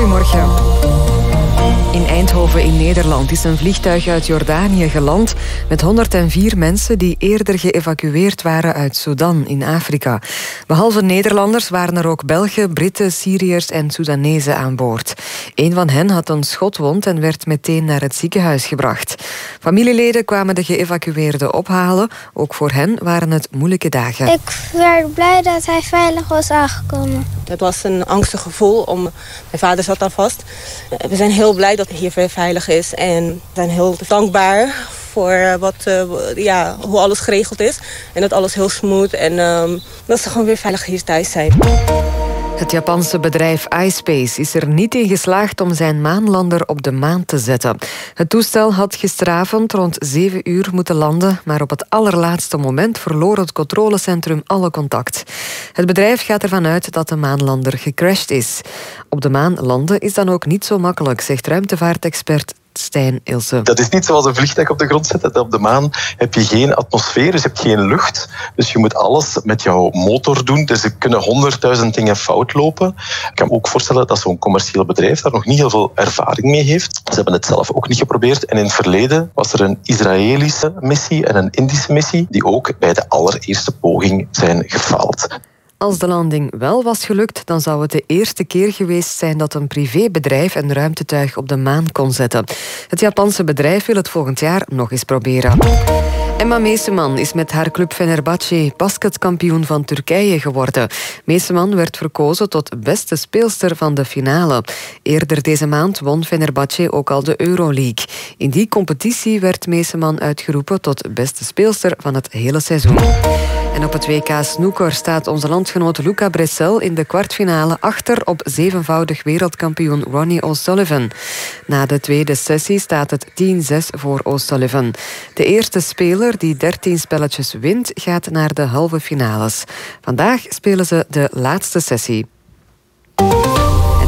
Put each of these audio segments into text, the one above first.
Goedemorgen. In Eindhoven in Nederland is een vliegtuig uit Jordanië geland met 104 mensen die eerder geëvacueerd waren uit Sudan in Afrika. Behalve Nederlanders waren er ook Belgen, Britten, Syriërs en Soedanezen aan boord. Een van hen had een schotwond en werd meteen naar het ziekenhuis gebracht. Familieleden kwamen de geëvacueerden ophalen. Ook voor hen waren het moeilijke dagen. Ik werd blij dat hij veilig was aangekomen. Het was een angstig gevoel. Om... Mijn vader zat daar vast. We zijn heel blij dat hier veilig is. En zijn heel dankbaar voor wat, uh, ja, hoe alles geregeld is. En dat alles heel smooth. En um, dat ze gewoon weer veilig hier thuis zijn. Het Japanse bedrijf iSpace is er niet in geslaagd om zijn maanlander op de maan te zetten. Het toestel had gisteravond rond 7 uur moeten landen, maar op het allerlaatste moment verloor het controlecentrum alle contact. Het bedrijf gaat ervan uit dat de maanlander gecrashed is. Op de maan landen is dan ook niet zo makkelijk, zegt ruimtevaartexpert Stijn Ilse. Dat is niet zoals een vliegtuig op de grond zetten. Op de maan heb je geen atmosfeer, dus je hebt geen lucht. Dus je moet alles met jouw motor doen. Dus er kunnen honderdduizend dingen fout lopen. Ik kan me ook voorstellen dat zo'n commercieel bedrijf daar nog niet heel veel ervaring mee heeft. Ze hebben het zelf ook niet geprobeerd. En in het verleden was er een Israëlische missie en een Indische missie die ook bij de allereerste poging zijn gefaald. Als de landing wel was gelukt, dan zou het de eerste keer geweest zijn dat een privébedrijf een ruimtetuig op de maan kon zetten. Het Japanse bedrijf wil het volgend jaar nog eens proberen. Emma Meeseman is met haar club Fenerbahce basketkampioen van Turkije geworden. Meeseman werd verkozen tot beste speelster van de finale. Eerder deze maand won Fenerbahce ook al de Euroleague. In die competitie werd Meeseman uitgeroepen tot beste speelster van het hele seizoen. En op het WK Snooker staat onze landgenoot Luca Bressel in de kwartfinale achter op zevenvoudig wereldkampioen Ronnie O'Sullivan. Na de tweede sessie staat het 10-6 voor O'Sullivan. De eerste speler die 13 spelletjes wint, gaat naar de halve finales. Vandaag spelen ze de laatste sessie.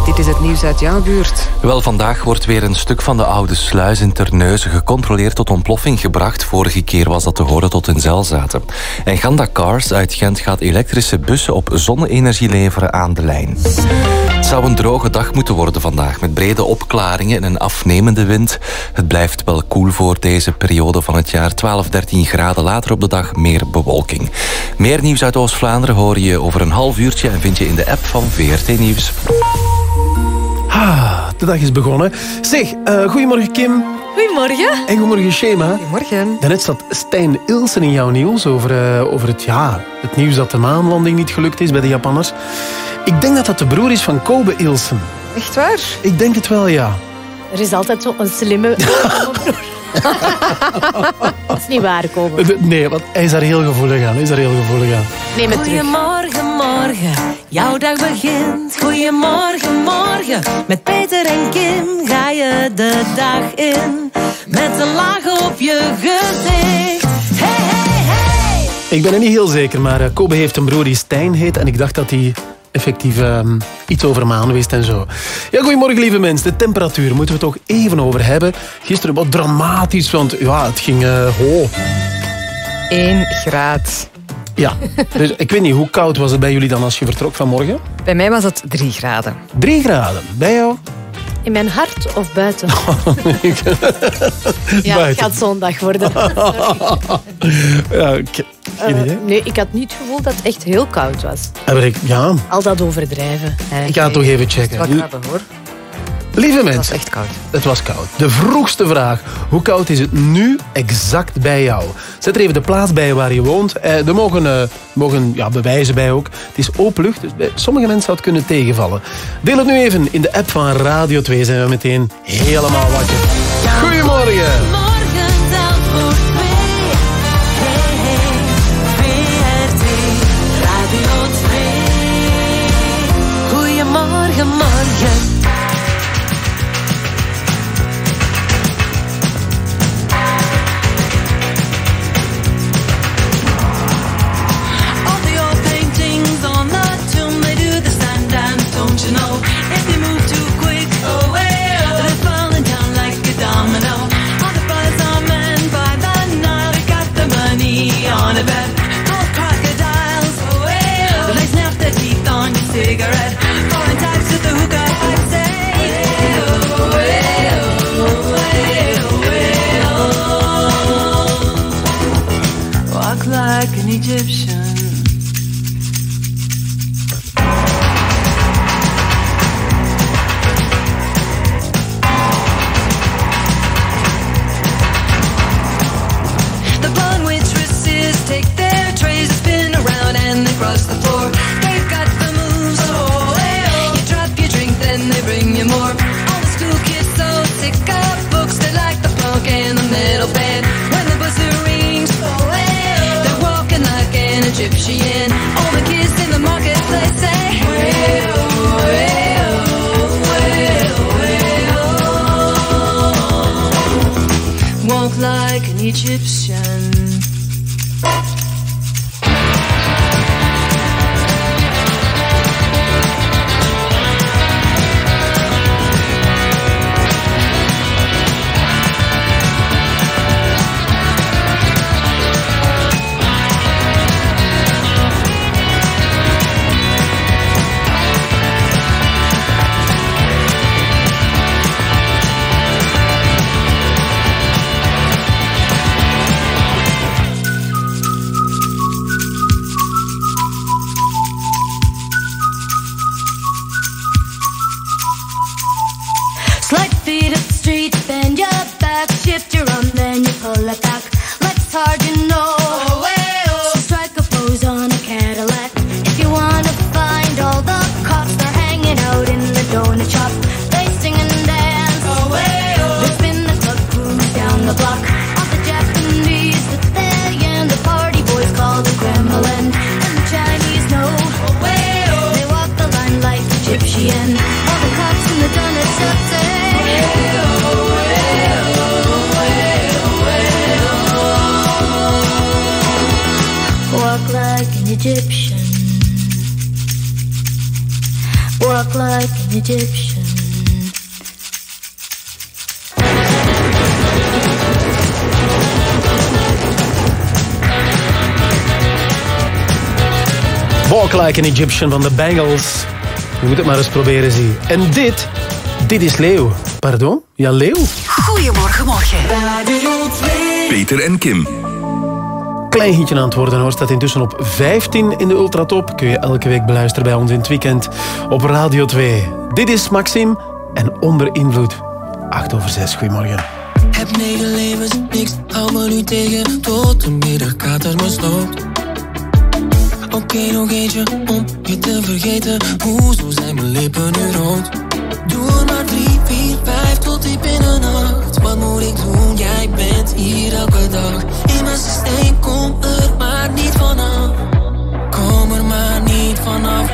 Dit is het nieuws uit jouw buurt. Wel, vandaag wordt weer een stuk van de oude sluis in Terneuzen gecontroleerd tot ontploffing gebracht. Vorige keer was dat te horen tot in zeil zaten. En Ganda Cars uit Gent gaat elektrische bussen op zonne-energie leveren aan de lijn. Het zou een droge dag moeten worden vandaag, met brede opklaringen en een afnemende wind. Het blijft wel koel voor deze periode van het jaar. 12, 13 graden later op de dag meer bewolking. Meer nieuws uit Oost-Vlaanderen hoor je over een half uurtje en vind je in de app van VRT Nieuws. Ah, de dag is begonnen. Zeg, uh, goedemorgen Kim. Goedemorgen. En goedemorgen Shema. Goedemorgen. Daarnet zat Stijn Ilsen in jouw nieuws over, uh, over het, ja, het nieuws dat de maanlanding niet gelukt is bij de Japanners. Ik denk dat dat de broer is van Kobe Ilsen. Echt waar? Ik denk het wel, ja. Er is altijd zo'n slimme broer. Dat is niet waar, Kobe. Nee, want hij is daar heel gevoelig aan. Hij is daar heel gevoelig aan. Neem het terug. Goedemorgen, morgen. Jouw dag begint. Goedemorgen, morgen. Met Peter en Kim ga je de dag in. Met een laag op je gezicht. Hey, hey, hey. Ik ben er niet heel zeker, maar eh, Kobe heeft een broer die Stijn heet. En ik dacht dat hij effectief um, iets over maan wist en zo. Ja, goedemorgen lieve mensen. De temperatuur moeten we toch even over hebben. Gisteren wat dramatisch, want ja, het ging uh, ho. 1 graad. Ja, dus ik weet niet, hoe koud was het bij jullie dan als je vertrok vanmorgen? Bij mij was het 3 graden. 3 graden? Bij jou? In mijn hart of buiten? ja, buiten. het gaat zondag worden. ja, ik, geen idee. Uh, nee, ik had niet het gevoel dat het echt heel koud was. Ik, ja. Al dat overdrijven. Ik ga het toch even checken. Hoor. Lieve mensen. Het was echt koud. Het was koud. De vroegste vraag. Hoe koud is het nu exact bij jou? Zet er even de plaats bij waar je woont. Eh, er mogen, uh, mogen ja, bewijzen bij ook. Het is open lucht, dus bij sommige mensen zou het kunnen tegenvallen. Deel het nu even in de app van Radio 2. Zijn we meteen helemaal wakker. Goedemorgen. Goedemorgen, Egyptian. Like an Egyptian van de Bengals. Je moet het maar eens proberen zien. En dit, dit is Leeuw. Pardon? Ja, Leeuw. Goedemorgen, morgen. Peter en Kim. Klein hitje aan het worden hoor. Staat intussen op 15 in de Ultratop. Kun je elke week beluisteren bij ons in het weekend op Radio 2. Dit is Maxim en Onder Invloed. 8 over 6. Goedemorgen. Heb negen levens, niks hou me nu tegen. Tot de middagkater me sloopt. Oké, nog eentje om je te vergeten. Hoezo zijn mijn lippen nu rood? Doe maar drie, vier, vijf tot diep in de nacht. Wat moet ik doen? Jij bent hier elke dag. In mijn systeem, kom er maar niet vanaf. Kom er maar niet vanaf,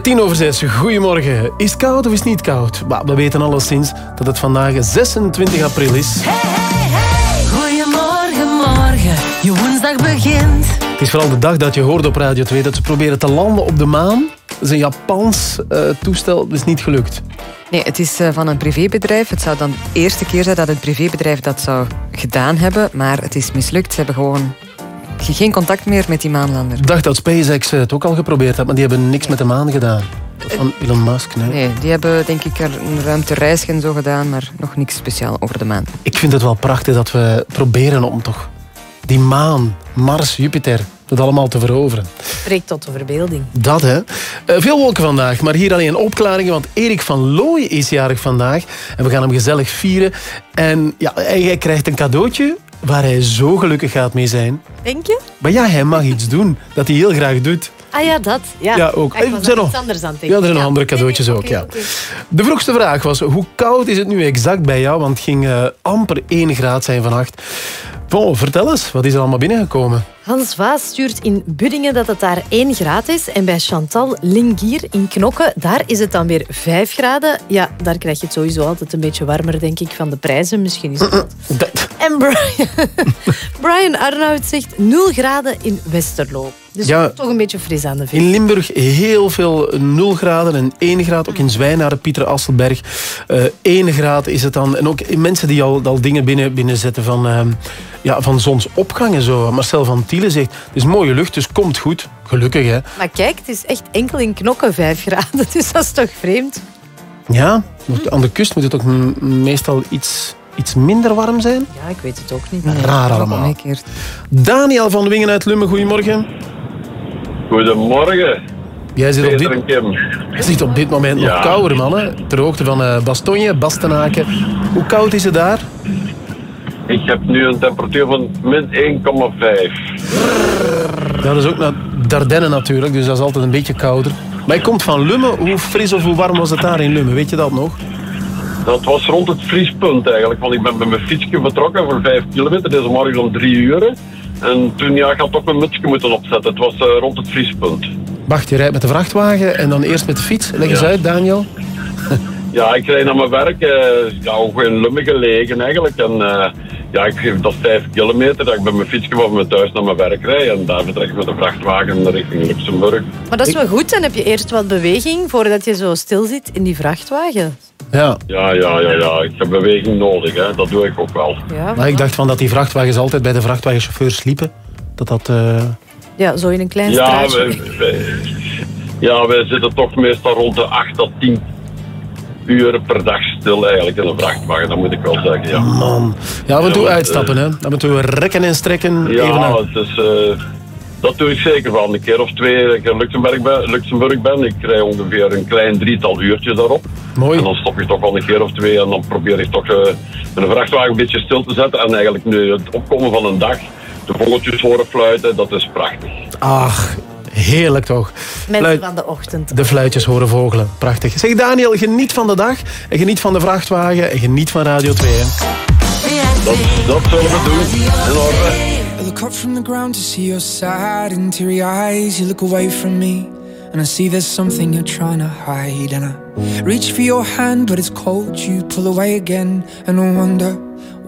tien over zes. Goedemorgen. Is het koud of is het niet koud? Bah, we weten alleszins dat het vandaag 26 april is. Goedemorgen, morgen, je woensdag begint. Het is vooral de dag dat je hoort op Radio 2 dat ze proberen te landen op de maan. Dat is een Japans eh, toestel, dat is niet gelukt. Nee, het is eh, van een privébedrijf. Het zou dan de eerste keer zijn dat het privébedrijf dat zou gedaan hebben. Maar het is mislukt. Ze hebben gewoon geen contact meer met die maanlander. Ik dacht dat SpaceX het ook al geprobeerd had, maar die hebben niks met de maan gedaan. Van Elon Musk, nee. Nee, die hebben denk ik er een ruimtereis en zo gedaan, maar nog niks speciaal over de maan. Ik vind het wel prachtig dat we proberen om toch die maan, Mars, Jupiter, dat allemaal te veroveren. Spreekt tot de verbeelding. Dat hè. Eh, veel wolken vandaag, maar hier alleen opklaringen, want Erik van Looy is jarig vandaag. En we gaan hem gezellig vieren. En ja, hij krijgt een cadeautje waar hij zo gelukkig gaat mee zijn. Denk je? Maar ja, hij mag iets doen dat hij heel graag doet. Ah ja, dat. Ja, Ja, ook. Ik was Er nog- iets anders aan het Ja, denken. er zijn nog andere cadeautjes Nee, ook, ja. De vroegste vraag was, hoe koud is het nu exact bij jou? Want het ging eh, amper 1 graad zijn vannacht. Bon, vertel eens, wat is er allemaal binnengekomen? Hans Vaas stuurt in Buddingen dat het daar 1 graad is. En bij Chantal Lingier in Knokken, daar is het dan weer 5 graden. Ja, daar krijg je het sowieso altijd een beetje warmer, denk ik, van de prijzen. Misschien is. Dat- En Brian, Brian Arnoud zegt 0 graden in Westerlo. Dus Ja. toch een beetje fris aan de vis. In Limburg heel veel 0 graden en 1 graad. Ook in Zwijnaren, Pieter Asselberg. eh 1 graad is het dan. En ook mensen die al, al dingen binnen, binnenzetten van, ehm, ja, van zonsopgang en zo. Marcel van Tielen zegt, het is mooie lucht, dus komt goed. Gelukkig, hè. Maar kijk, het is echt enkel in Knokken 5 graden. Dus dat is toch vreemd? Ja, aan de kust moet het ook meestal iets, iets minder warm zijn. Ja, ik weet het ook niet. Raar allemaal. Daniel van Wingen uit Lummen, goedemorgen. Goedemorgen, Jij zit op dit, zit op dit moment nog kouder, man. Hè? Ter hoogte van eh Bastogne, Bastenaken. Hoe koud is het daar? Ik heb nu een temperatuur van min 1,5. Dat is ook naar Dardenne natuurlijk, dus dat is altijd een beetje kouder. Maar je komt van Lummen. Hoe fris of hoe warm was het daar in Lummen? Weet je dat nog? Dat was rond het vriespunt eigenlijk, want ik ben met mijn fietsje vertrokken voor 5 kilometer deze morgen om 3 uur. En toen ja, ik had toch mijn mutsje moeten opzetten. Het was eh, rond het vriespunt. Wacht, je rijdt met de vrachtwagen en dan eerst met de fiets. Leg eens Ja. uit, Daniel. Ja, ik rijd naar mijn werk, eh, ja, ook in Lummen gelegen eigenlijk. En eh, ja, ik, dat is 5 kilometer dat ik met mijn fietsje van mijn thuis naar mijn werk rijd. En daar vertrek ik met de vrachtwagen richting Luxemburg. Maar dat is wel goed. Dan heb je eerst wat beweging voordat je zo stil zit in die vrachtwagen. Ja. Ja, ja, ja, ja. Ik heb beweging nodig, hè. dat doe ik ook wel. Ja, Maar ik dacht van dat die vrachtwagens altijd bij de vrachtwagenchauffeur sliepen. Dat dat... eh, ja zo in een klein Ja, straatje. ja, wij zitten toch meestal rond de 8 tot 10 uur per dag stil eigenlijk in een vrachtwagen, dat moet ik wel zeggen. Ja, Man. Ja, af en toe Ja, uitstappen, hè. Af en toe rekken en strekken. Even ja naar- het is, eh, dat doe ik zeker wel. Een keer of twee dat ik in Luxemburg ben. Luxemburg ben. Ik krijg ongeveer een klein drietal uurtjes daarop. Mooi. En dan stop ik toch wel een keer of twee en dan probeer ik toch eh, mijn vrachtwagen een beetje stil te zetten. En eigenlijk nu het opkomen van een dag, de vogeltjes horen fluiten, dat is prachtig. Ach, heerlijk toch. Mensen Fluit- van de ochtend. De fluitjes horen vogelen. Prachtig. Zeg Daniel, geniet van de dag. En geniet van de vrachtwagen. En geniet van Radio 2. Hè. Dat, dat zullen we doen. In orde. I look up from the ground to see your sad and teary eyes. You look away from me, and I see there's something you're trying to hide. And I reach for your hand, but it's cold. You pull away again, and I wonder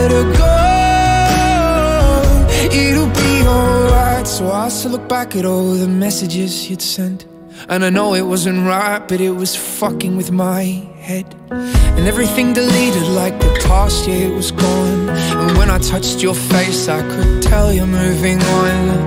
Let her go, it'll be alright. So I still look back at all the messages you'd sent. And I know it wasn't right, but it was fucking with my head. And everything deleted like the past, yeah, it was gone. And when I touched your face, I could tell you're moving on.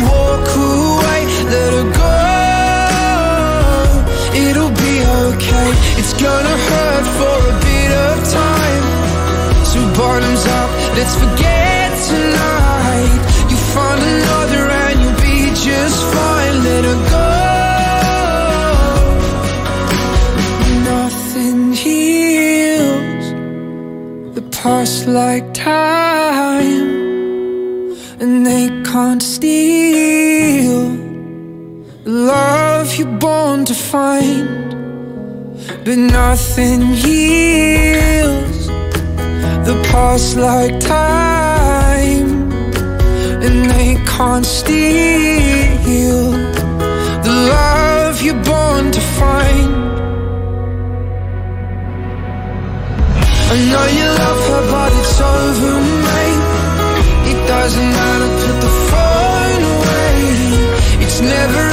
It's gonna hurt for a bit of time. So bottoms up, let's forget tonight. You find another and you'll be just fine. Let her go. Nothing here past like time, and they can't steal the love you're born to find. But nothing heals the past like time, and they can't steal the love you're born to find. I know you love her, but it's over, mate. It doesn't matter, put the phone away. It's never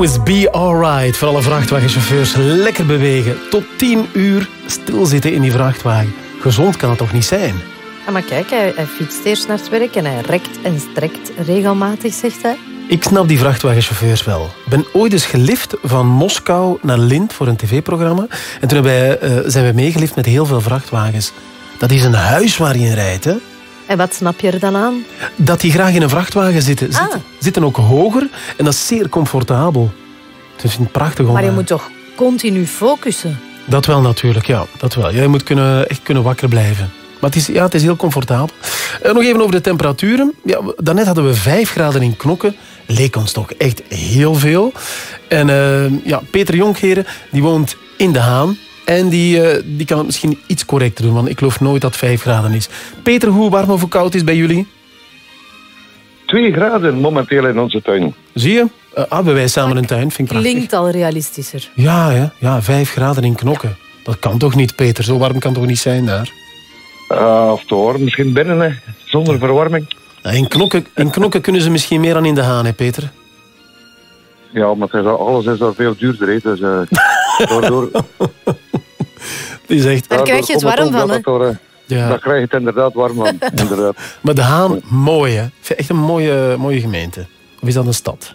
Lewis, be alright. Voor alle vrachtwagenchauffeurs lekker bewegen. Tot 10 uur stilzitten in die vrachtwagen. Gezond kan het toch niet zijn? Ja, maar kijk, hij, hij fietst eerst naar het werk en hij rekt en strekt regelmatig, zegt hij. Ik snap die vrachtwagenchauffeurs wel. Ik ben ooit eens gelift van Moskou naar Lint voor een tv-programma. En toen wij, eh, zijn we meegelift met heel veel vrachtwagens. Dat is een huis waar je in rijdt. Hè? En wat snap je er dan aan? Dat die graag in een vrachtwagen zitten. Ah. Zitten, zitten ook hoger en dat is zeer comfortabel. Het is prachtig om... Maar je moet toch continu focussen? Dat wel natuurlijk, ja. Dat wel. Ja, je moet kunnen, echt kunnen wakker blijven. Maar het is, ja, het is heel comfortabel. Eh, nog even over de temperaturen. Ja, daarnet hadden we 5 graden in Knokken. Leek ons toch echt heel veel. En eh, ja, Peter Jonkheren, die woont in De Haan. En die, eh, die kan het misschien iets correcter doen, want ik geloof nooit dat 5 graden is. Peter, hoe warm of hoe koud is het bij jullie? 2 graden momenteel in onze tuin. Zie je? Eh, hebben wij samen een tuin, vind ik prachtig. Klinkt al realistischer. Ja, hè? ja, 5 graden in Knokken. Dat kan toch niet, Peter? Zo warm kan het toch niet zijn daar? Ah, of te warm, misschien binnen, hè. zonder verwarming. Ja, In knokken, in knokken kunnen ze misschien meer dan in de haan, hè, Peter? Ja, maar het is, al- alles is daar veel duurder. Hè. Dus, eh, daardoor, Het is echt... Daar krijg je het warm van, hè? Ja. Daar krijg je het inderdaad warm van. inderdaad. Maar de haan, mooi, hè? Echt een mooie, mooie gemeente. Of is dat een stad?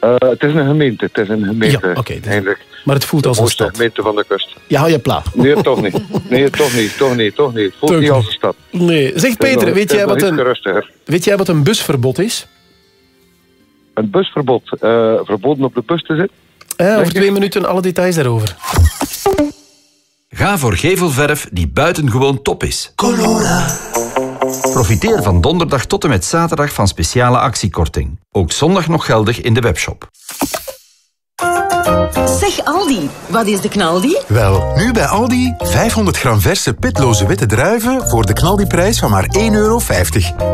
Eh, het is een gemeente. Het is een gemeente. Ja, oké, dus- eigenlijk. Maar het voelt als een stad. gemeente van de kust. Ja, je pla. Nee, toch niet. Nee, toch niet. Toch niet. Toch niet. Het voelt Toch niet als een stad. Nee. Zeg Peter, nog- weet jij, wat een, weet jij wat een busverbod is? Een busverbod. eh, verboden op de bus te zitten. Eh, over twee minuten alle details daarover. Ga voor gevelverf die buitengewoon top is. Profiteer van donderdag tot en met zaterdag van speciale actiekorting. Ook zondag nog geldig in de webshop. Zeg Aldi, wat is de knaldi? Wel, nu bij Aldi 500 gram verse pitloze witte druiven voor de knaldiprijs van maar 1,50 euro.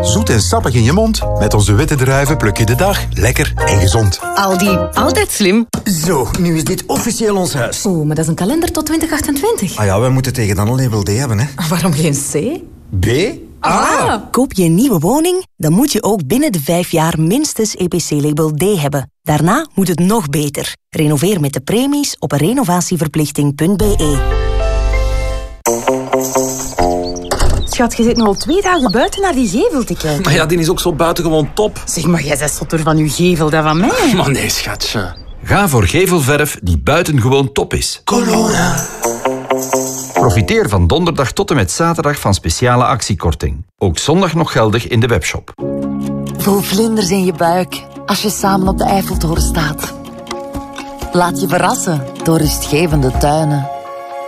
Zoet en sappig in je mond. Met onze witte druiven pluk je de dag lekker en gezond. Aldi, altijd slim. Zo, nu is dit officieel ons huis. Oeh, maar dat is een kalender tot 2028. Ah ja, wij moeten tegen dan een label D hebben, hè. Waarom geen C? B? Ah! Koop je een nieuwe woning, dan moet je ook binnen de vijf jaar minstens EPC-label D hebben. Daarna moet het nog beter. Renoveer met de premies op renovatieverplichting.be. Schat, je zit nu al twee dagen buiten naar die gevel te kijken. Maar ja, die is ook zo buitengewoon top. Zeg, maar jij bent zotter van uw gevel dan van mij. Maar nee, schatje. Ga voor gevelverf die buitengewoon top is. Profiteer van donderdag tot en met zaterdag van speciale actiekorting. Ook zondag nog geldig in de webshop. Voel vlinders in je buik als je samen op de Eiffeltoren staat. Laat je verrassen door rustgevende tuinen.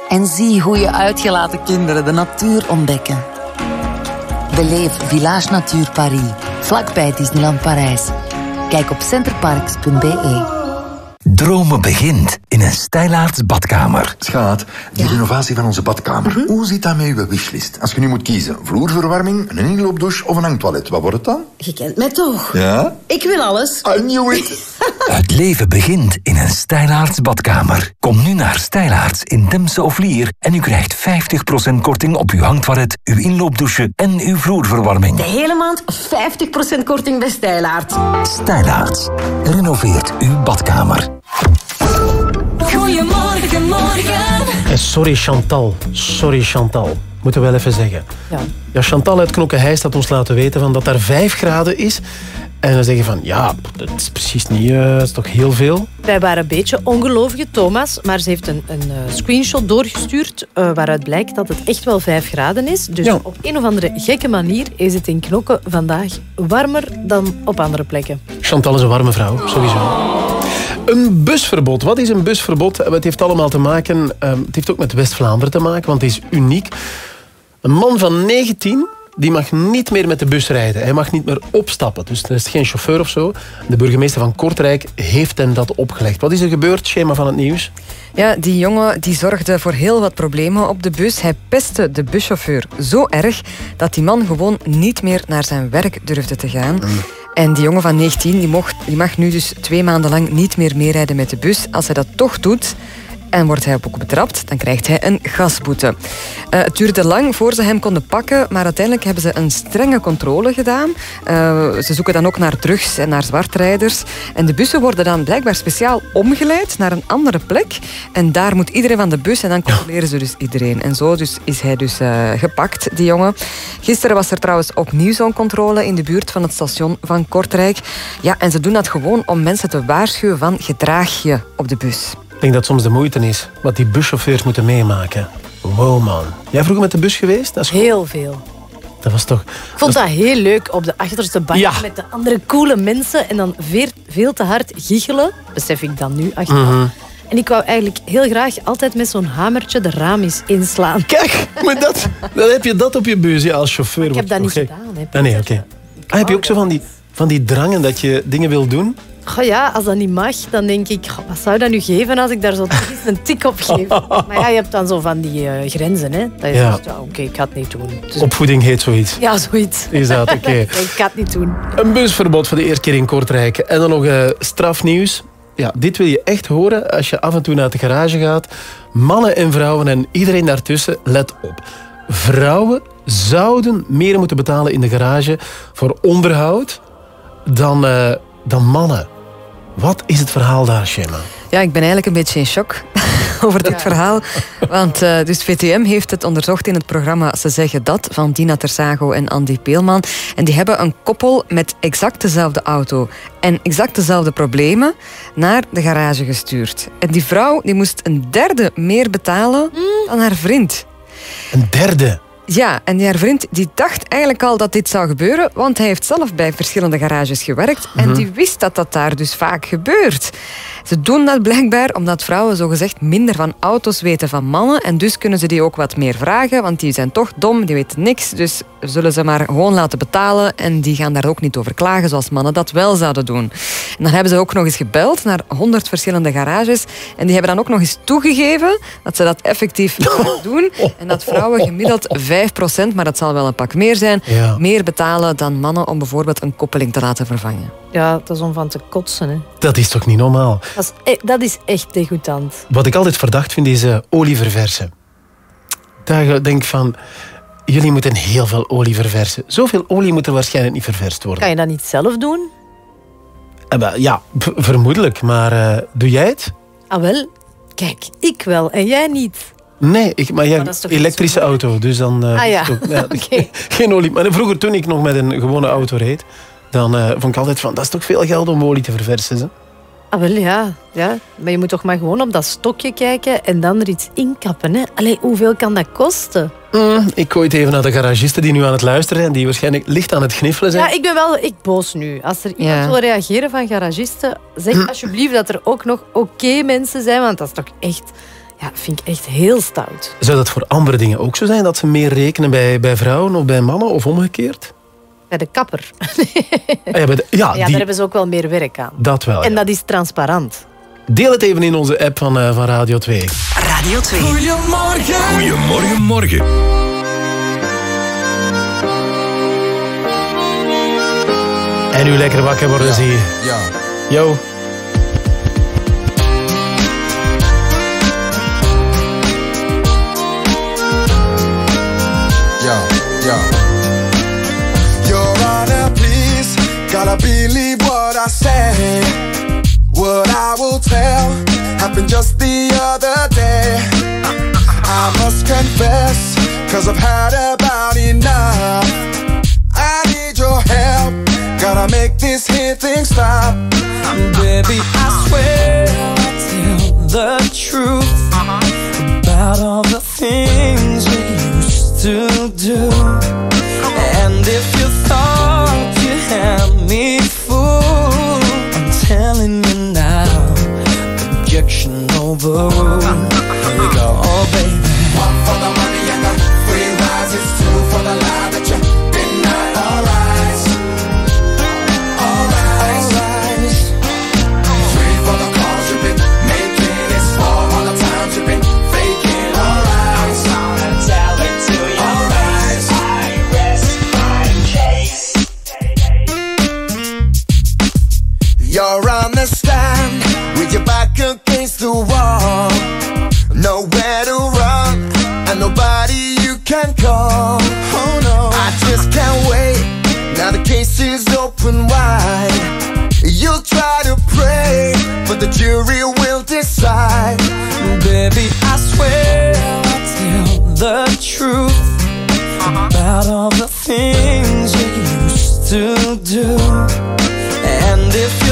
En zie hoe je uitgelaten kinderen de natuur ontdekken. Beleef Village Natuur Paris, vlakbij Disneyland Parijs. Kijk op centerparks.be. Dromen begint in een stijlaarts badkamer. Schaat, die renovatie van onze badkamer. Hoe zit dat met uw wishlist? Als je nu moet kiezen, vloerverwarming, een inloopdouche of een hangtoilet, wat wordt het dan? Je kent mij toch? Ja? Ik wil alles. I knew it. Het leven begint in een Stijlaarts badkamer. Kom nu naar Stijlaarts in Demse of Lier en u krijgt 50% korting op uw hangtoilet, uw inloopdouche en uw vloerverwarming. De hele maand 50% korting bij Stijlaard. Stijlaarts. Renoveert uw badkamer. Goedemorgen, morgen. En sorry Chantal, sorry Chantal. Moeten we wel even zeggen. Ja. Ja, Chantal uit Knokke-Heist had ons laten weten van dat daar 5 graden is. En dan zeggen van, ja, dat is precies niet, eh, dat is toch heel veel. Wij waren een beetje ongelovige Thomas, maar ze heeft een, een eh, screenshot doorgestuurd eh, waaruit blijkt dat het echt wel 5 graden is. Dus Ja. op een of andere gekke manier is het in Knokke vandaag warmer dan op andere plekken. Chantal is een warme vrouw, sowieso. Een busverbod. Wat is een busverbod? Het heeft allemaal te maken... ehm, het heeft ook met West-Vlaanderen te maken, want het is uniek. Een man van 19 die mag niet meer met de bus rijden. Hij mag niet meer opstappen. Dus er is geen chauffeur of zo. De burgemeester van Kortrijk heeft hem dat opgelegd. Wat is er gebeurd? Schema van het nieuws. Ja, die jongen die zorgde voor heel wat problemen op de bus. Hij pestte de buschauffeur zo erg dat die man gewoon niet meer naar zijn werk durfde te gaan. En die jongen van 19 die, mocht, die mag nu dus twee maanden lang niet meer meerijden met de bus. Als hij dat toch doet en wordt hij ook betrapt, dan krijgt hij een gasboete. Eh, het duurde lang voor ze hem konden pakken, maar uiteindelijk hebben ze een strenge controle gedaan. Eh, ze zoeken dan ook naar drugs en naar zwartrijders. En de bussen worden dan blijkbaar speciaal omgeleid naar een andere plek. En daar moet iedereen van de bus en dan controleren ze dus iedereen. En zo dus is hij dus eh, gepakt, die jongen. Gisteren was er trouwens opnieuw zo'n controle in de buurt van het station van Kortrijk. Ja, en ze doen dat gewoon om mensen te waarschuwen van gedraag je op de bus. Ik denk dat soms de moeite is wat die buschauffeurs moeten meemaken. Wow, man. Jij vroeger met de bus geweest? Dat, is... Heel veel. dat was toch... Ik vond dat heel leuk op de achterste bank Ja. met de andere coole mensen en dan veel, veel te hard giechelen, besef ik dan nu achteraf. Mhm. En ik wou eigenlijk heel graag altijd met zo'n hamertje de ramis inslaan. Kijk, maar dat, dan heb je dat op je bus ja, als chauffeur. Ik heb dat niet gek. gedaan. Hè, Ah, nee, oké. Ah, heb je ook zo van die, van die drangen dat je dingen wil doen? Goh ja, als dat niet mag, dan denk ik, goh, wat zou dat nu geven als ik daar zo een tik op geef? Maar ja, je hebt dan zo van die eh, grenzen, hè. Dat je Ja. zegt, ja, oké, ik ga het niet doen. Dus- Opvoeding heet zoiets. Ja, zoiets. Is dat, oké. ik ga het niet doen. Een busverbod voor de eerste keer in Kortrijk. En dan nog eh, strafnieuws. Ja, dit wil je echt horen als je af en toe naar de garage gaat. Mannen en vrouwen en iedereen daartussen, let op. Vrouwen zouden meer moeten betalen in de garage voor onderhoud dan, eh, dan mannen. Wat is het verhaal daar, Shema? Ja, ik ben eigenlijk een beetje in shock over dit verhaal. Want eh, dus VTM heeft het onderzocht in het programma Ze zeggen dat van Dina Tersago en Andy Peelman. En die hebben een koppel met exact dezelfde auto en exact dezelfde problemen naar de garage gestuurd. En die vrouw die moest een derde meer betalen dan haar vriend. Een derde. Ja, en haar vriend die dacht eigenlijk al dat dit zou gebeuren, want hij heeft zelf bij verschillende garages gewerkt en Mhm. die wist dat dat daar dus vaak gebeurt. Ze doen dat blijkbaar omdat vrouwen zogezegd minder van auto's weten van mannen en dus kunnen ze die ook wat meer vragen, want die zijn toch dom, die weten niks, dus zullen ze maar gewoon laten betalen en die gaan daar ook niet over klagen zoals mannen dat wel zouden doen. En dan hebben ze ook nog eens gebeld naar 100 verschillende garages en die hebben dan ook nog eens toegegeven dat ze dat effectief doen en dat vrouwen gemiddeld 5%, maar dat zal wel een pak meer zijn, Ja. meer betalen dan mannen om bijvoorbeeld een koppeling te laten vervangen. Ja, dat is om van te kotsen. Hè. Dat is toch niet normaal? Dat, is, e- dat is echt degoutant. Wat ik altijd verdacht vind, is eh, olie verversen. Daar denk ik van, jullie moeten heel veel olie verversen. Zoveel olie moet er waarschijnlijk niet ververst worden. Kan je dat niet zelf doen? Eh, ja, vermoedelijk, maar eh, doe jij het? Ah wel, kijk, ik wel en jij niet. Nee, ik, maar jij toch niet elektrische auto, dus dan... eh, Ah ja, toch- oké. Geen olie. Maar vroeger, toen ik nog met een gewone auto reed, dan eh, vond ik altijd van, dat is toch veel geld om olie te verversen. Hè? Ah wel, ja, ja. Maar je moet toch maar gewoon op dat stokje kijken en dan er iets inkappen. Hè? Allee, hoeveel kan dat kosten? Mm, ik gooi het even naar de garagisten die nu aan het luisteren zijn, die waarschijnlijk licht aan het gniffelen zijn. Ja, ik ben wel ik boos nu. Als er iemand Ja. wil reageren van garagisten, zeg alsjeblieft dat er ook nog oké mensen zijn, want dat is toch echt, ja, vind ik echt heel stout. Zou dat voor andere dingen ook zo zijn? Dat ze meer rekenen bij, bij vrouwen of bij mannen of omgekeerd? Bij de kapper. Ah, ja, bij de- ja, ja, die- daar hebben ze ook wel meer werk aan. dat wel. En ja. dat is transparant. Deel het even in onze app van, eh, van Radio 2. Radio 2. Goedemorgen. Goedemorgen, morgen. En nu lekker wakker worden, zie je. Ja. Yo, Gotta believe what I say, what I will tell. Happened just the other day. I must confess, cause I've had about enough. I need your help, gotta make this here thing stop. Baby, I swear I'll tell the truth about all the things we used to do. And if you thought I'm telling you now, objection overruled. Is open wide. You'll try to pray, but the jury will decide. Baby, I swear I'll tell the truth about all the things you used to do. And if you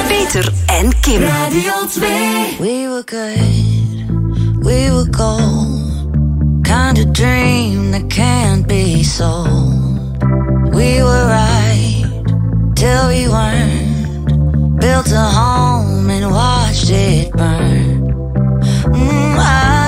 Peter en Kim. Radio 2. We were good, we were gold. Kind of dream that can't be sold. We were right till we weren't. Built a home and watched it burn. Mm, I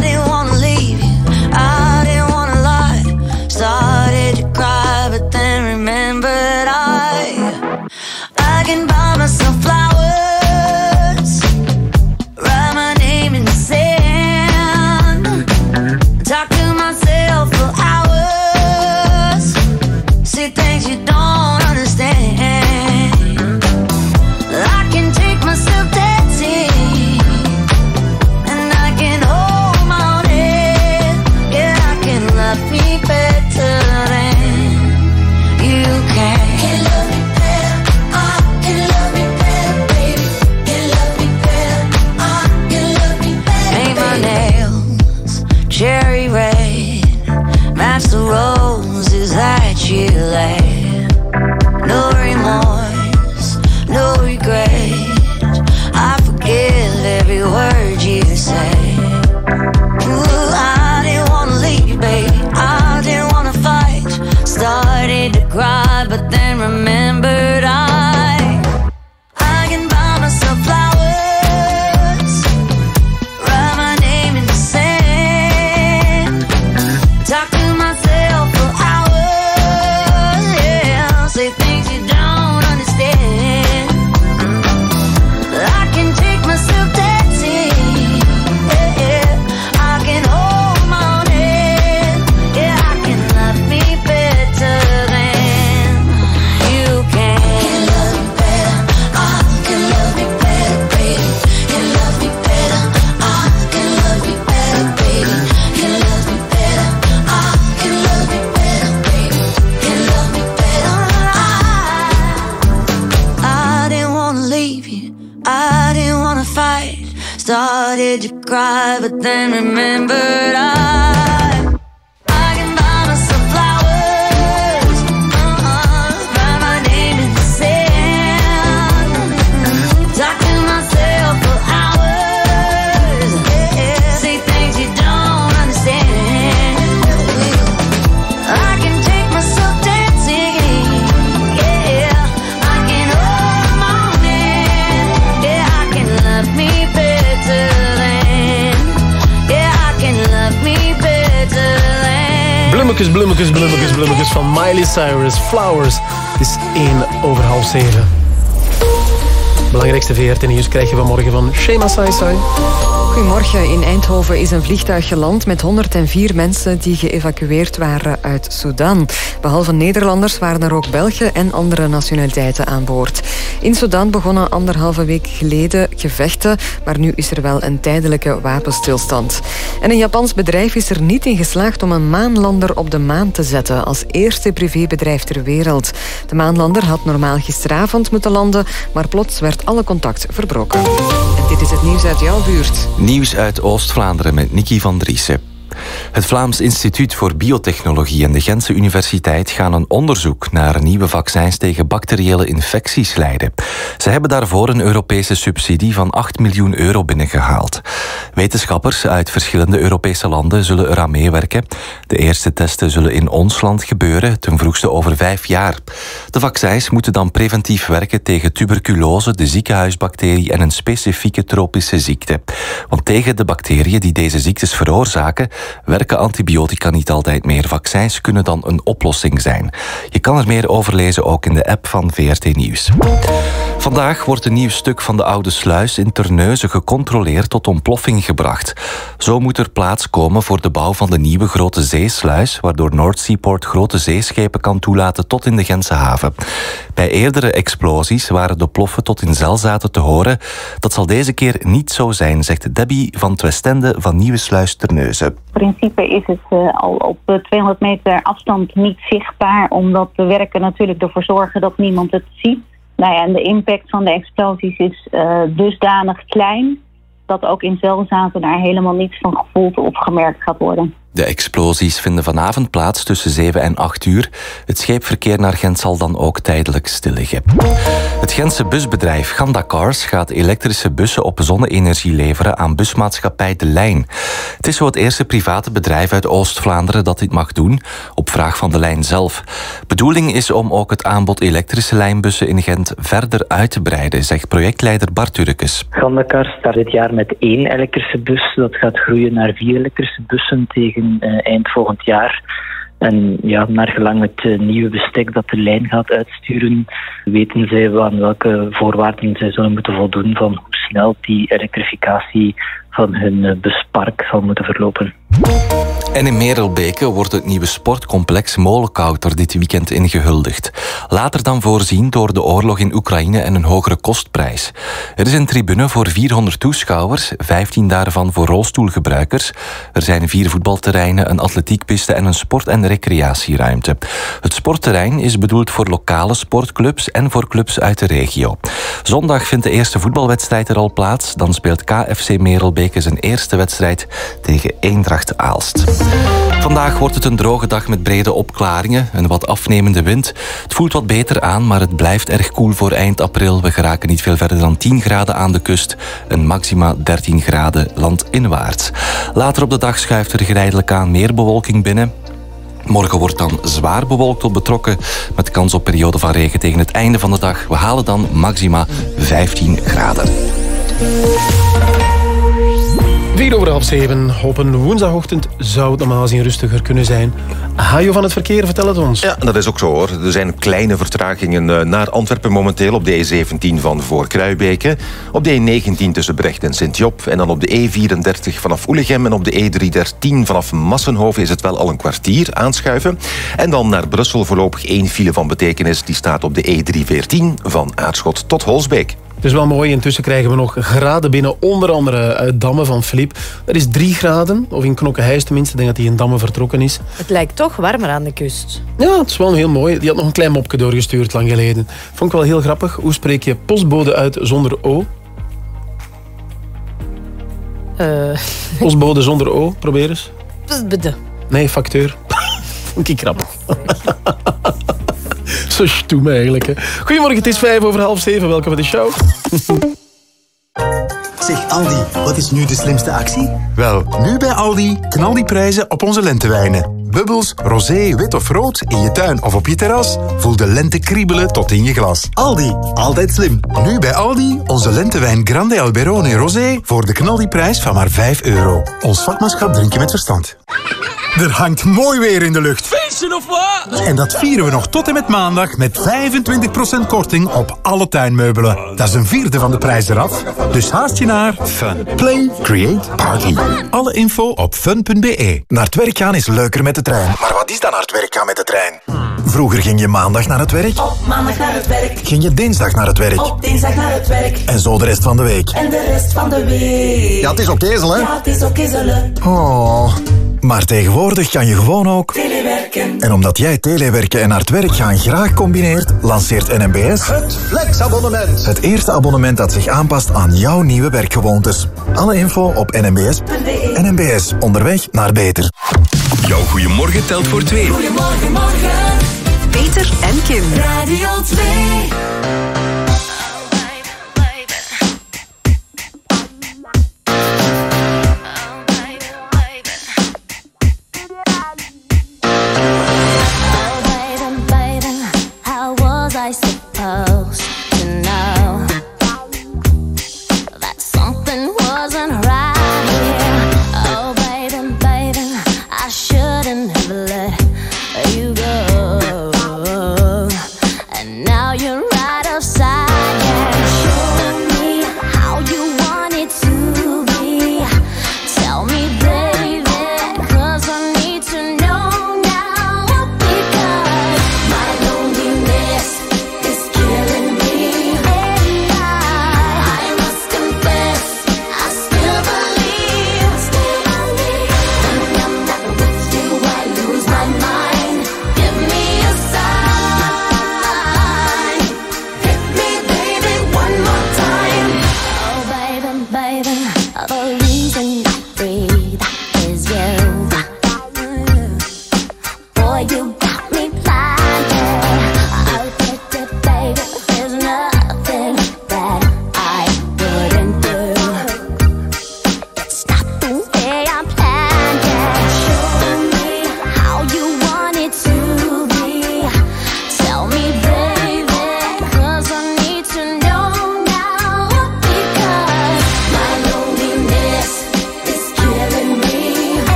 then remember Bloemetjes, bloemetjes, bloemetjes, bloemetjes van Miley Cyrus. Flowers. Is 1 over half 7. Belangrijkste VRT-nieuws krijg je vanmorgen van Shema Sai Sai. Goedemorgen. In Eindhoven is een vliegtuig geland met 104 mensen die geëvacueerd waren uit Sudan. Behalve Nederlanders waren er ook Belgen en andere nationaliteiten aan boord. In Sudan begonnen anderhalve week geleden gevechten, maar nu is er wel een tijdelijke wapenstilstand. En een Japans bedrijf is er niet in geslaagd om een maanlander op de maan te zetten als eerste privébedrijf ter wereld. De maanlander had normaal gisteravond moeten landen, maar plots werd alle contact verbroken. En dit is het nieuws uit jouw buurt. Nieuws uit Oost-Vlaanderen met Nicky van Driessen. Het Vlaams Instituut voor Biotechnologie en de Gentse Universiteit gaan een onderzoek naar nieuwe vaccins tegen bacteriële infecties leiden. Ze hebben daarvoor een Europese subsidie van 8 miljoen euro binnengehaald. Wetenschappers uit verschillende Europese landen zullen eraan meewerken. De eerste testen zullen in ons land gebeuren, ten vroegste over vijf jaar. De vaccins moeten dan preventief werken tegen tuberculose, de ziekenhuisbacterie en een specifieke tropische ziekte. Want tegen de bacteriën die deze ziektes veroorzaken, werken antibiotica niet altijd meer. Vaccins kunnen dan een oplossing zijn. Je kan er meer over lezen ook in de app van VRT Nieuws. Vandaag wordt een nieuw stuk van de oude sluis in Terneuzen gecontroleerd tot ontploffing gebracht. Zo moet er plaats komen voor de bouw van de nieuwe grote zeesluis, waardoor North grote zeeschepen kan toelaten tot in de Gentse haven. Bij eerdere explosies waren de ploffen tot in Zelzaten te horen. Dat zal deze keer niet zo zijn, zegt Debbie van Twestende van Nieuwe Sluis Terneuzen. In principe is het eh, al op eh, 200 meter afstand niet zichtbaar, omdat de werken natuurlijk ervoor zorgen dat niemand het ziet. Nou ja, en de impact van de explosies is eh, dusdanig klein dat ook in Zelzaten daar helemaal niets van gevoeld of gemerkt gaat worden. De explosies vinden vanavond plaats tussen 7 en 8 uur. Het scheepverkeer naar Gent zal dan ook tijdelijk stilliggen. Het Gentse busbedrijf Ganda Cars gaat elektrische bussen op zonne-energie leveren aan busmaatschappij De Lijn. Het is zo het eerste private bedrijf uit Oost-Vlaanderen dat dit mag doen, op vraag van De Lijn zelf. Bedoeling is om ook het aanbod elektrische lijnbussen in Gent verder uit te breiden, zegt projectleider Bart Turkes. Gandakar start dit jaar met één elektrische bus. Dat gaat groeien naar vier elektrische bussen tegen eh, eind volgend jaar. En ja, naar gelang het eh, nieuwe bestek dat de lijn gaat uitsturen, weten zij aan welke voorwaarden zij zullen moeten voldoen van hoe die elektrificatie van hun eh, buspark zal moeten verlopen. En in Merelbeke wordt het nieuwe sportcomplex Molenkouter dit weekend ingehuldigd. Later dan voorzien door de oorlog in Oekraïne en een hogere kostprijs. Er is een tribune voor 400 toeschouwers, 15 daarvan voor rolstoelgebruikers. Er zijn vier voetbalterreinen, een atletiekpiste en een sport- en recreatieruimte. Het sportterrein is bedoeld voor lokale sportclubs en voor clubs uit de regio. Zondag vindt de eerste voetbalwedstrijd er al plaats. Dan speelt KFC Merelbeke zijn eerste wedstrijd tegen Eendracht Aalst. Vandaag wordt het een droge dag met brede opklaringen, een wat afnemende wind. Het voelt wat beter aan, maar het blijft erg koel voor eind april. We geraken niet veel verder dan 10 graden aan de kust en maxima 13 graden landinwaarts. Later op de dag schuift er geleidelijk aan meer bewolking binnen. Morgen wordt dan zwaar bewolkt tot betrokken, met kans op periode van regen tegen het einde van de dag. We halen dan maxima 15 graden. 4 over half 7. Op een woensdagochtend zou het normaal gezien rustiger kunnen zijn. Hajo van het verkeer, vertel het ons. Ja, dat is ook zo hoor. Er zijn kleine vertragingen eh, naar Antwerpen momenteel op de E17 van voor Kruibeke. Op de E19 tussen Brecht en Sint-Job. En dan op de E34 vanaf Oelegem. En op de E313 vanaf Massenhoven is het wel al een kwartier aanschuiven. En dan naar Brussel voorlopig één file van betekenis. Die staat op de E314 van Aarschot tot Holsbeek. Het is wel mooi. Intussen krijgen we nog graden binnen. Onder andere uit Damme van Filip. Dat is 3 graden. Of in Knokkenhuis tenminste. Ik denk dat hij in Damme vertrokken is. Het lijkt toch warmer aan de kust. Ja, het is wel heel mooi. Die had nog een klein mopje doorgestuurd lang geleden. Vond ik wel heel grappig. Hoe spreek je postbode uit zonder O? Eh Postbode zonder O, probeer eens. Psbede. Nee, facteur. Vond ik grappig. Zo stoem eigenlijk. Hè. Goedemorgen, het is vijf over half zeven. Welkom bij de show. Zeg Aldi, wat is nu de slimste actie? Wel, nu bij Aldi knal die prijzen op onze lentewijnen. Bubbels, rosé, wit of rood, in je tuin of op je terras. Voel de lente kriebelen tot in je glas. Aldi, altijd slim. Nu bij Aldi onze lentewijn Grande Alberone Rosé voor de knaldiprijs van maar 5 euro. Ons vakmanschap drink je met verstand. Er hangt mooi weer in de lucht. Feestje of wat? En dat vieren we nog tot en met maandag met 25% korting op alle tuinmeubelen. Dat is een vierde van de prijs eraf. Dus haast je naar Fun. Play, create, party. Alle info op fun.be. Naar het werk gaan is leuker met de trein. Maar wat is dan het werk gaan met de trein? Vroeger ging je maandag naar het werk. Op maandag naar het werk. Ging je dinsdag naar het werk. Op dinsdag naar het werk. En zo de rest van de week. En de rest van de week. Ja, het is oké, hè? Ja, het is oké, zullen. Oh. Maar tegenwoordig kan je gewoon ook... Telewerken. En omdat jij telewerken en naar het werk gaan graag combineert, lanceert NMBS... Het flexabonnement. Het eerste abonnement dat zich aanpast aan jouw nieuwe werkgewoontes. Alle info op NMBS. NMBS, onderweg naar beter. Jouw goeiemorgen telt voor twee. Goedemorgen, morgen. Peter en Kim. Radio 2.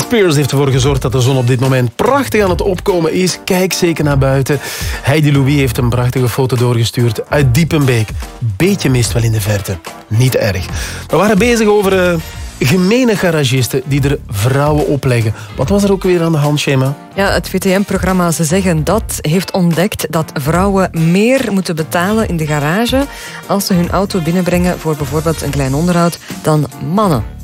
Spears heeft ervoor gezorgd dat de zon op dit moment prachtig aan het opkomen is. Kijk zeker naar buiten. Heidi Louis heeft een prachtige foto doorgestuurd uit Diepenbeek. Beetje mist wel in de verte. Niet erg. We waren bezig over eh, gemene garagisten die er vrouwen opleggen. Wat was er ook weer aan de hand, Shema? Ja, het VTM-programma Ze Zeggen Dat heeft ontdekt dat vrouwen meer moeten betalen in de garage als ze hun auto binnenbrengen voor bijvoorbeeld een klein onderhoud dan mannen.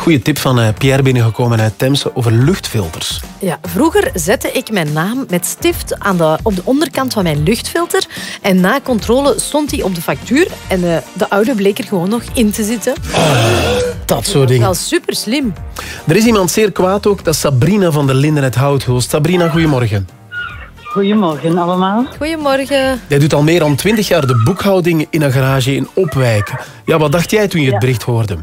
Goeie tip van eh, Pierre binnengekomen uit Temse over luchtfilters. Ja, vroeger zette ik mijn naam met stift aan de, op de onderkant van mijn luchtfilter. En na controle stond die op de factuur. En de, de oude bleek er gewoon nog in te zitten. Dat soort dingen. Wel super slim. Er is iemand zeer kwaad ook, dat is Sabrina van der Linden uit Houthulst. Sabrina, goedemorgen. Goedemorgen allemaal. Goedemorgen. Jij doet al meer dan 20 jaar de boekhouding in een garage in Opwijk. Ja, wat dacht jij toen je het bericht hoorde?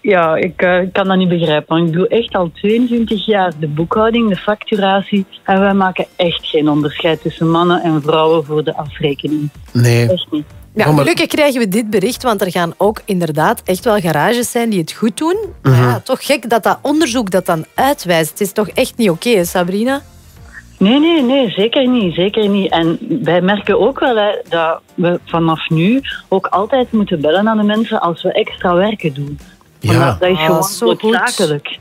Ja, ik eh, kan dat niet begrijpen. Want ik doe echt al 22 jaar de boekhouding, de facturatie. En wij maken echt geen onderscheid tussen mannen en vrouwen voor de afrekening. Nee. Echt niet. Ja, gelukkig krijgen we dit bericht, want er gaan ook inderdaad echt wel garages zijn die het goed doen. Mhm. Maar ja, toch gek dat dat onderzoek dat dan uitwijst. Het is toch echt niet oké, Sabrina? Nee, nee, nee, zeker niet. Zeker niet. En wij merken ook wel hè, dat we vanaf nu ook altijd moeten bellen aan de mensen als we extra werken doen. Ja. Dat is Ah, gewoon noodzakelijk.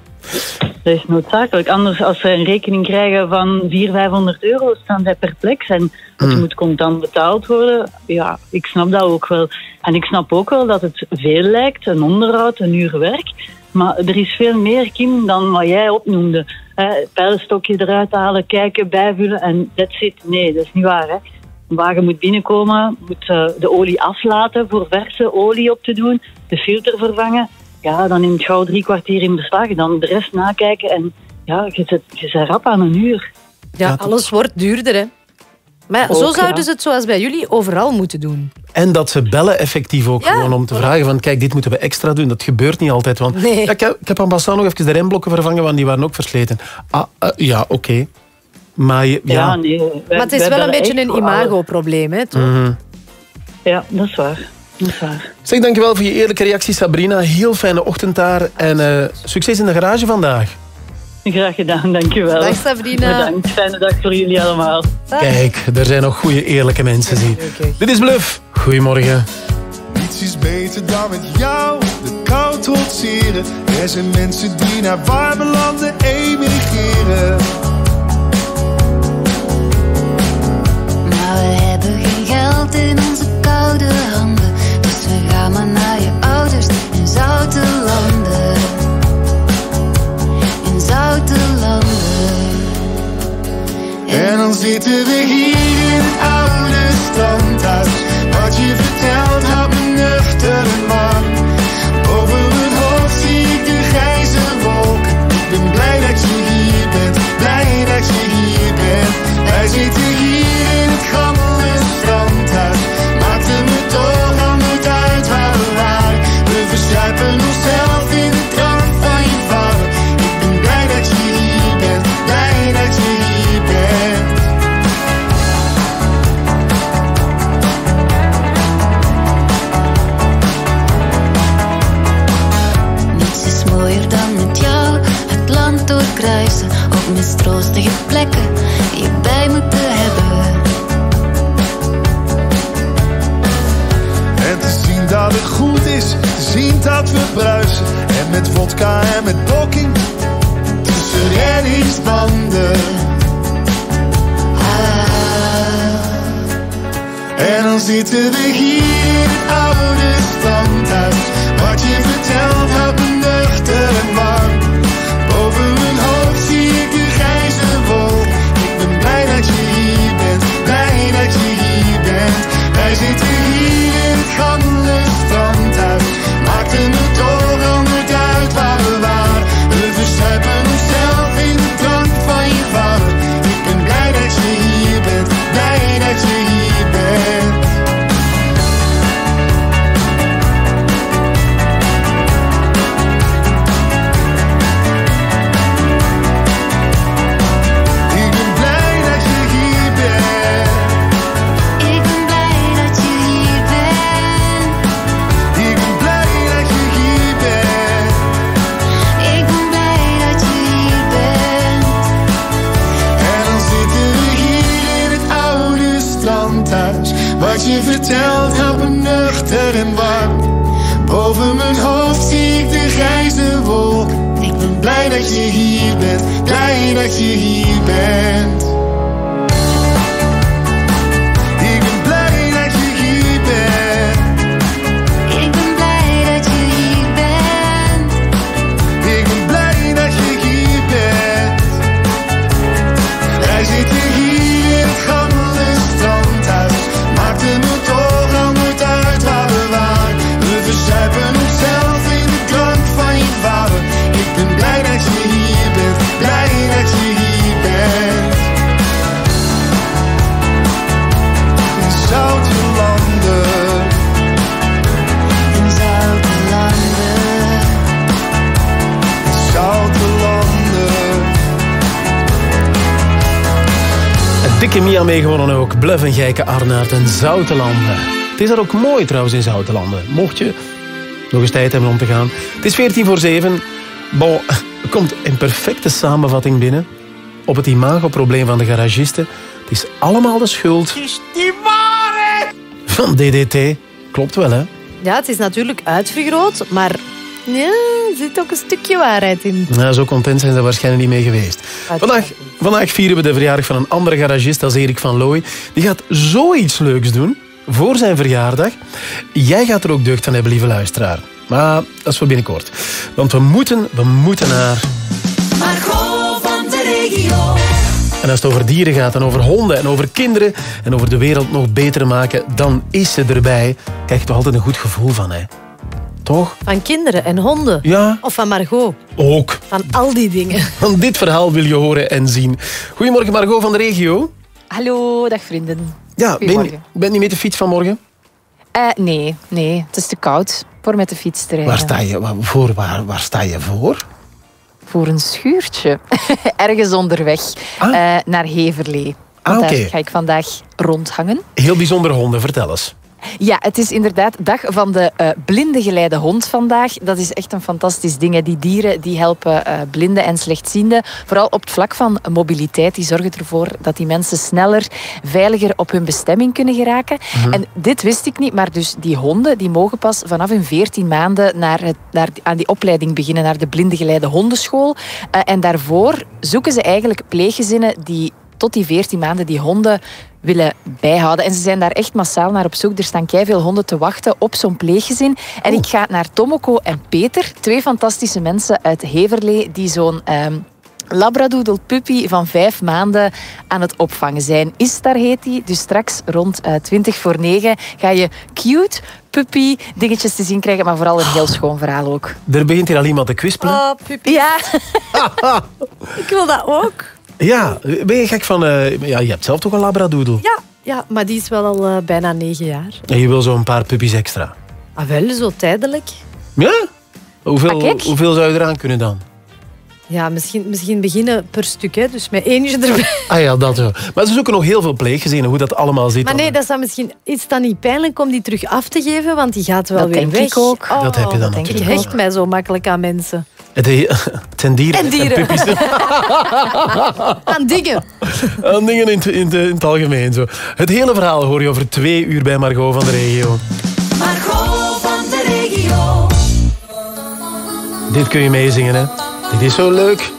Dat is noodzakelijk. Anders, als ze een rekening krijgen van 400, 500 euro, staan zij perplex. En het Hmm. moet contant betaald worden. Ja, ik snap dat ook wel. En ik snap ook wel dat het veel lijkt, een onderhoud, een uur werk. Maar er is veel meer, Kim, dan wat jij opnoemde. Hè, pijlenstokje eruit halen, kijken, bijvullen en that's it. Nee, dat is niet waar. Hè. Een wagen moet binnenkomen, moet eh, de olie aflaten voor verse olie op te doen, de filter vervangen. Ja, dan neemt gauw drie kwartier in beslag. Dan de rest nakijken en ja, je zit, je rap aan een uur. Ja, alles wordt duurder, hè. Maar Ook, zo zouden ze het zoals bij jullie overal moeten doen. En dat ze bellen effectief ook Ja. gewoon om te vragen van kijk, dit moeten we extra doen. Dat gebeurt niet altijd. Want Nee. ja, ik, heb, ik heb aan nog even de remblokken vervangen, want die waren ook versleten. Ah, eh, ja, oké. Maar ja. Ja, nee. wij- Maar het is wel een beetje een imago-probleem, hè, toch? Mhm. Ja, dat is waar. Zeg, dankjewel voor je eerlijke reactie, Sabrina. Heel fijne ochtend daar. En eh, succes in de garage vandaag. Graag gedaan, dankjewel. Dag, Sabrina. Bedankt. Fijne dag voor jullie allemaal. Kijk, er zijn nog goede, eerlijke mensen hier. Dit is Bluff. Goedemorgen. Niets is beter dan met jou de kou trotseren. Er zijn mensen die naar warme landen emigreren. Maar we hebben geen geld in onze koude handen. Vertelt houdt me nuchter en je bij moeten hebben. En te zien dat het goed is, te zien dat we bruisen. En met vodka en met blokking, tussen reddingsbanden. Ah. En dan zitten we hier in het oude standhuis. Wat je vertelt houdt me nuchter en warm. Wij zitten hier in het gammele strandhuis. Maakte me ook. Bluff en Gijke Arnaert en Zoutelanden. Het is daar ook mooi trouwens in Zoutelanden. Mocht je nog eens tijd hebben om te gaan. Het is 14 voor 7. Bon, er komt een perfecte samenvatting binnen op het imagoprobleem van de garagisten. Het is allemaal de schuld Is die van DDT. Klopt wel, hè? Ja, het is natuurlijk uitvergroot, maar ja, er zit ook een stukje waarheid in. Nou, zo content zijn ze waarschijnlijk niet mee geweest. Vandaag, vandaag vieren we de verjaardag van een andere garagist als Erik van Looy. Die gaat zoiets leuks doen voor zijn verjaardag. Jij gaat er ook deugd van hebben, lieve luisteraar. Maar dat is voor binnenkort. Want we moeten, we moeten naar... Margot van de regio. En als het over dieren gaat en over honden en over kinderen... en over de wereld nog beter maken, dan is ze erbij. Krijg je toch altijd een goed gevoel van, hè? Toch? Van kinderen en honden. Ja. Of van Margot. Ook. Van al die dingen. Want dit verhaal wil je horen en zien. Goedemorgen, Margot van de regio. Hallo, dag vrienden. Ja, ben, Goedemorgen. ben niet met de fiets vanmorgen? Eh, nee, nee, het is te koud voor met de fiets te rijden. Waar sta je voor? Waar, waar sta je voor? Voor een schuurtje. Ergens onderweg eh, naar Heverlee. Ah. Daar ga ik vandaag rondhangen. Heel bijzondere honden, vertel eens. Ja, het is inderdaad dag van de eh blinde geleide hond vandaag. Dat is echt een fantastisch ding. hè. Die dieren die helpen eh blinden en slechtzienden. Vooral op het vlak van mobiliteit. Die zorgen ervoor dat die mensen sneller, veiliger op hun bestemming kunnen geraken. Mhm. En dit wist ik niet, maar dus die honden die mogen pas vanaf hun 14 maanden naar het, naar, aan die opleiding beginnen, naar de blinde geleide hondenschool. Eh, en daarvoor zoeken ze eigenlijk pleeggezinnen die tot die 14 maanden die honden willen bijhouden. En ze zijn daar echt massaal naar op zoek. Er staan veel honden te wachten op zo'n pleeggezin. En ik ga naar Tomoko en Peter, twee fantastische mensen uit Heverlee, die zo'n ehm labradoodle puppy van vijf maanden aan het opvangen zijn. Istar heet die. Dus straks rond eh 20 voor 9 ga je cute puppy dingetjes te zien krijgen, maar vooral een heel schoon verhaal ook. Er begint hier al iemand te kwispelen. Oh, puppy. Ja. ik wil dat ook. Ja, ben je gek van... eh, ja, je hebt zelf toch een labradoodle? Ja, ja maar die is wel al eh, bijna negen jaar. En je wil zo een paar puppies extra. Ah, wel, zo tijdelijk. Ja? Ah, Hoeveel, kijk. hoeveel zou je eraan kunnen dan? Ja, misschien, misschien beginnen per stuk, hè. dus met eentje erbij. Ah ja, dat zo. Maar ze zoeken nog heel veel pleeggezinnen, hoe dat allemaal zit. Maar nee, dat is dan misschien iets dan niet pijnlijk om die terug af te geven, want die gaat wel Dat weer denk weg. ik ook. Oh, Dat heb je dan Ik natuurlijk hecht mij zo makkelijk aan mensen. Het zijn dieren. En dieren. puppies. aan dingen. Aan dingen in, het- in, in het algemeen. Zo. Het hele verhaal hoor je over twee uur bij Margot van de regio. Margot van de regio. Dit kun je meezingen, hè. Dit is zo leuk.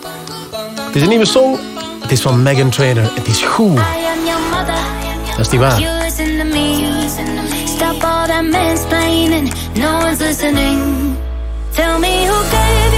Het is een nieuwe song. Het is van Megan Trainor. Het is goed. Dat is niet waar. Stop all that mansplaining. No one's listening. Tell me who gave you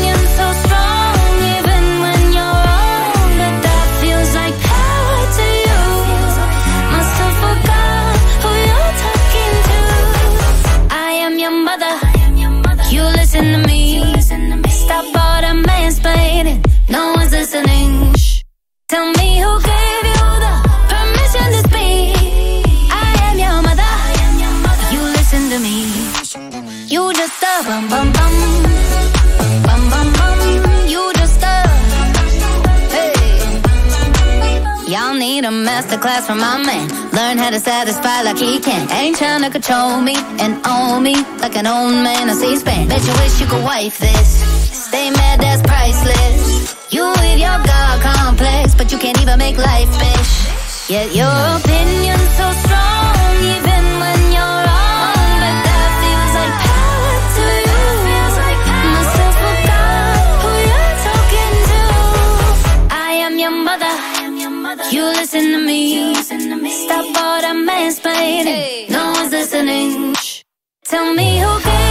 masterclass from my man. Learn how to satisfy like he can. Ain't trying to control me and own me like an old man on C-SPAN. Bet you wish you could wife this. Stay mad, that's priceless. You with your God complex, but you can't even make life bitch. Yet your opinion's so strong, even when you're wrong. But that feels like power to you. Feels like power Myself forgot who you're talking to. I am your mother. Am your mother. You, listen you listen to me. Stop all the mansplaining. Hey. No one's listening. Tell me who gave.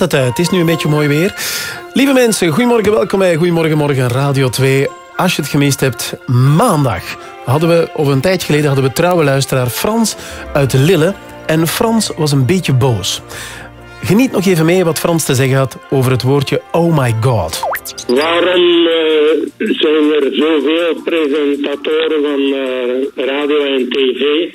het. Het is nu een beetje mooi weer. Lieve mensen, goedemorgen, welkom bij Goedemorgenmorgen Radio 2. Als je het gemist hebt, maandag hadden we, of een tijd geleden, hadden we trouwe luisteraar Frans uit Lille. En Frans was een beetje boos. Geniet nog even mee wat Frans te zeggen had over het woordje Oh my god. Waarom eh, zijn er zoveel presentatoren van eh, radio en tv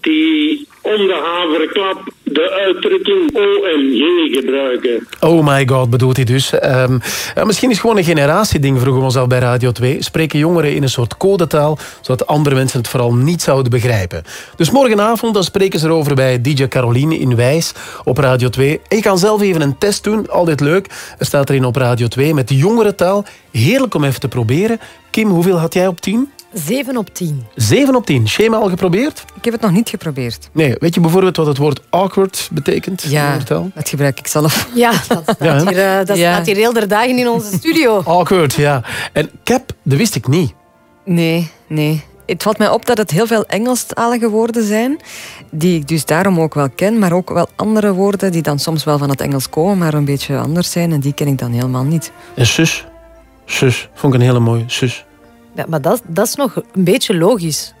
die om de haverklap de uitdrukking OMG gebruiken. Oh my god, bedoelt hij dus. Ehm, misschien is het gewoon een generatieding, vroegen we ons al bij Radio 2. Spreken jongeren in een soort codetaal, zodat andere mensen het vooral niet zouden begrijpen. Dus morgenavond dan spreken ze erover bij DJ Caroline in Wijs op Radio 2. En je kan zelf even een test doen, altijd leuk. Er staat erin op Radio 2 met de jongerentaal. Heerlijk om even te proberen. Kim, hoeveel had jij op 10? 7 op 10. 7 op 10. Schema al geprobeerd? Ik heb het nog niet geprobeerd. Nee, weet je bijvoorbeeld wat het woord awkward betekent? Ja, dat gebruik ik zelf. Ja, dat staat, Ja, hier, eh, dat Ja. staat hier heel de dagen in onze studio. Awkward, ja. En cap, dat wist ik niet. Nee, nee. Het valt mij op dat het heel veel Engelstalige woorden zijn, die ik dus daarom ook wel ken, maar ook wel andere woorden die dan soms wel van het Engels komen, maar een beetje anders zijn en die ken ik dan helemaal niet. En sus? Sus, vond ik een hele mooie. Sus. Ja, maar dat, dat is nog een beetje logisch.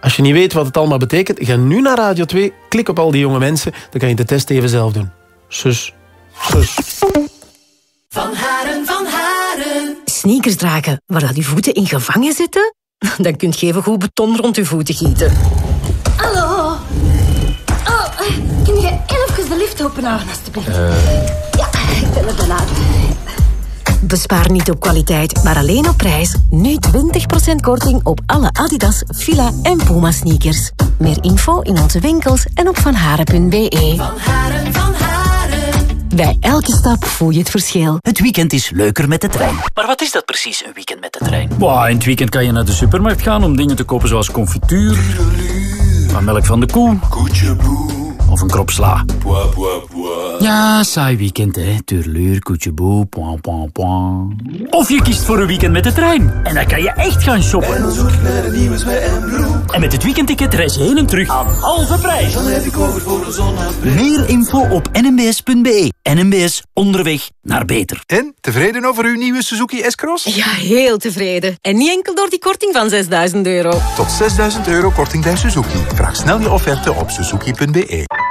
Als je niet weet wat het allemaal betekent, ga nu naar Radio 2, klik op al die jonge mensen, dan kan je de test even zelf doen. Sus. Sus. Van Haren, van Haren. Sneakers dragen waar dat uw voeten in gevangen zitten? Dan kunt je even goed beton rond uw voeten gieten. Hallo. Oh, eh, kun je even de lift openhouden, alstublieft? Ja, ik ben er bijna. Bespaar niet op kwaliteit, maar alleen op prijs. Nu 20% korting op alle Adidas, Fila en Puma sneakers. Meer info in onze winkels en op vanharen.be. Van Haren, van Haren. Bij elke stap voel je het verschil. Het weekend is leuker met de trein. Maar wat is dat precies, een weekend met de trein? Wow, in het weekend kan je naar de supermarkt gaan om dingen te kopen zoals confituur, maar melk van de koe, of een krop sla. Ja, saai weekend, hè. Turluur, koetjeboe, poin, poin, poin. Of je kiest voor een weekend met de trein. En dan kan je echt gaan shoppen. En En met het weekendticket reis je heen en terug aan halve prijs. Dan heb ik over voor de zon. Meer info op nmbs.be. NMBS, onderweg naar beter. En, tevreden over uw nieuwe Suzuki S-Cross? Ja, heel tevreden. En niet enkel door die korting van 6000 euro. Tot 6000 euro korting bij Suzuki. Vraag snel je offerte op suzuki.be.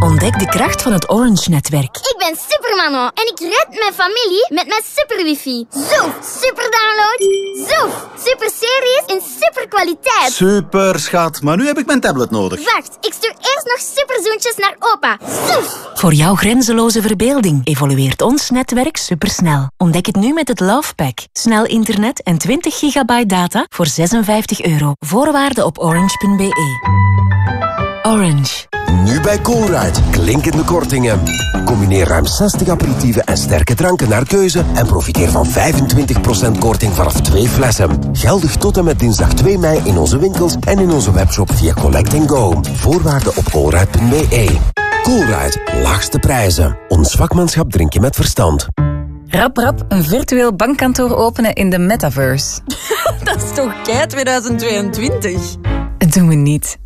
Ontdek de kracht van het Orange-netwerk. Ik ben Supermano en ik red mijn familie met mijn super wifi. Zo, super download, zo, super series in super kwaliteit. Super, schat. Maar nu heb ik mijn tablet nodig. Wacht, ik stuur eerst nog super zoentjes naar opa. Soef! Voor jouw grenzeloze verbeelding evolueert ons netwerk supersnel. Ontdek het nu met het Love Pack. Snel internet en 20 gigabyte data voor 56 euro. Voorwaarden op orange.be. Orange. Nu bij Colruyt. Klinkende kortingen. Combineer ruim 60 aperitieven en sterke dranken naar keuze en profiteer van 25% korting vanaf twee flessen. Geldig tot en met dinsdag 2 mei in onze winkels en in onze webshop via Collect Go. Voorwaarden op colruyt.be. Colruyt. Laagste prijzen. Ons vakmanschap drink je met verstand. Rap rap een virtueel bankkantoor openen in de metaverse. Dat is toch kei 2022? Dat doen we niet.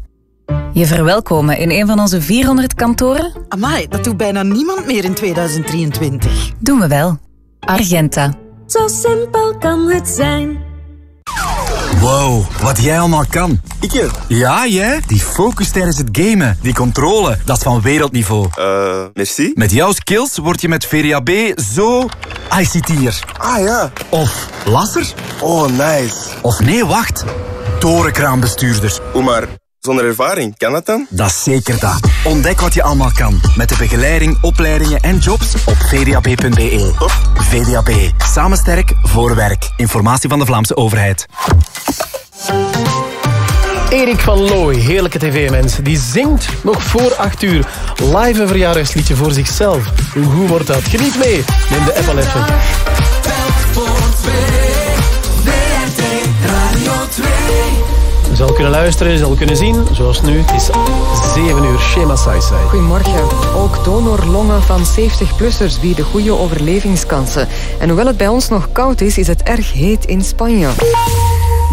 Je verwelkomen in een van onze 400 kantoren? Amai, dat doet bijna niemand meer in 2023. Doen we wel. Argenta. Zo simpel kan het zijn. Wow, wat jij allemaal kan. Ik Ja, jij? Die focus tijdens het gamen, die controle, dat is van wereldniveau. Eh, merci. Met jouw skills word je met VDAB zo ICT'er. Ah ja. Of lasser. Oh, nice. Of nee, wacht. Torenkraanbestuurder. Hoe maar, zonder ervaring, kan dat dan? Dat is zeker dat. Ontdek wat je allemaal kan. Met de begeleiding, opleidingen en jobs op vdab.be. VDAB. Samen sterk voor werk. Informatie van de Vlaamse overheid. Erik van Looy, heerlijke tv-mens, die zingt nog voor 8 uur live een verjaardagsliedje voor zichzelf. Hoe goed wordt dat? Geniet mee. Neem de app al even. Je zal kunnen luisteren, zal kunnen zien, zoals nu. Het is 7 uur, Shema Saisai. Goedemorgen. Ook donorlongen van 70-plussers bieden goede overlevingskansen. En hoewel het bij ons nog koud is, is het erg heet in Spanje.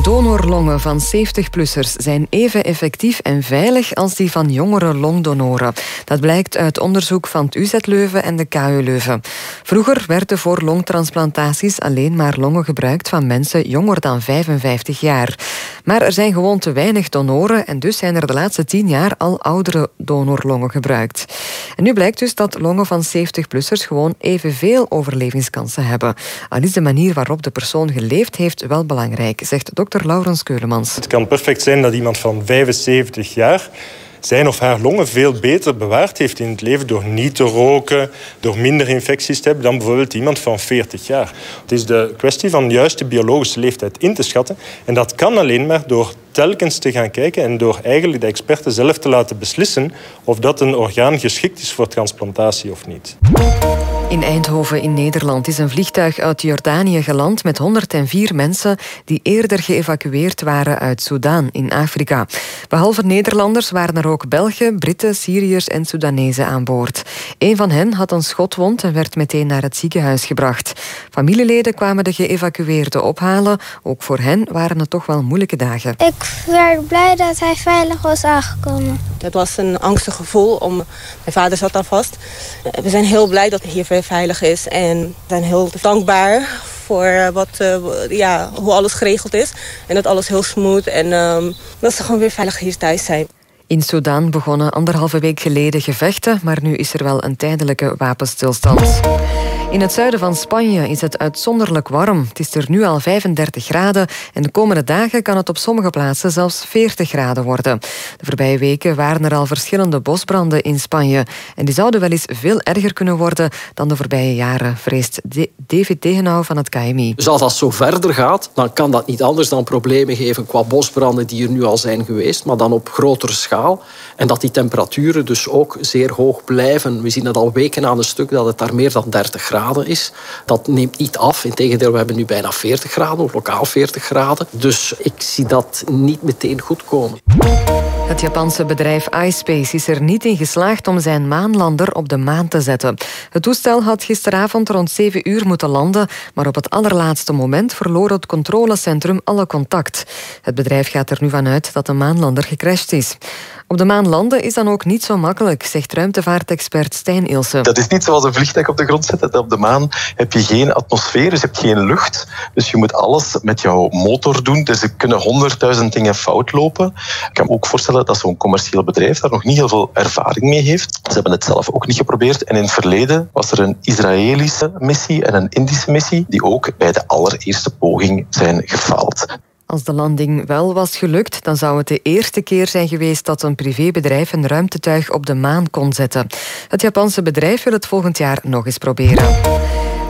Donorlongen van 70-plussers zijn even effectief en veilig als die van jongere longdonoren. Dat blijkt uit onderzoek van het UZ Leuven en de KU Leuven. Vroeger werden voor longtransplantaties alleen maar longen gebruikt van mensen jonger dan 55 jaar. Maar er zijn gewoon te weinig donoren en dus zijn er de laatste 10 jaar al oudere donorlongen gebruikt. En nu blijkt dus dat longen van 70-plussers gewoon evenveel overlevingskansen hebben. Al is de manier waarop de persoon geleefd heeft wel belangrijk, zegt dokter Laurens Keulemans. Het kan perfect zijn dat iemand van 75 jaar zijn of haar longen veel beter bewaard heeft in het leven door niet te roken, door minder infecties te hebben dan bijvoorbeeld iemand van 40 jaar. Het is de kwestie van de biologische leeftijd in te schatten. En dat kan alleen maar door telkens te gaan kijken en door eigenlijk de experten zelf te laten beslissen of dat een orgaan geschikt is voor transplantatie of niet. In Eindhoven in Nederland is een vliegtuig uit Jordanië geland met 104 mensen die eerder geëvacueerd waren uit Soudaan in Afrika. Behalve Nederlanders waren er ook Belgen, Britten, Syriërs en Soedanezen aan boord. Een van hen had een schotwond en werd meteen naar het ziekenhuis gebracht. Familieleden kwamen de geëvacueerden ophalen. Ook voor hen waren het toch wel moeilijke dagen. Ik werd blij dat hij veilig was aangekomen. Het was een angstig gevoel. Om... Mijn vader zat daar vast. We zijn heel blij dat het hier weer veilig is. En we zijn heel dankbaar voor wat, uh, ja, hoe alles geregeld is. En dat alles heel smooth. En um, dat ze gewoon weer veilig hier thuis zijn. In Soudaan begonnen anderhalve week geleden gevechten, maar nu is er wel een tijdelijke wapenstilstand. In het zuiden van Spanje is het uitzonderlijk warm. Het is er nu al 35 graden en de komende dagen kan het op sommige plaatsen zelfs 40 graden worden. De voorbije weken waren er al verschillende bosbranden in Spanje en die zouden wel eens veel erger kunnen worden dan de voorbije jaren, vreest David Tegenau van het KMI. Dus als dat zo verder gaat, dan kan dat niet anders dan problemen geven qua bosbranden die er nu al zijn geweest, maar dan op grotere schaal. En dat die temperaturen dus ook zeer hoog blijven. We zien het al weken aan een stuk dat het daar meer dan 30 graden is. Dat neemt niet af. Integendeel, we hebben nu bijna 40 graden, of lokaal 40 graden. Dus ik zie dat niet meteen goed komen. Het Japanse bedrijf iSpace is er niet in geslaagd om zijn maanlander op de maan te zetten. Het toestel had gisteravond rond 7 uur moeten landen, maar op het allerlaatste moment verloor het controlecentrum alle contact. Het bedrijf gaat er nu vanuit dat de maanlander gecrashed is. Op de maan landen is dan ook niet zo makkelijk, zegt ruimtevaartexpert Stijn Ilse. Dat is niet zoals een vliegtuig op de grond zetten. Op de maan heb je geen atmosfeer, dus je hebt geen lucht. Dus je moet alles met jouw motor doen. Dus er kunnen honderdduizend dingen fout lopen. Ik kan me ook voorstellen dat zo'n commercieel bedrijf daar nog niet heel veel ervaring mee heeft. Ze hebben het zelf ook niet geprobeerd. En in het verleden was er een Israëlische missie en een Indische missie die ook bij de allereerste poging zijn gefaald. Als de landing wel was gelukt, dan zou het de eerste keer zijn geweest dat een privébedrijf een ruimtetuig op de maan kon zetten. Het Japanse bedrijf wil het volgend jaar nog eens proberen.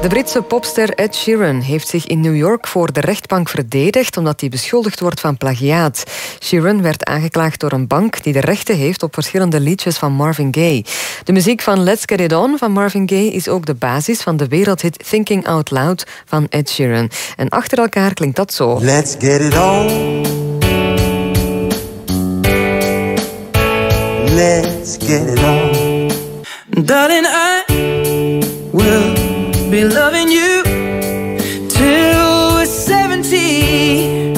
De Britse popster Ed Sheeran heeft zich in New York voor de rechtbank verdedigd omdat hij beschuldigd wordt van plagiaat. Sheeran werd aangeklaagd door een bank die de rechten heeft op verschillende liedjes van Marvin Gaye. De muziek van Let's Get It On van Marvin Gaye is ook de basis van de wereldhit Thinking Out Loud van Ed Sheeran. En achter elkaar klinkt dat zo. Let's get it on. Let's get it on. Darling, I be loving you till we're 70.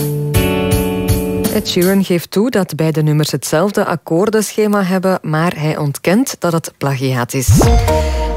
Ed Sheeran geeft toe dat beide nummers hetzelfde akkoordenschema hebben, maar hij ontkent dat het plagiaat is.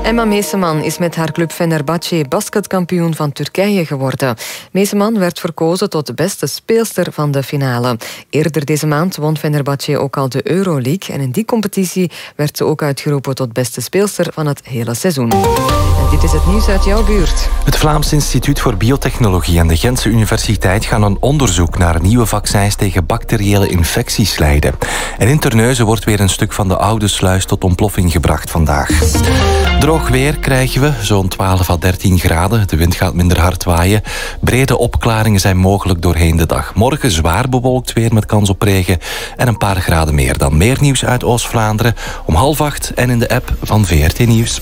Emma Meeseman is met haar club Fenerbahce basketkampioen van Turkije geworden. Meeseman werd verkozen tot beste speelster van de finale. Eerder deze maand won Fenerbahce ook al de Euroleague en in die competitie werd ze ook uitgeroepen tot beste speelster van het hele seizoen. En dit is het nieuws uit jouw buurt. Het Vlaams Instituut voor Biotechnologie en de Gentse Universiteit gaan een onderzoek naar nieuwe vaccins tegen bacteriële infecties leiden. En in Terneuzen wordt weer een stuk van de oude sluis tot ontploffing gebracht vandaag. Droog weer krijgen we, zo'n 12 à 13 graden. De wind gaat minder hard waaien. Brede opklaringen zijn mogelijk doorheen de dag. Morgen zwaar bewolkt weer met kans op regen en een paar graden meer. Dan meer nieuws uit Oost-Vlaanderen om half acht en in de app van VRT Nieuws.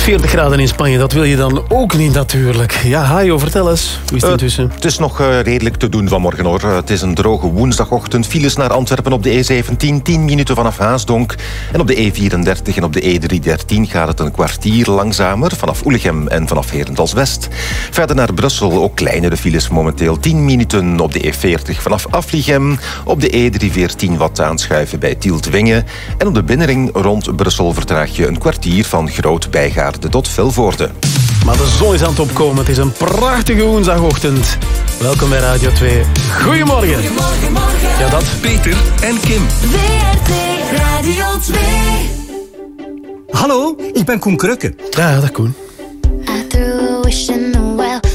40 graden in Spanje, dat wil je dan ook niet natuurlijk. Ja, Hajo, vertel eens. Hoe is het intussen? Het is nog uh, redelijk te doen vanmorgen hoor. Uh, het is een droge woensdagochtend. Files naar Antwerpen op de E17, 10 minuten vanaf Haasdonk. En op de E34 en op de E313 gaat het een kwartier langzamer. Vanaf Oelegem en vanaf Herentals West. Verder naar Brussel ook kleinere files momenteel. 10 minuten op de E40 vanaf Afligem. Op de E314 wat aanschuiven bij Tieltwingen. En op de binnenring rond Brussel vertraag je een kwartier van Groot Bijgaarde tot Vilvoorde. Maar de zon is aan het opkomen. Het is een prachtige woensdagochtend. Welkom bij Radio 2. Goedemorgen. Goedemorgen, morgen. Ja, dat. Peter en Kim. WRT Radio 2. Hallo, ik ben Koen Krukke. Ja, dat Koen. I threw a wish in the well.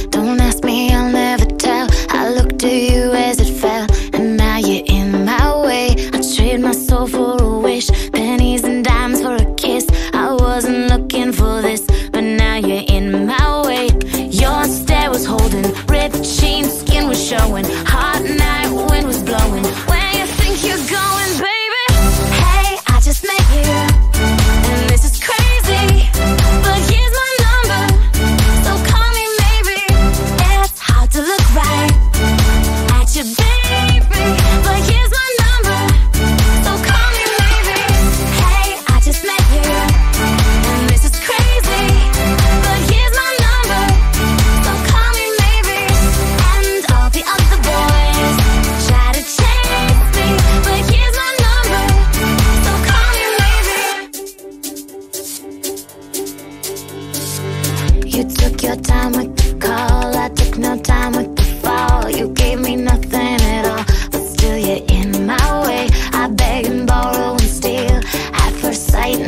Time with the call, I took no time with the fall. You gave me nothing at all, but still you're in my way. I beg and borrow and steal at first sight,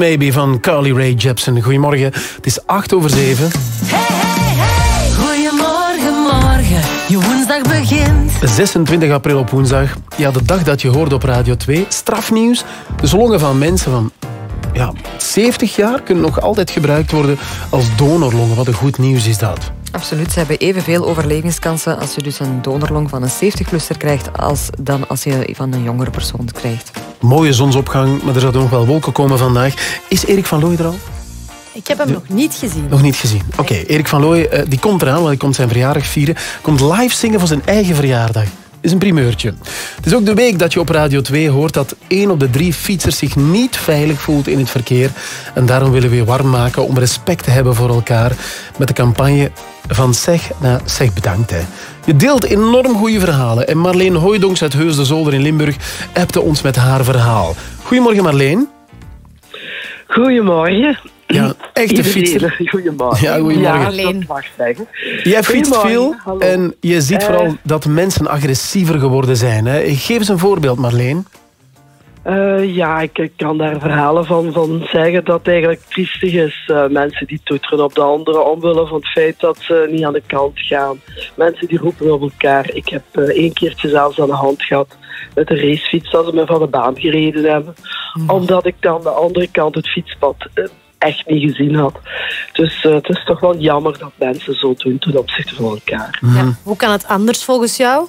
maybe. Van Carly Rae Jepsen. Goedemorgen, het is 8 over 7. Goedemorgen, morgen. Je woensdag begint. 26 april op woensdag. Ja, de dag dat je hoorde op Radio 2. Strafnieuws. De longen van mensen van ja, 70 jaar kunnen nog altijd gebruikt worden als donorlongen. Wat een goed nieuws is dat. Absoluut, ze hebben evenveel overlevingskansen als je dus een donorlong van een 70-plusser krijgt als dan als je van een jongere persoon het krijgt. Mooie zonsopgang, maar er zouden nog wel wolken komen vandaag. Is Erik van Looy er al? Ik heb hem nog niet gezien. Nog niet gezien. Oké, Erik van Looy eh, die komt eraan, want hij komt zijn verjaardag vieren. Komt live zingen voor zijn eigen verjaardag. Is een primeurtje. Het is ook de week dat je op Radio 2 hoort dat één op de drie fietsers zich niet veilig voelt in het verkeer. En daarom willen we je warm maken om respect te hebben voor elkaar met de campagne van zeg naar zeg bedankt. Hè. Je deelt enorm goede verhalen en Marleen Hooidonks uit Heus de Zolder in Limburg appte ons met haar verhaal. Goedemorgen Marleen. Goedemorgen. Ja, echte Iedereen, fietser. Goedemorgen. Ja, goedemorgen. Ja. Jij fietst veel hallo. en je ziet Eh, vooral dat mensen agressiever geworden zijn. Hè. Geef eens een voorbeeld, Marleen. Eh, ja, ik, ik kan daar verhalen van, van zeggen dat het eigenlijk triestig is. Eh, mensen die toeteren op de anderen omwille van het feit dat ze niet aan de kant gaan. Mensen die roepen op elkaar. Ik heb eh één keertje zelfs aan de hand gehad met een racefiets dat ze me van de baan gereden hebben. Omdat ik dan de andere kant het fietspad echt niet gezien had. Dus eh, het is toch wel jammer dat mensen zo doen ten opzichte van elkaar. Mhm. Hoe kan het anders volgens jou?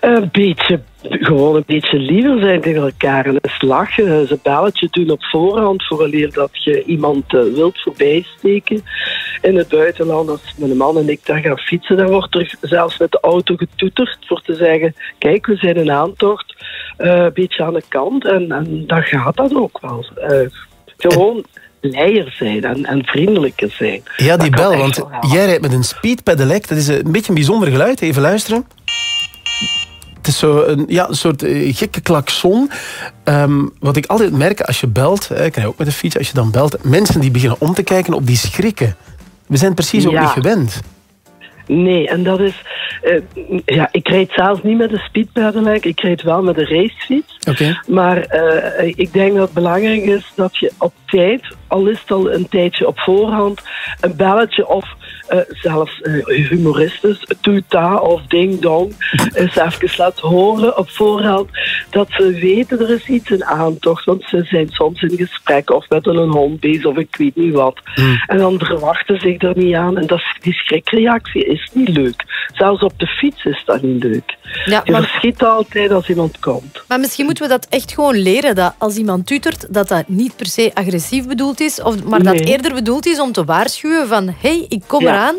Een beetje, gewoon een beetje liever zijn tegen elkaar en eens lachen. Eens een belletje doen op voorhand, vooraleer dat je iemand eh, wilt voorbijsteken. In het buitenland, als mijn man en ik daar gaan fietsen, dan wordt er zelfs met de auto getoeterd voor te zeggen, kijk, we zijn een aantocht, eh, een beetje aan de kant. En, en dan gaat dat ook wel. Eh, gewoon blijer zijn en, en vriendelijker zijn. Ja, die bel, want jij rijdt met een speed pedelec. Dat is een beetje een bijzonder geluid. Even luisteren. Het is zo een, ja, een soort eh, gekke klakson. Ehm, wat ik altijd merk als je belt, ik rij ook met de fiets, als je dan belt, mensen die beginnen om te kijken op die schrikken. We zijn precies ook Ja. niet gewend. Nee, en dat is... eh, ja, ik reed zelfs niet met een speedpedelec. Ik reed wel met een racefiets. Oké. Maar eh, ik denk dat het belangrijk is dat je op tijd, al is het al een tijdje op voorhand, een belletje of eh, zelfs eh, humoristisch, tuta of ding dong, eens even laat horen op voorhand dat ze weten er is iets in aantocht. Want ze zijn soms in gesprek of met een hond bezig of ik weet niet wat. En dan verwachten zich er niet aan. En dat, is- die schrikreactie is niet leuk. Zelfs op de fiets is dat niet leuk. Ja, je maar- verschiet altijd als iemand komt. Maar misschien moeten we dat echt gewoon leren. Dat als iemand tutert, dat dat niet per se agressief bedoeld is. Of, maar dat Nee. eerder bedoeld is om te waarschuwen van... hey, ik kom Ja. Eraan.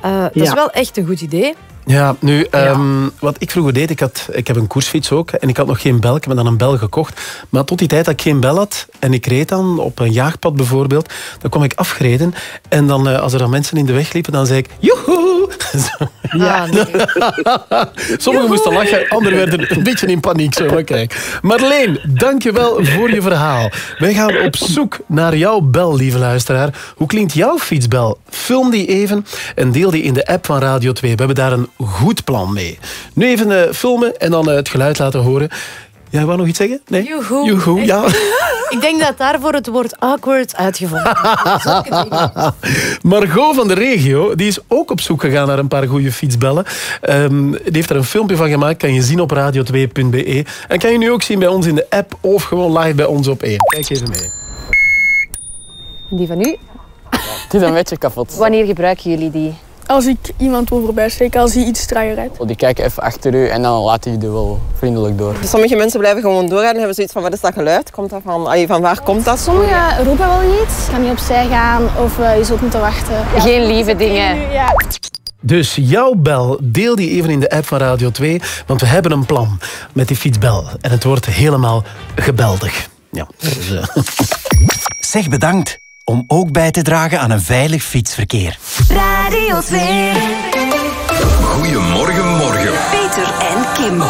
Eh, dat is wel echt een goed idee. Ja, nu, ehm, wat ik vroeger deed, ik, had, ik heb een koersfiets ook en ik had nog geen bel. Ik heb dan een bel gekocht. Maar tot die tijd dat ik geen bel had en ik reed dan op een jaagpad bijvoorbeeld, dan kwam ik afgereden. En dan, eh, als er dan mensen in de weg liepen, dan zei ik, joehoe! Ja, Sommigen moesten lachen, anderen werden een beetje in paniek. Zo, maar kijk. Marleen, dankjewel voor je verhaal. Wij gaan op zoek naar jouw bel, lieve luisteraar. Hoe klinkt jouw fietsbel? Film die even en deel die in de app van Radio 2. We hebben daar een goed plan mee. Nu even eh, filmen en dan eh, het geluid laten horen. Jij wou nog iets zeggen? Nee? Joehoe. Joehoe, ja. Ik denk dat daarvoor het woord awkward uitgevonden is. Margot van de regio die is ook op zoek gegaan naar een paar goede fietsbellen. Ehm, die heeft er een filmpje van gemaakt. Kan je zien op radio2.be. En kan je nu ook zien bij ons in de app of gewoon live bij ons op 1. Kijk even mee. Die van u? Het is een beetje kapot. Wanneer gebruiken jullie die? Als ik iemand wil voorbij steken, als hij iets trager rijdt. Die kijken even achter u en dan laat hij je wel vriendelijk door. Sommige mensen blijven gewoon doorgaan en hebben zoiets van wat is dat geluid? Komt dat van, allee, van waar komt dat? Sommigen roepen wel iets, kan niet opzij gaan of eh, je zult moeten wachten. Geen lieve dingen. Ja. Dus jouw bel, deel die even in de app van Radio 2. Want we hebben een plan met die fietsbel. En het wordt helemaal gebeldig. Ja, dus, eh, Zeg bedankt om ook bij te dragen aan een veilig fietsverkeer. Radio 2. Goedemorgen, morgen. Peter en Kim.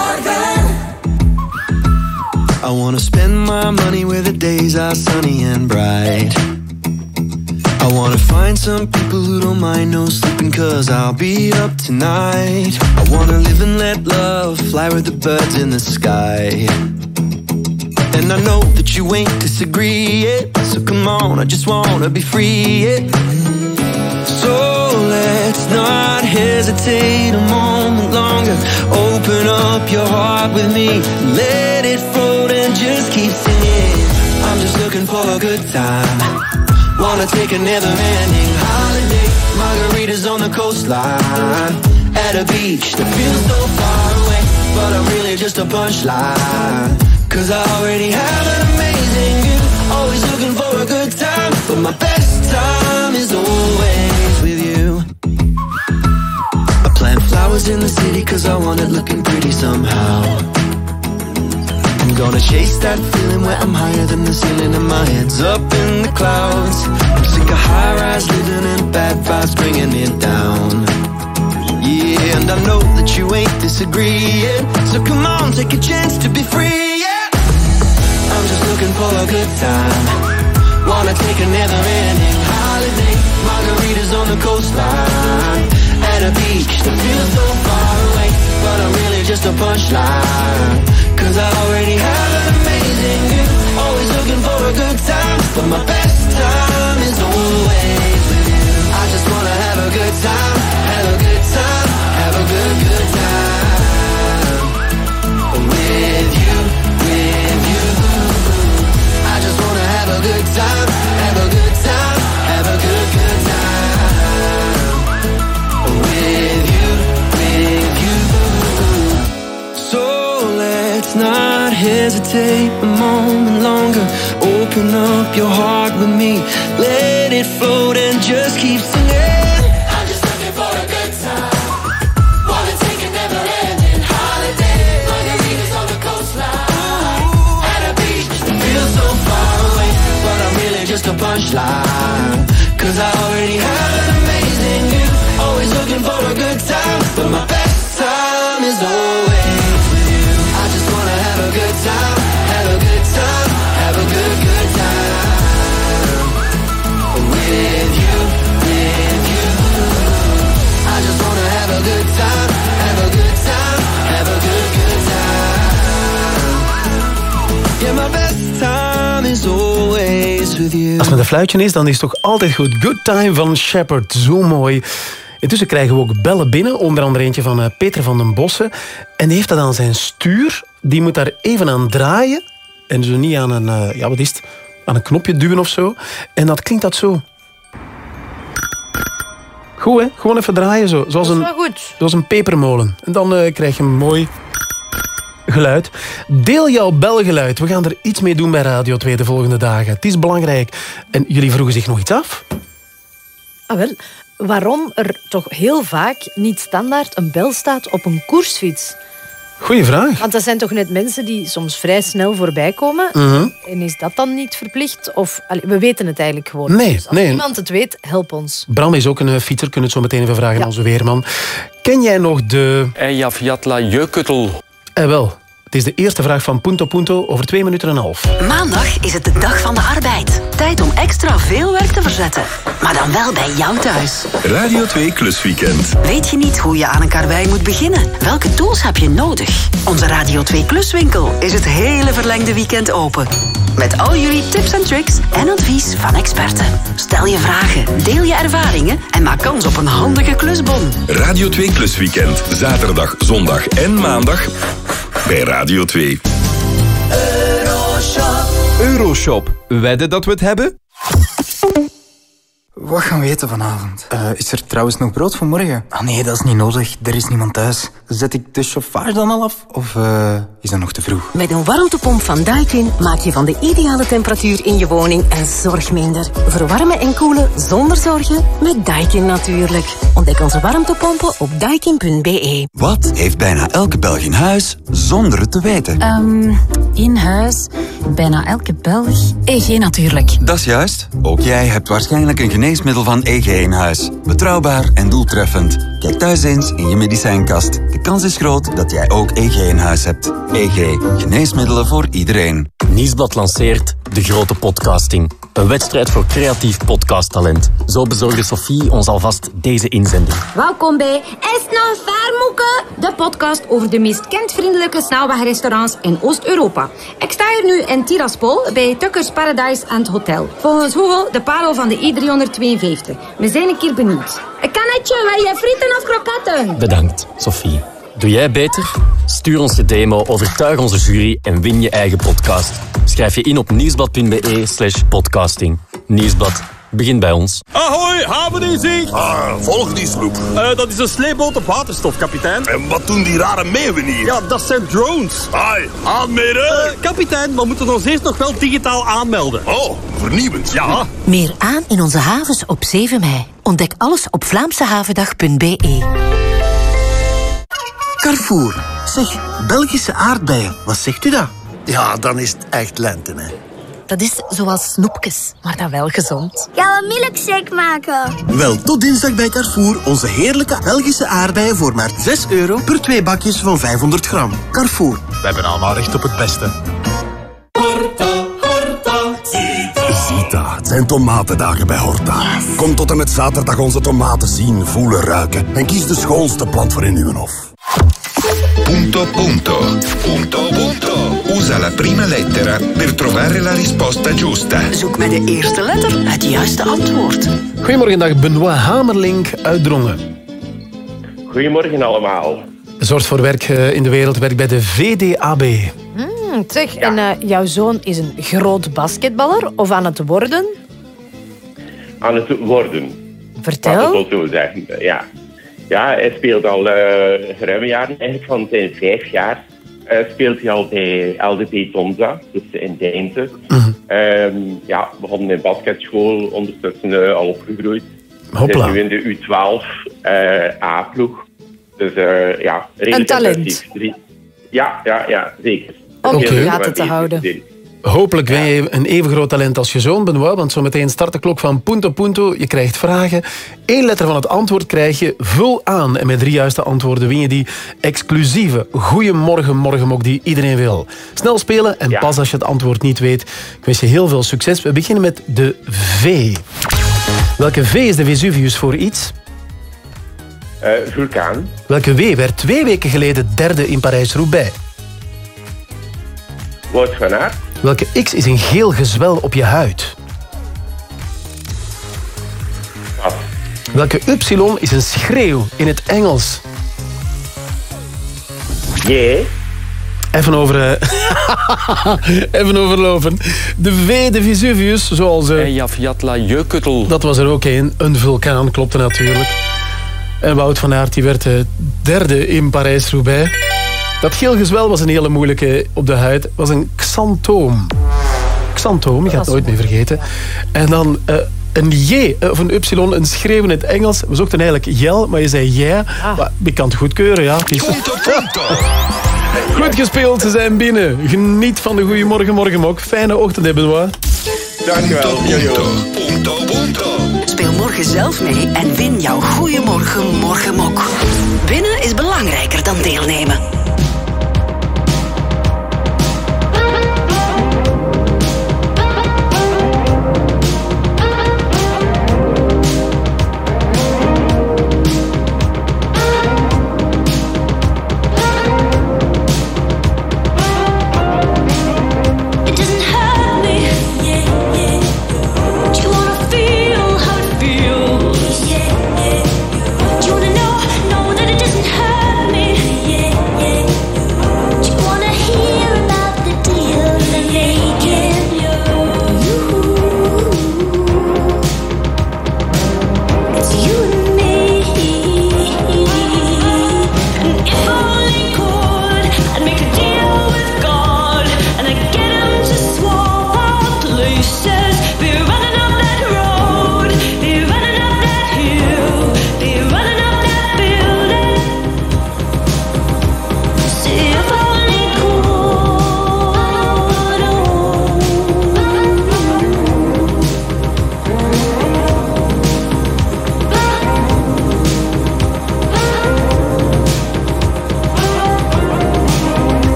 I wanna spend my money where the days are sunny and bright. I wanna find some people who don't mind no sleeping cause I'll be up tonight. I wanna live and let love fly with the birds in the sky. And I know that you ain't disagree yet. So come on, I just wanna be free yet. So let's not hesitate a moment longer. Open up your heart with me. Let it float and just keep singing. I'm just looking for a good time. Wanna take a never ending holiday. Margaritas on the coastline. At a beach that feels so far away. But I'm really just a punchline. Cause I already have an amazing view. Always looking for a good time. But my best time is always with you. I plant flowers in the city cause I want it looking pretty somehow. I'm gonna chase that feeling where I'm higher than the ceiling and my head's up in the clouds. I'm sick of high rise living and bad vibes bringing me down. Yeah, and I know that you ain't disagreeing. So come on, take a chance to be free. Yeah, I'm just looking for a good time. Wanna take a never ending holiday. Margaritas on the coastline. At a beach that feels so far away. But I'm really just a punchline. Cause I already have an amazing view. Always looking for a good time. But my best time is always with you. I just wanna have a good time. Hesitate a moment longer. Open up your heart with me. Let it float and just keep singing. I'm just looking for a good time. Wanna take a never-ending holiday. Margaritas on the coastline. At a beach It feels so far away, but I'm really just a punchline. Cause I already have an amazing view. Always looking for a good time, but my best time is always with you. Als het met een fluitje is, dan is het toch altijd goed. Good Time van Shepard, zo mooi. Intussen krijgen we ook bellen binnen. Onder andere eentje van eh, Peter van den Bossen. En die heeft dat aan zijn stuur. Die moet daar even aan draaien. En zo niet aan een, eh, ja, wat is het? Aan een knopje duwen of zo. En dat klinkt dat zo. Goed, hè? Gewoon even draaien zo. Zoals een, goed. zoals een pepermolen. En dan eh, krijg je een mooi geluid. Deel jouw belgeluid. We gaan er iets mee doen bij Radio 2 de volgende dagen. Het is belangrijk. En jullie vroegen zich nog iets af? Ah, wel. Waarom er toch heel vaak niet standaard een bel staat op een koersfiets? Goeie vraag. Want dat zijn toch net mensen die soms vrij snel voorbij komen. Mhm. En is dat dan niet verplicht? Of, allee, we weten het eigenlijk gewoon. Nee, Dus als nee. iemand het weet, help ons. Bram is ook een eh, fietser. Kunnen we het zo meteen even vragen aan onze weerman. Ken jij nog de... Jeukuttel. Eh, wel. Het is de eerste vraag van Punto Punto over twee minuten en een half. Maandag is het de dag van de arbeid. Tijd om extra veel werk te verzetten. Maar dan wel bij jou thuis. Radio 2 Klusweekend. Weet je niet hoe je aan een karwei moet beginnen? Welke tools heb je nodig? Onze Radio 2 Kluswinkel is het hele verlengde weekend open. Met al jullie tips en tricks en advies van experten. Stel je vragen, deel je ervaringen en maak kans op een handige klusbon. Radio 2 Klusweekend. Zaterdag, zondag en maandag bij Radio 2. Euroshop. Wedden dat we het hebben? Wat gaan we eten vanavond? Eh, is er trouwens nog brood voor morgen? Ah nee, dat is niet nodig. Er is niemand thuis. Zet ik de chauffage dan al af? Of eh, is dat nog te vroeg? Met een warmtepomp van Daikin maak je van de ideale temperatuur in je woning een zorg minder. Verwarmen en koelen zonder zorgen met Daikin natuurlijk. Ontdek onze warmtepompen op daikin.be. Wat heeft bijna elke Belg in huis zonder het te weten? Ehm, in huis, bijna elke Belg. EG natuurlijk. Dat is juist. Ook jij hebt waarschijnlijk een geneesmiddel van EG in huis. Betrouwbaar en doeltreffend. Kijk thuis eens in je medicijnkast. De kans is groot dat jij ook EG in huis hebt. EG. Geneesmiddelen voor iedereen. Nieuwsblad lanceert De Grote Podcasting. Een wedstrijd voor creatief podcasttalent. Zo bezorgde Sophie ons alvast deze inzending. Welkom bij nog Vermoeken? De podcast over de meest kindvriendelijke snelwegrestaurants in Oost-Europa. Ik sta hier nu in Tiraspol bij Tuckers Paradise and Hotel. Volgens Google de parel van de I-352. We zijn een keer benieuwd. Een kannetje, wil je frieten of kroketten? Bedankt, Sophie. Doe jij beter? Stuur ons je demo, overtuig onze jury en win je eigen podcast. Schrijf je in op nieuwsblad.be slash podcasting. Nieuwsblad, begin bij ons. Ahoy, haven in zicht! Ah, volg die sloep. Eh, dat is een sleepboot op waterstof, kapitein. En wat doen die rare meeuwen hier? Ja, dat zijn drones. Hai, aanmeren! Eh, kapitein, we moeten ons eerst nog wel digitaal aanmelden. Oh, vernieuwend. Ja. Meer aan in onze havens op 7 mei. Ontdek alles op vlaamsehavendag.be. Carrefour. Zeg, Belgische aardbeien. Wat zegt u dat? Ja, dan is het echt lente, hè. Dat is zoals snoepjes, maar dan wel gezond. Gaan we milkshake maken? Wel, tot dinsdag bij Carrefour onze heerlijke Belgische aardbeien voor maar 6 euro per twee bakjes van 500 gram. Carrefour. We hebben allemaal recht op het beste. Zita, het zijn tomatendagen bij Horta. Kom tot en met zaterdag onze tomaten zien, voelen, ruiken. En kies de schoonste plant voor in uw hof. Punto punto. Punto punto. Usa la prima lettera per trovare la risposta giusta. Zoek met de eerste letter het juiste antwoord. Goedemorgen, dag Benoit Hamerlink uit Drongen. Goedemorgen allemaal. Zorgt voor werk eh, in de wereld, werkt bij de VDAB. Hmm, zeg, en eh, jouw zoon is een groot basketballer of aan het worden? Aan het worden. Vertel. Wel zo zeggen. Ja. Ja, hij speelt al eh ruime jaren, eigenlijk van zijn vijf jaar. eh, speelt hij al bij LDP Tonza, dus in Deinze. Ehm, ja, begonnen in basketschool, ondertussen eh, al opgegroeid. Hoppla. Zit nu in de U12 eh, A-ploeg. Dus ja, redelijk talent. Ja, ja, ja, zeker. Om leuk gaten te houden. Hopelijk ben je een even groot talent als je zoon, Benoit. Want zometeen start de klok van Punto Punto. Je krijgt vragen. Eén letter van het antwoord krijg je. Vul aan. En met drie juiste antwoorden win je die exclusieve Goeiemorgen Morgenmok die iedereen wil. Snel spelen en pas als je het antwoord niet weet. Ik wens je heel veel succes. We beginnen met de V. Welke V is de Vesuvius voor iets? Eh, vulkaan. Welke W werd twee weken geleden derde in Parijs-Roubaix? Wout van Aert. Welke X is een geel gezwel op je huid? Welke Y is een schreeuw in het Engels? Jee? Even, over, eh, even overlopen. De V, de Vesuvius, zoals... Eh, uh, Eyjafjalla Jökull. Dat was er ook één. Een. een vulkaan, klopte natuurlijk. En Wout van Aert die werd de derde in Parijs-Roubaix. Dat geel gezwel was een hele moeilijke op de huid. was een xantoom. Xantoom, je gaat het nooit meer vergeten. En dan eh, een J eh, of een Y, een schreeuw in het Engels. We zochten eigenlijk jel, maar je zei ja. Maar ik kan het goedkeuren, ja. Het is... Goed gespeeld, ze zijn binnen. Geniet van de Goeiemorgen Morgenmok. Fijne ochtend hebben we. Dankjewel. Speel morgen zelf mee en win jouw Goeiemorgen Morgenmok. Winnen is belangrijker dan deelnemen.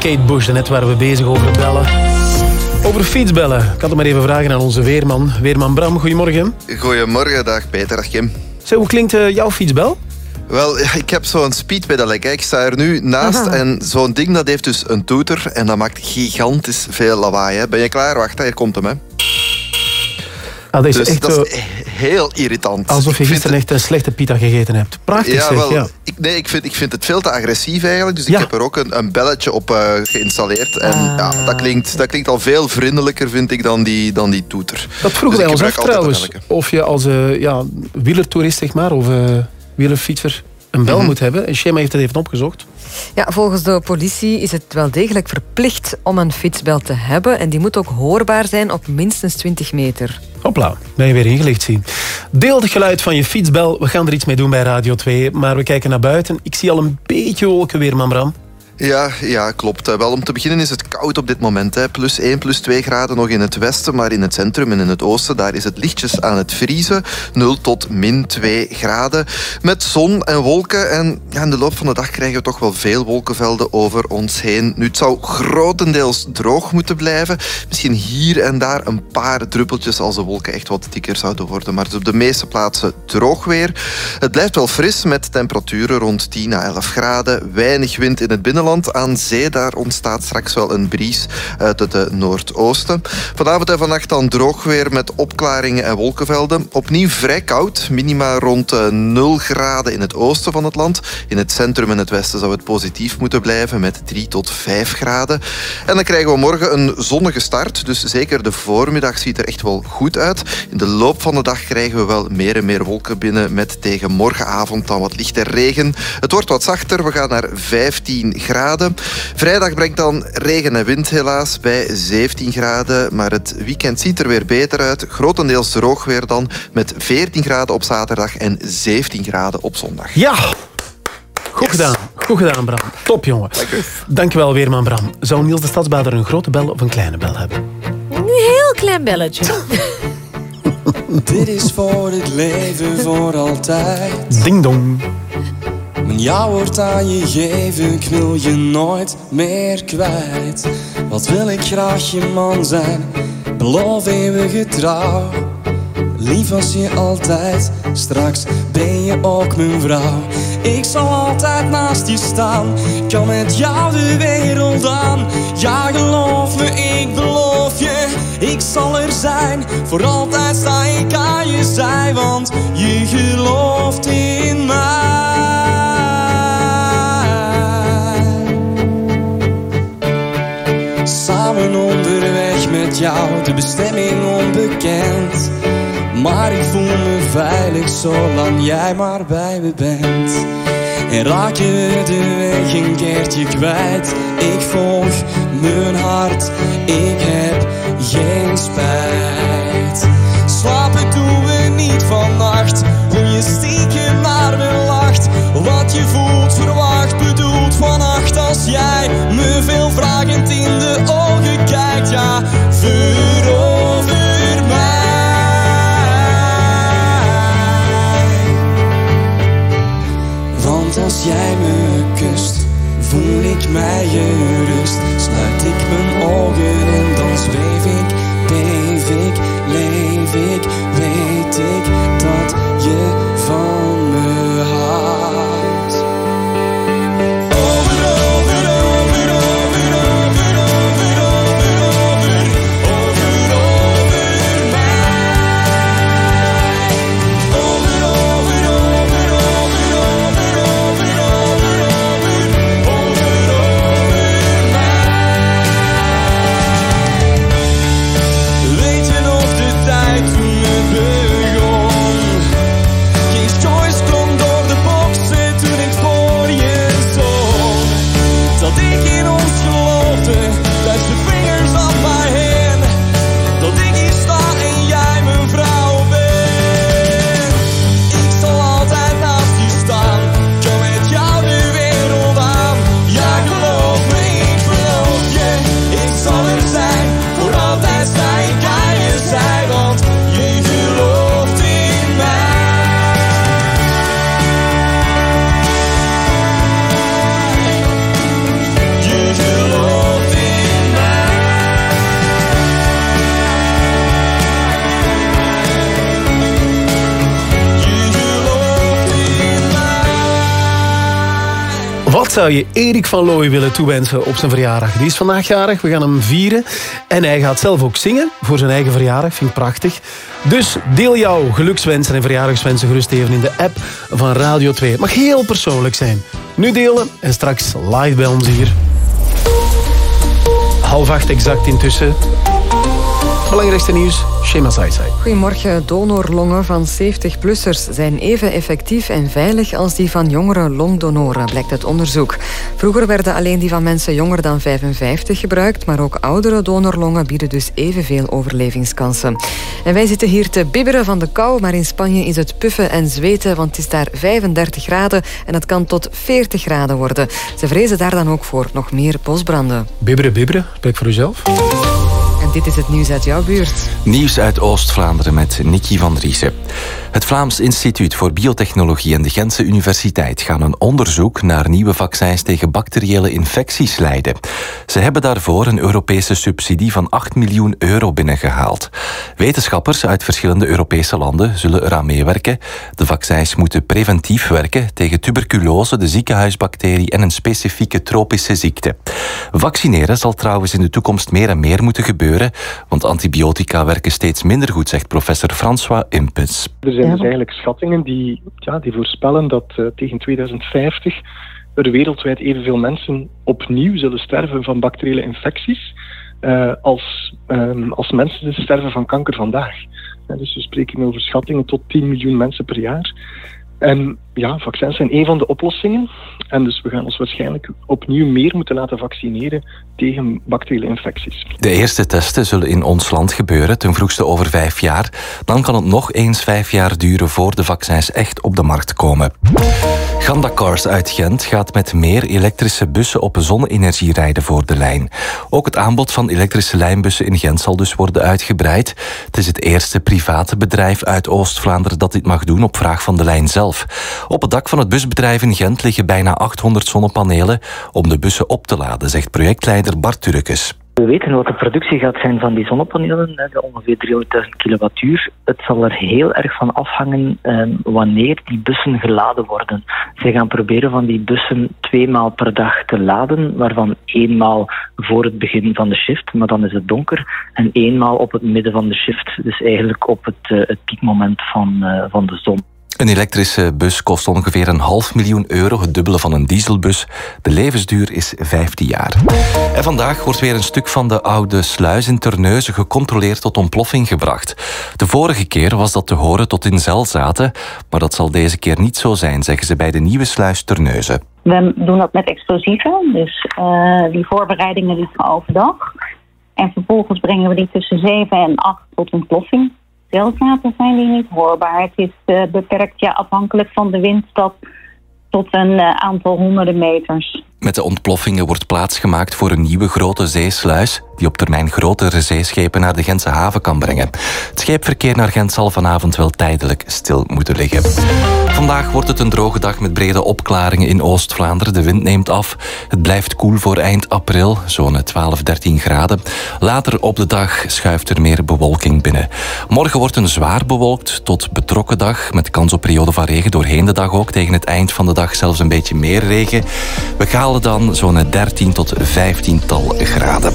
Kate Bush. Net waren we bezig over bellen. Over fietsbellen. Ik had het maar even vragen aan onze weerman. Weerman Bram, goedemorgen. Goedemorgen, dag Peter, dag Kim. Zeg, hoe klinkt eh, jouw fietsbel? Wel, ik heb zo'n speedpedelec. hè. Ik sta er nu naast Aha. en zo'n ding dat heeft dus een toeter en dat maakt gigantisch veel lawaai. Hè. Ben je klaar? Wacht, hier komt hem. Hè. Ah, dat is dus echt dat zo- is heel irritant. Alsof je gisteren echt een slechte pita gegeten hebt. Prachtig ja, zeg, wel, ja. Ik, nee, ik vind, ik vind het veel te agressief eigenlijk. Dus ik heb er ook een, een belletje op eh, geïnstalleerd. En Ah. ja, dat, klinkt, dat klinkt al veel vriendelijker, vind ik, dan die, dan die toeter. Dat vroegen Dus wij ons af trouwens. Of je als eh, ja, wielertoerist, zeg maar, of eh wielerfietser een bel Mhm. moet hebben. En Shema heeft het even opgezocht. Ja, volgens de politie is het wel degelijk verplicht om een fietsbel te hebben. En die moet ook hoorbaar zijn op minstens 20 meter. Hopla, ben je weer ingelicht zien. Deel het geluid van je fietsbel. We gaan er iets mee doen bij Radio 2. Maar we kijken naar buiten. Ik zie al een beetje wolken weer, man Bram. Ja, ja, klopt. Eh, Wel, om te beginnen is het koud op dit moment. Hè. Plus 1, plus 2 graden nog in het westen, maar in het centrum en in het oosten, daar is het lichtjes aan het vriezen. 0 tot min 2 graden. Met zon en wolken. En ja, in de loop van de dag krijgen we toch wel veel wolkenvelden over ons heen. Nu, het zou grotendeels droog moeten blijven. Misschien hier en daar een paar druppeltjes als de wolken echt wat dikker zouden worden. Maar het is op de meeste plaatsen droog weer. Het blijft wel fris met temperaturen rond 10 à 11 graden. Weinig wind in het binnenland. Aan zee daar ontstaat straks wel een bries uit het eh, noordoosten. Vanavond en vannacht dan droog weer met opklaringen en wolkenvelden. Opnieuw vrij koud. Minima rond eh, 0 graden in het oosten van het land. In het centrum en het westen zou het positief moeten blijven met 3 tot 5 graden. En dan krijgen we morgen een zonnige start. Dus zeker de voormiddag ziet er echt wel goed uit. In de loop van de dag krijgen we wel meer en meer wolken binnen met tegen morgenavond dan wat lichte regen. Het wordt wat zachter. We gaan naar 15 graden. Vrijdag brengt dan regen en wind helaas bij 17 graden. Maar het weekend ziet er weer beter uit. Grotendeels droog weer dan met 14 graden op zaterdag en 17 graden op zondag. Ja! Goed gedaan. Goed gedaan, Bram. Top, jongen. Dankjewel, Weerman Bram. Zou Niels de Stadsbader een grote bel of een kleine bel hebben? Een heel klein belletje. Dit is voor het leven voor altijd. Ding dong. Mijn jou wordt aan je geven, ik wil je nooit meer kwijt. Wat wil ik graag je man zijn, beloof eeuwige trouw. Lief als je altijd, straks ben je ook mijn vrouw. Ik zal altijd naast je staan, kan met jou de wereld aan. Ja, geloof me, ik beloof je, ik zal er zijn. Voor altijd sta ik aan je zij, want je gelooft in mij. Jou, de bestemming onbekend. Maar ik voel me veilig zolang jij maar bij me bent. En raak je de weg een keertje kwijt, ik volg mijn hart, ik heb geen spijt. Slapen doen we niet vannacht, hoe je stiekem naar me lacht. Wat je voelt, verwacht, bedoelt vannacht als jij me veel vragend in de ogen kijkt. Ja, als jij me kust, voel ik mij gerust. Sluit ik mijn ogen en dan zweef ik, beef ik, leef ik, weet ik dat je Wat zou je Erik van Looy willen toewensen op zijn verjaardag? Die is vandaag jarig, we gaan hem vieren. En hij gaat zelf ook zingen voor zijn eigen verjaardag, vind ik prachtig. Dus deel jouw gelukswensen en verjaardagswensen gerust even in de app van Radio 2. Het mag heel persoonlijk zijn. Nu delen en straks live bij ons hier. Half acht exact intussen. Belangrijkste nieuws, Shema Saisai. Goedemorgen. Donorlongen van 70-plussers zijn even effectief en veilig als die van jongere longdonoren, blijkt uit onderzoek. Vroeger werden alleen die van mensen jonger dan 55 gebruikt, maar ook oudere donorlongen bieden dus evenveel overlevingskansen. En wij zitten hier te bibberen van de kou, maar in Spanje is het puffen en zweten, want het is daar 35 graden en het kan tot 40 graden worden. Ze vrezen daar dan ook voor nog meer bosbranden. Bibberen, bibberen. Spreek voor uzelf. En dit is het nieuws uit jouw buurt. Nieuws uit Oost-Vlaanderen met Nicky van Driessen. Het Vlaams Instituut voor Biotechnologie en de Gentse Universiteit gaan een onderzoek naar nieuwe vaccins tegen bacteriële infecties leiden. Ze hebben daarvoor een Europese subsidie van 8 miljoen euro binnengehaald. Wetenschappers uit verschillende Europese landen zullen eraan meewerken. De vaccins moeten preventief werken tegen tuberculose, de ziekenhuisbacterie en een specifieke tropische ziekte. Vaccineren zal trouwens in de toekomst meer en meer moeten gebeuren, want antibiotica werken steeds minder goed, zegt professor François Impens. Er zijn dus eigenlijk schattingen die, ja, die voorspellen dat eh, tegen 2050 er wereldwijd evenveel mensen opnieuw zullen sterven van bacteriële infecties eh, als, ehm, als mensen sterven van kanker vandaag. Ja, dus we spreken over schattingen tot 10 miljoen mensen per jaar. En ja, vaccins zijn een van de oplossingen. En dus we gaan ons waarschijnlijk opnieuw meer moeten laten vaccineren tegen bacteriële infecties. De eerste testen zullen in ons land gebeuren, ten vroegste over vijf jaar. Dan kan het nog eens vijf jaar duren voor de vaccins echt op de markt komen. Ganda Cars uit Gent gaat met meer elektrische bussen op zonne-energie rijden voor de lijn. Ook het aanbod van elektrische lijnbussen in Gent zal dus worden uitgebreid. Het is het eerste private bedrijf uit Oost-Vlaanderen dat dit mag doen op vraag van de lijn zelf. Op het dak van het busbedrijf in Gent liggen bijna 800 zonnepanelen om de bussen op te laden, zegt projectleider Bart Turkes. We weten wat de productie gaat zijn van die zonnepanelen, ongeveer 300.000 kilowattuur. Het zal er heel erg van afhangen eh, wanneer die bussen geladen worden. Ze gaan proberen van die bussen twee maal per dag te laden, waarvan eenmaal voor het begin van de shift, maar dan is het donker, en eenmaal op het midden van de shift, dus eigenlijk op het, eh, het piekmoment van, eh, van de zon. Een elektrische bus kost ongeveer een half miljoen euro, het dubbele van een dieselbus. De levensduur is 15 jaar. En vandaag wordt weer een stuk van de oude sluis in Terneuzen gecontroleerd tot ontploffing gebracht. De vorige keer was dat te horen tot in Zelzaten, maar dat zal deze keer niet zo zijn, zeggen ze bij de nieuwe sluis Terneuzen. We doen dat met explosieven, dus eh, die voorbereidingen gaan overdag. En vervolgens brengen we die tussen 7 en 8 tot ontploffing. Zelfnaten zijn die niet hoorbaar. Het is eh, beperkt ja, afhankelijk van de windstad tot een eh, aantal honderden meters. Met de ontploffingen wordt plaats gemaakt voor een nieuwe grote zeesluis die op termijn grotere zeeschepen naar de Gentse haven kan brengen. Het scheepverkeer naar Gent zal vanavond wel tijdelijk stil moeten liggen. Vandaag wordt het een droge dag met brede opklaringen in Oost-Vlaanderen. De wind neemt af. Het blijft koel voor eind april, zo'n 12, 13 graden. Later op de dag schuift er meer bewolking binnen. Morgen wordt een zwaar bewolkt tot betrokken dag met kans op periode van regen doorheen de dag ook. Tegen het eind van de dag zelfs een beetje meer regen. We dan zo'n 13 tot 15 tal graden.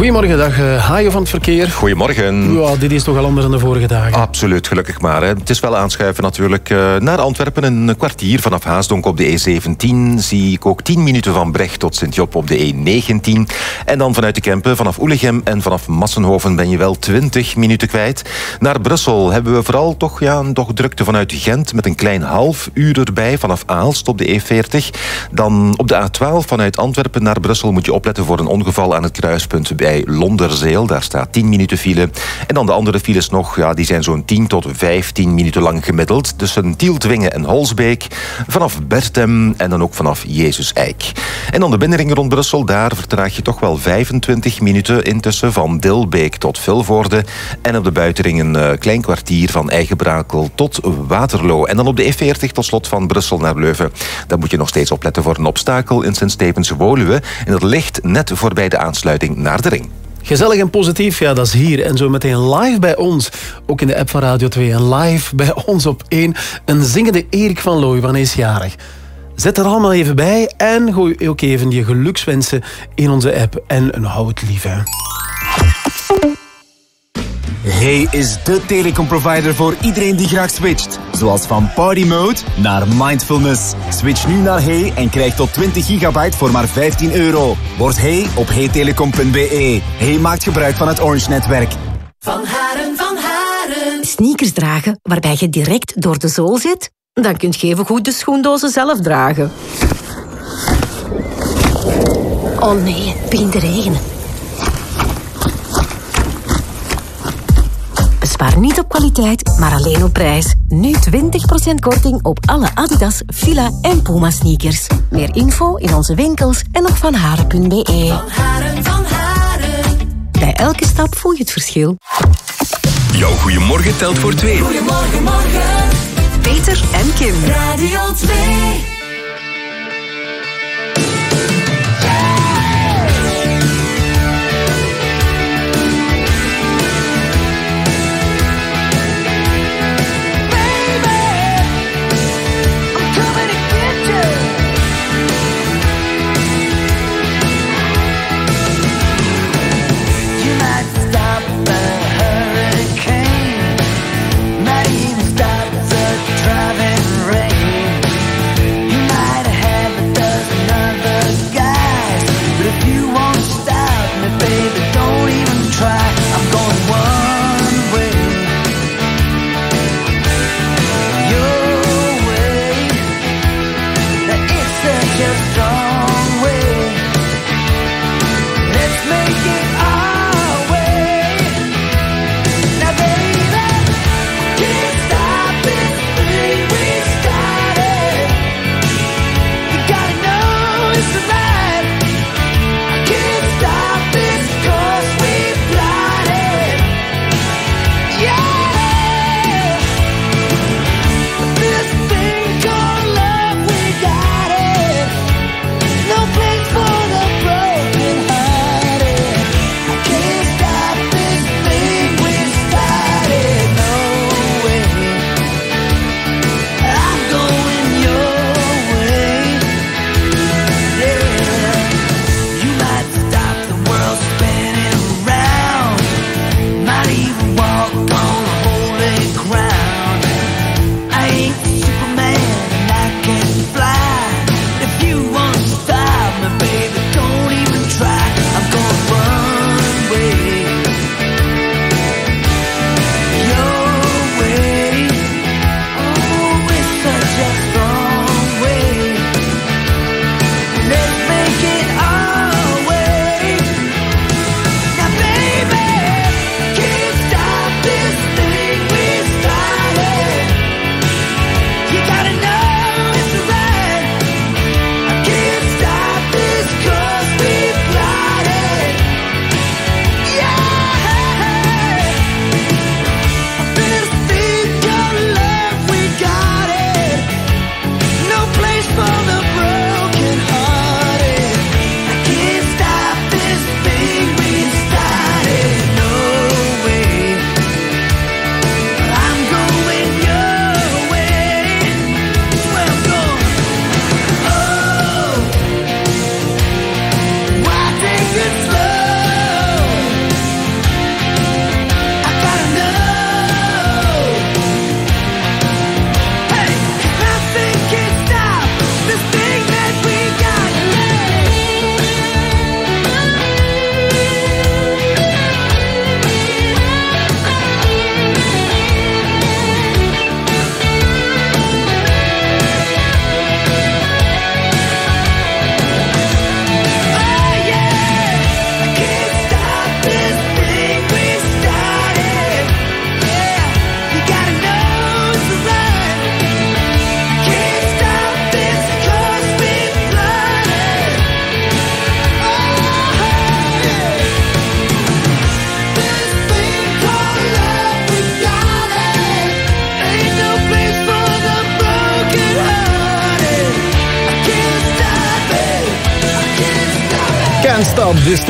Goedemorgen, dag uh, haaien van het verkeer. Goedemorgen. Ja, dit is toch al anders dan de vorige dagen. Absoluut, gelukkig maar. Hè. Het is wel aanschuiven natuurlijk uh, naar Antwerpen. Een kwartier vanaf Haasdonk op de E17. Zie ik ook 10 minuten van Brecht tot Sint-Job op de E19. En dan vanuit de Kempen, vanaf Oelegem en vanaf Massenhoven ben je wel 20 minuten kwijt. Naar Brussel hebben we vooral toch, ja, toch drukte vanuit Gent met een klein half uur erbij vanaf Aalst op de E40. Dan op de A12 vanuit Antwerpen naar Brussel moet je opletten voor een ongeval aan het kruispunt bij Londerzeel. Daar staat 10 minuten file. En dan de andere files nog, ja, die zijn zo'n 10 tot 15 minuten lang gemiddeld. Tussen Tieltwingen en Holsbeek. Vanaf Bertem en dan ook vanaf Jezus Eik. En dan de binnenring rond Brussel. Daar vertraag je toch wel 25 minuten intussen van Dilbeek tot Vilvoorde. En op de buitenring een uh, klein kwartier van Eigenbrakel tot Waterloo. En dan op de E40 tot slot van Brussel naar Leuven. Daar moet je nog steeds opletten voor een obstakel in Sint-Stevens-Woluwe. En dat ligt net voorbij de aansluiting naar de ring. Gezellig en positief, ja, dat is hier. En zo meteen live bij ons, ook in de app van Radio 2. En live bij ons op 1, een zingende Erik van Looijen is jarig. Zet er allemaal even bij en gooi ook even je gelukswensen in onze app. En een houd lief, hè. Hey is de telecomprovider voor iedereen die graag switcht. Zoals van party mode naar mindfulness. Switch nu naar Hey en krijg tot 20 gigabyte voor maar 15 euro. Word Hey op heytelecom.be. Hey maakt gebruik van het Orange-netwerk. Van Haren, van Haren. Sneakers dragen waarbij je direct door de zool zit? Dan kunt je even goed de schoendozen zelf dragen. Oh nee, het begint te regenen. Bespaar niet op kwaliteit, maar alleen op prijs. Nu 20% korting op alle Adidas, Fila en Puma sneakers. Meer info in onze winkels en op vanharen.be. Haren van Haren. Bij elke stap voel je het verschil. Jouw goeiemorgen telt voor twee. Goedemorgen, morgen. Peter en Kim. Radio 2.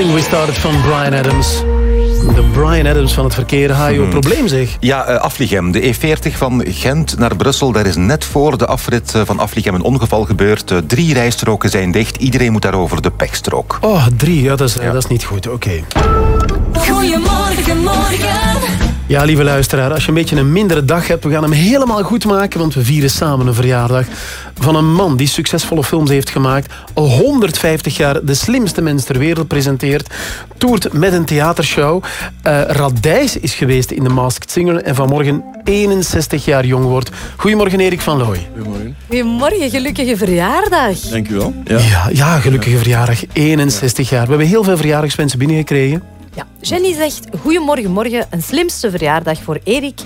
We Started van Brian Adams. De Brian Adams van het verkeer. Ha, joh, probleem zeg. Ja, eh, Afligem. De E40 van Gent naar Brussel. Daar is net voor de afrit eh, van Afligem een ongeval gebeurd. Eh, Drie rijstroken zijn dicht. Iedereen moet daarover de pechstrook. Oh, drie. Ja, dat is, dat is niet goed. Oké. Goedemorgen, morgen. Ja, lieve luisteraar, als je een beetje een mindere dag hebt, we gaan hem helemaal goed maken, want we vieren samen een verjaardag van een man die succesvolle films heeft gemaakt, al 150 jaar de slimste mens ter wereld presenteert, toert met een theatershow, eh Radijs is geweest in The Masked Singer en vanmorgen 61 jaar jong wordt. Goedemorgen, Erik van Looy. Goedemorgen. Goedemorgen, gelukkige verjaardag. Dank u wel. Ja. Ja, ja, gelukkige verjaardag, 61 jaar. We hebben heel veel verjaardagswensen binnengekregen. Ja, Jenny zegt, goedemorgen, morgen, een slimste verjaardag voor Erik.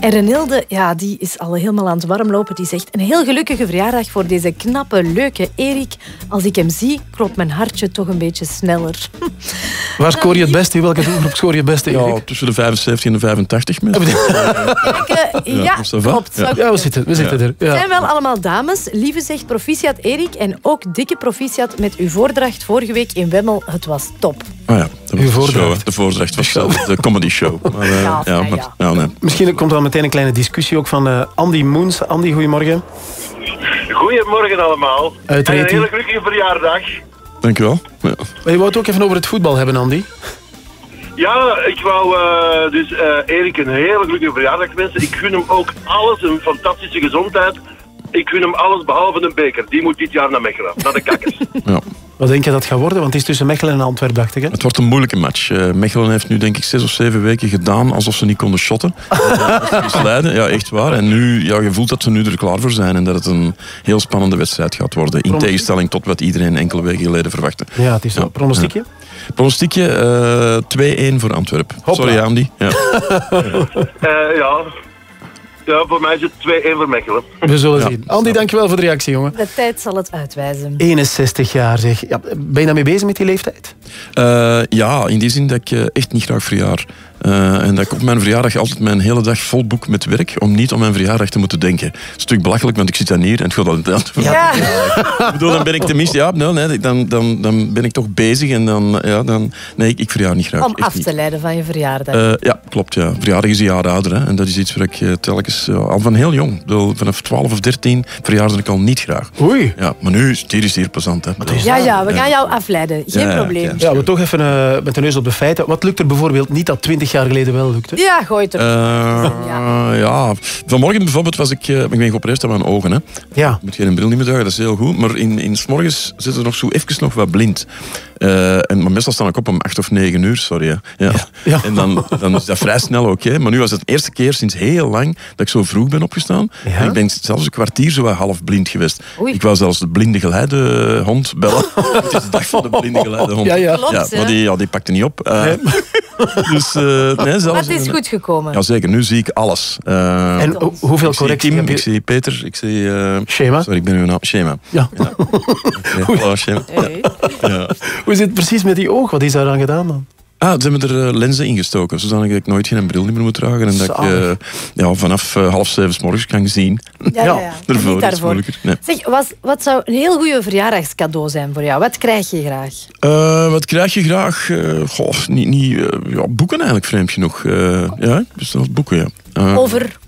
En Renilde, ja, die is al helemaal aan het warmlopen. Die zegt, een heel gelukkige verjaardag voor deze knappe, leuke Erik. Als ik hem zie, klopt mijn hartje toch een beetje sneller. Waar scoor je het beste? In welke doelgroep scoor je het beste, Erik? Ja, tussen de 75 en de 85 mensen. Eh, ja, ça va? klopt. Ja, we zitten, we zitten er. Het Ja. zijn wel allemaal dames. Lieve zegt proficiat Erik en ook dikke proficiat met uw voordracht vorige week in Wemmel. Het was top. Ah ja, dat was de, show, hè. de voordracht was zelf de comedy show. Maar, eh, Ja, ja, ja, maar, ja. ja, nee. Misschien komt er al meteen een kleine discussie ook van eh, Andy Moens. Andy, goedemorgen. Goedemorgen allemaal. Uit en een hele gelukkige verjaardag. Dank u wel. Ja. Maar je wou het ook even over het voetbal hebben, Andy. Ja, ik wou eh, dus eh, Erik een hele gelukkige verjaardag wensen. Ik gun hem ook alles, een fantastische gezondheid. Ik gun hem alles behalve een beker. Die moet dit jaar naar Mechelen, naar de kakkers. Ja. Wat denk je dat het gaat worden? Want het is tussen Mechelen en Antwerpen, dacht ik. Hè? Het wordt een moeilijke match. Eh, Mechelen heeft nu denk ik zes of zeven weken gedaan alsof ze niet konden shotten. Leiden, ja echt waar. En nu, ja, je voelt dat ze nu er klaar voor zijn en dat het een heel spannende wedstrijd gaat worden. In tegenstelling tot wat iedereen enkele weken geleden verwachtte. Ja, het is zo. Pronostiekje? Ja. Pronostiekje eh 2-1 voor Antwerpen. Sorry Andy. Ja. Eh, ja. Ja, voor mij is het 2-1 voor Mechelen. We zullen zien. Andy, dankjewel voor de reactie, jongen. De tijd zal het uitwijzen. 61 jaar, zeg. Ja, ben je daarmee bezig met die leeftijd? Eh, ja, in die zin dat ik eh, echt niet graag verjaar. Eh, en dat ik op mijn verjaardag altijd mijn hele dag vol boek met werk, om niet om mijn verjaardag te moeten denken. Het is natuurlijk belachelijk, want ik zit dan hier en het gaat al. Ja. Ik bedoel, dan ben ik tenminste, ja, nee, dan, dan, dan ben ik toch bezig en dan, ja, dan, nee, ik, ik verjaar niet graag. Om af niet. te leiden van je verjaardag. Eh, ja, klopt. Ja. Verjaardag is een jaar ouder. Hè. En dat is iets waar ik eh, telkens al van heel jong, bedoel, vanaf 12 of 13, verjaarde ik al niet graag. Oei. Ja, maar nu is het hier plezant. Hè. ja, ja, we gaan jou afleiden. Geen probleem. Ja, we toch even met de neus op de feiten. Wat lukt er bijvoorbeeld niet dat 20 jaar geleden wel lukte? Ja, gooi het er. Eh, ja. vanmorgen bijvoorbeeld was ik, eh, ik ben geopereerd aan mijn ogen. Hè. Ja. Ik moet geen bril niet meer dragen, dat is heel goed. Maar in, in 's morgens zit er nog zo even nog wat blind. Eh, en, maar meestal sta ik op om 8 of 9 uur, sorry. Hè. Ja. En dan, dan is dat vrij snel oké. Maar nu was het de eerste keer sinds heel lang dat ik zo vroeg ben opgestaan. En ik ben zelfs een kwartier zo half blind geweest. Oei. Ik wou zelfs de blinde geleidehond bellen. het is de dag van de blinde geleidehond. Ja, ja. Klopt, maar die, ja, die pakte niet op. Eh, dus, nee, zelfs Maar het is goed gekomen. Jazeker, nu zie ik alles. Eh, En ho- hoeveel ik zie correctie Kim, heb je? ik zie Peter, ik zie... eh, Schema? Sorry, ik ben uw naam. Schema. Ja. Hallo, Schema. Ja. Hoe zit het precies met die oog? Wat is daar aan gedaan dan? Ah, ze hebben er eh, lenzen ingestoken, zodat ik nooit geen bril meer moet dragen. En dat ik eh, ja, vanaf eh, half zeven 's morgens kan zien. Ja, ja, ja. Daarvoor. Nee. Zeg, wat, wat zou een heel goede verjaardagscadeau zijn voor jou? Wat krijg je graag? Wat krijg je graag? Goh, niet, niet, ja, boeken eigenlijk, vreemd genoeg. Ja, dus dat boeken, ja. Over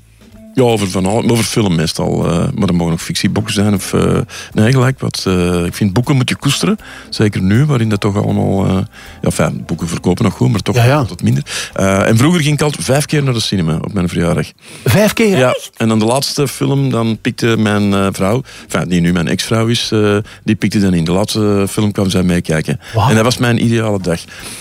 Ja, over, van over film meestal. eh, maar dat mogen ook fictieboeken zijn. Of, eh, nee, gelijk wat. eh, ik vind boeken moet je koesteren. Zeker nu, waarin dat toch allemaal... eh, ja, fijn, boeken verkopen nog goed, maar toch Ja, ja. wat minder. Eh, en vroeger ging ik altijd vijf keer naar de cinema op mijn verjaardag. Vijf keer? Ja, en dan de laatste film, dan pikte mijn eh, vrouw, enfin, die nu mijn ex-vrouw is, eh, die pikte dan in. De laatste film kwam zij meekijken. En dat was mijn ideale dag.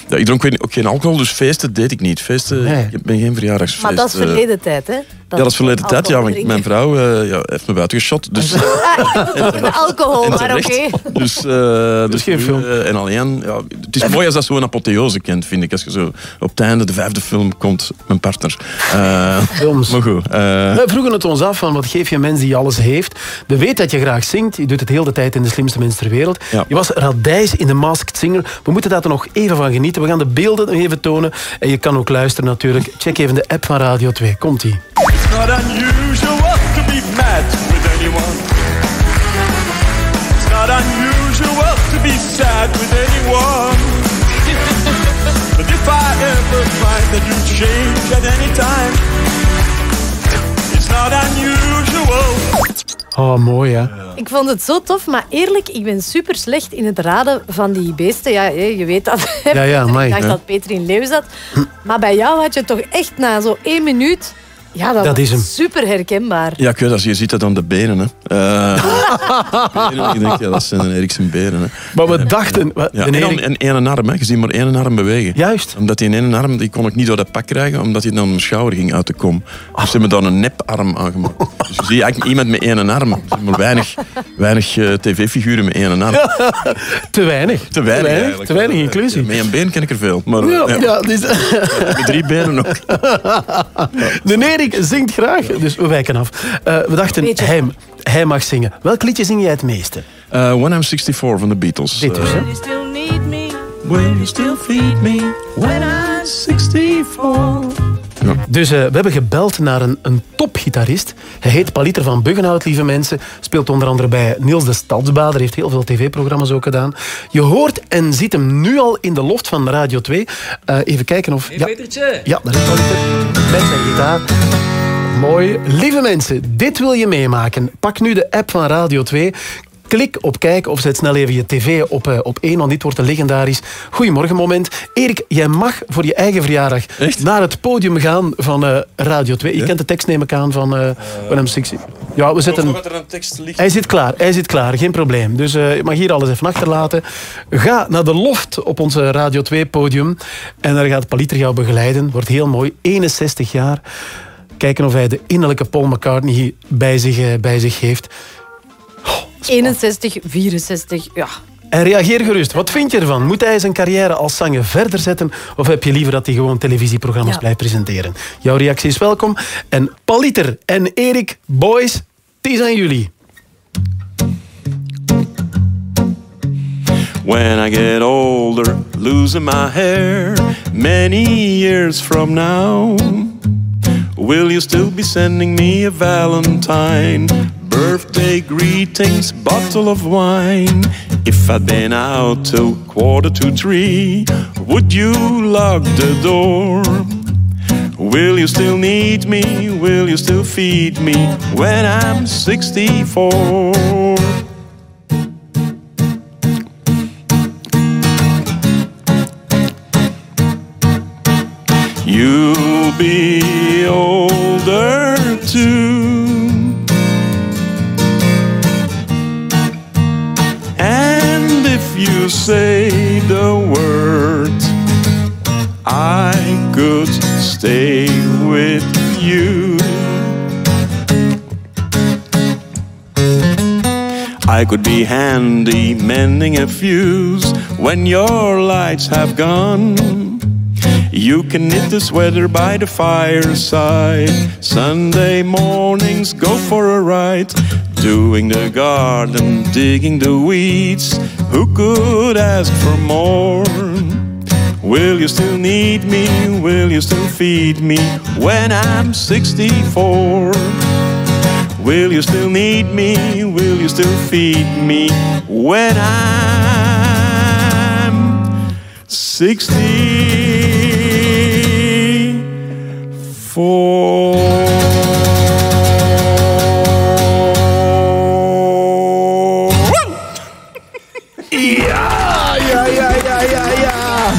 Ja, ik dronk ook geen alcohol, dus feesten deed ik niet. Feesten, Nee. ik ben geen verjaardagsfeest. Maar dat is verleden tijd, hè? Ja, dat is verleden tijd. Ja, want mijn vrouw eh, ja, heeft me buiten geschot. Dus, De alcohol, en maar oké. Dus, eh, dus geen nu, film. eh, en alleen, ja, het is mooi als dat zo'n apotheose kent, vind ik. Als je zo op het einde, de vijfde film, komt mijn partner. Eh, Films. maar goed. We vroegen het ons af van wat geef je een mens die alles heeft. We weten dat je graag zingt. Je doet het heel de tijd in de slimste mens ter wereld. Ja. Je was Radijs in de Masked Singer. We moeten daar er nog even van genieten. We gaan de beelden nog even tonen. En je kan ook luisteren natuurlijk. Check even de app van Radio 2. Komt-ie. It's not unusual to be mad with anyone. It's not unusual to be sad with anyone. but if I ever find that you change at any time, it's not unusual. Oh, mooi hè. Ik vond het zo tof, maar eerlijk, ik ben super slecht in het raden van die beesten. Ja, je weet dat. Ja, ja, amai. ik dacht Ja. dat Peter in Leeuw zat. Maar bij jou had je toch echt na zo één minuut... Ja, dat, is hem. super herkenbaar. Ja, ik weet dat. Je ziet dat aan de benen. Hè. Eh, ik denk, ja, dat zijn Erik zijn benen. Hè. Maar we dachten... wa- Ja, de en dan Erik- en één arm, hè. je ziet maar één arm bewegen. Juist. Omdat die ene arm, die kon ik niet door dat pak krijgen, omdat hij dan mijn schouder ging uit de kom. Dus ze hebben dan een neparm aangemaakt. Dus je ziet eigenlijk iemand met één arm. Er zijn maar weinig, weinig eh, tv-figuren met één arm. Te weinig. Te weinig, eigenlijk. te weinig inclusie. Met een been ken ik er veel. Maar, Ja, eh, ja, dus- Met drie benen ook. De Erik zingt graag, dus we wijken af. Eh, we dachten, hij, hij mag zingen. Welk liedje zing jij het meeste? Eh, When I'm 64 van de Beatles. Dit dus, hè? You still need me Will you still feed me when I'm 64? Dus eh, we hebben gebeld naar een, een topgitarist. Hij heet Paliter van Buggenhout, lieve mensen. Speelt onder andere bij Niels de Stadsbader. Heeft heel veel tv-programma's ook gedaan. Je hoort en ziet hem nu al in de loft van Radio 2. Eh, even kijken of... ja, ja, daar is Paliter. Met zijn gitaar. Mooi. Lieve mensen, dit wil je meemaken. Pak nu de app van Radio 2. Klik op kijken of zet snel even je tv op, eh, op één, want dit wordt een legendarisch Goedemorgen moment. Erik, jij mag voor je eigen verjaardag naar het podium gaan van eh, Radio 2. Je kent de tekst neem ik aan van eh I'm 60. Ja, we zetten... er een tekst ligt. Hij zit klaar, hij zit klaar, geen probleem. Dus eh, je mag hier alles even achterlaten. Ga naar de loft op onze Radio 2 podium. En daar gaat Paliter jou begeleiden. Wordt heel mooi, 61 jaar. Kijken of hij de innerlijke Paul McCartney bij zich, bij zich heeft. 61, 64, ja. En reageer gerust. Wat vind je ervan? Moet hij zijn carrière als zanger verder zetten? Of heb je liever dat hij gewoon televisieprogramma's Ja. blijft presenteren? Jouw reactie is welkom. En Paliter en Erik, boys, het is aan jullie. When I get older, losing my hair, many years from now, will you still be sending me a Valentine? Birthday greetings, bottle of wine. If I'd been out till quarter to three, would you lock the door? Will you still need me? Will you still feed me when I'm 64? You'll be older too. I could be handy mending a fuse when your lights have gone. You can knit the sweater by the fireside. Sunday mornings go for a ride. Doing the garden, digging the weeds. Who could ask for more? Will you still need me? Will you still feed me when I'm 64? Will you still need me? Will you still feed me when I'm 64? Ja, ja, ja, ja, ja, ja.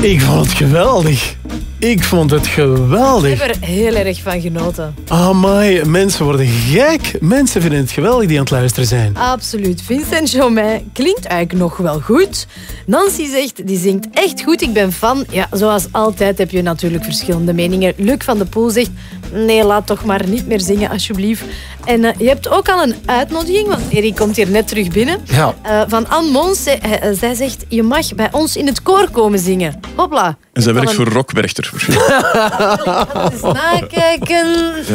Ik vond het geweldig. Ik vond het geweldig. Ik heb er heel erg van genoten. Amai, mensen worden gek. Mensen vinden het geweldig die aan het luisteren zijn. Absoluut. Vincent Jomain klinkt eigenlijk nog wel goed. Nancy zegt, die zingt echt goed. Ik ben fan. Ja, zoals altijd heb je natuurlijk verschillende meningen. Luc van de Poel zegt, nee, laat toch maar niet meer zingen, alsjeblieft. En eh, je hebt ook al een uitnodiging, want Erik komt hier net terug binnen. Ja. Eh, van Anne Mons. Zij, eh, zij zegt, je mag bij ons in het koor komen zingen. Hopla. En zij werkt voor een- Rock Werchter. Eens nakijken.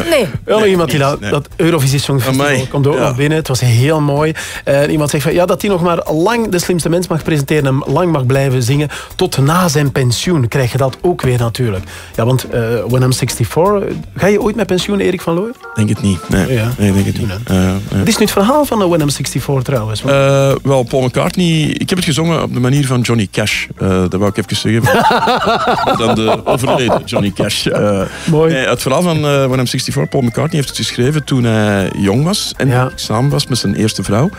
Nee. Ja, nog iemand die dat, dat Eurovisie Songfestival Amai, komt ook ja. nog binnen. Het was heel mooi. En iemand zegt van, ja, dat hij nog maar lang de slimste mens mag presenteren en lang mag blijven zingen tot na zijn pensioen. Krijg je dat ook weer natuurlijk. Ja, want eh When I'm 64, eh, ga je ooit met pensioen, Erik van Looy? Denk het niet. Nee, Ja. nee denk het niet. Eh, ja. Het is nu het verhaal van de When I'm 64 trouwens. Eh, wel, Paul McCartney, ik heb het gezongen op de manier van Johnny Cash. Eh, dat wou ik even zeggen. dan de overleden Johnny Cash. Eh, Mooi. het verhaal van eh When I'm 64, Paul McCartney heeft het geschreven toen hij jong was en samen was met zijn eerste vrouw.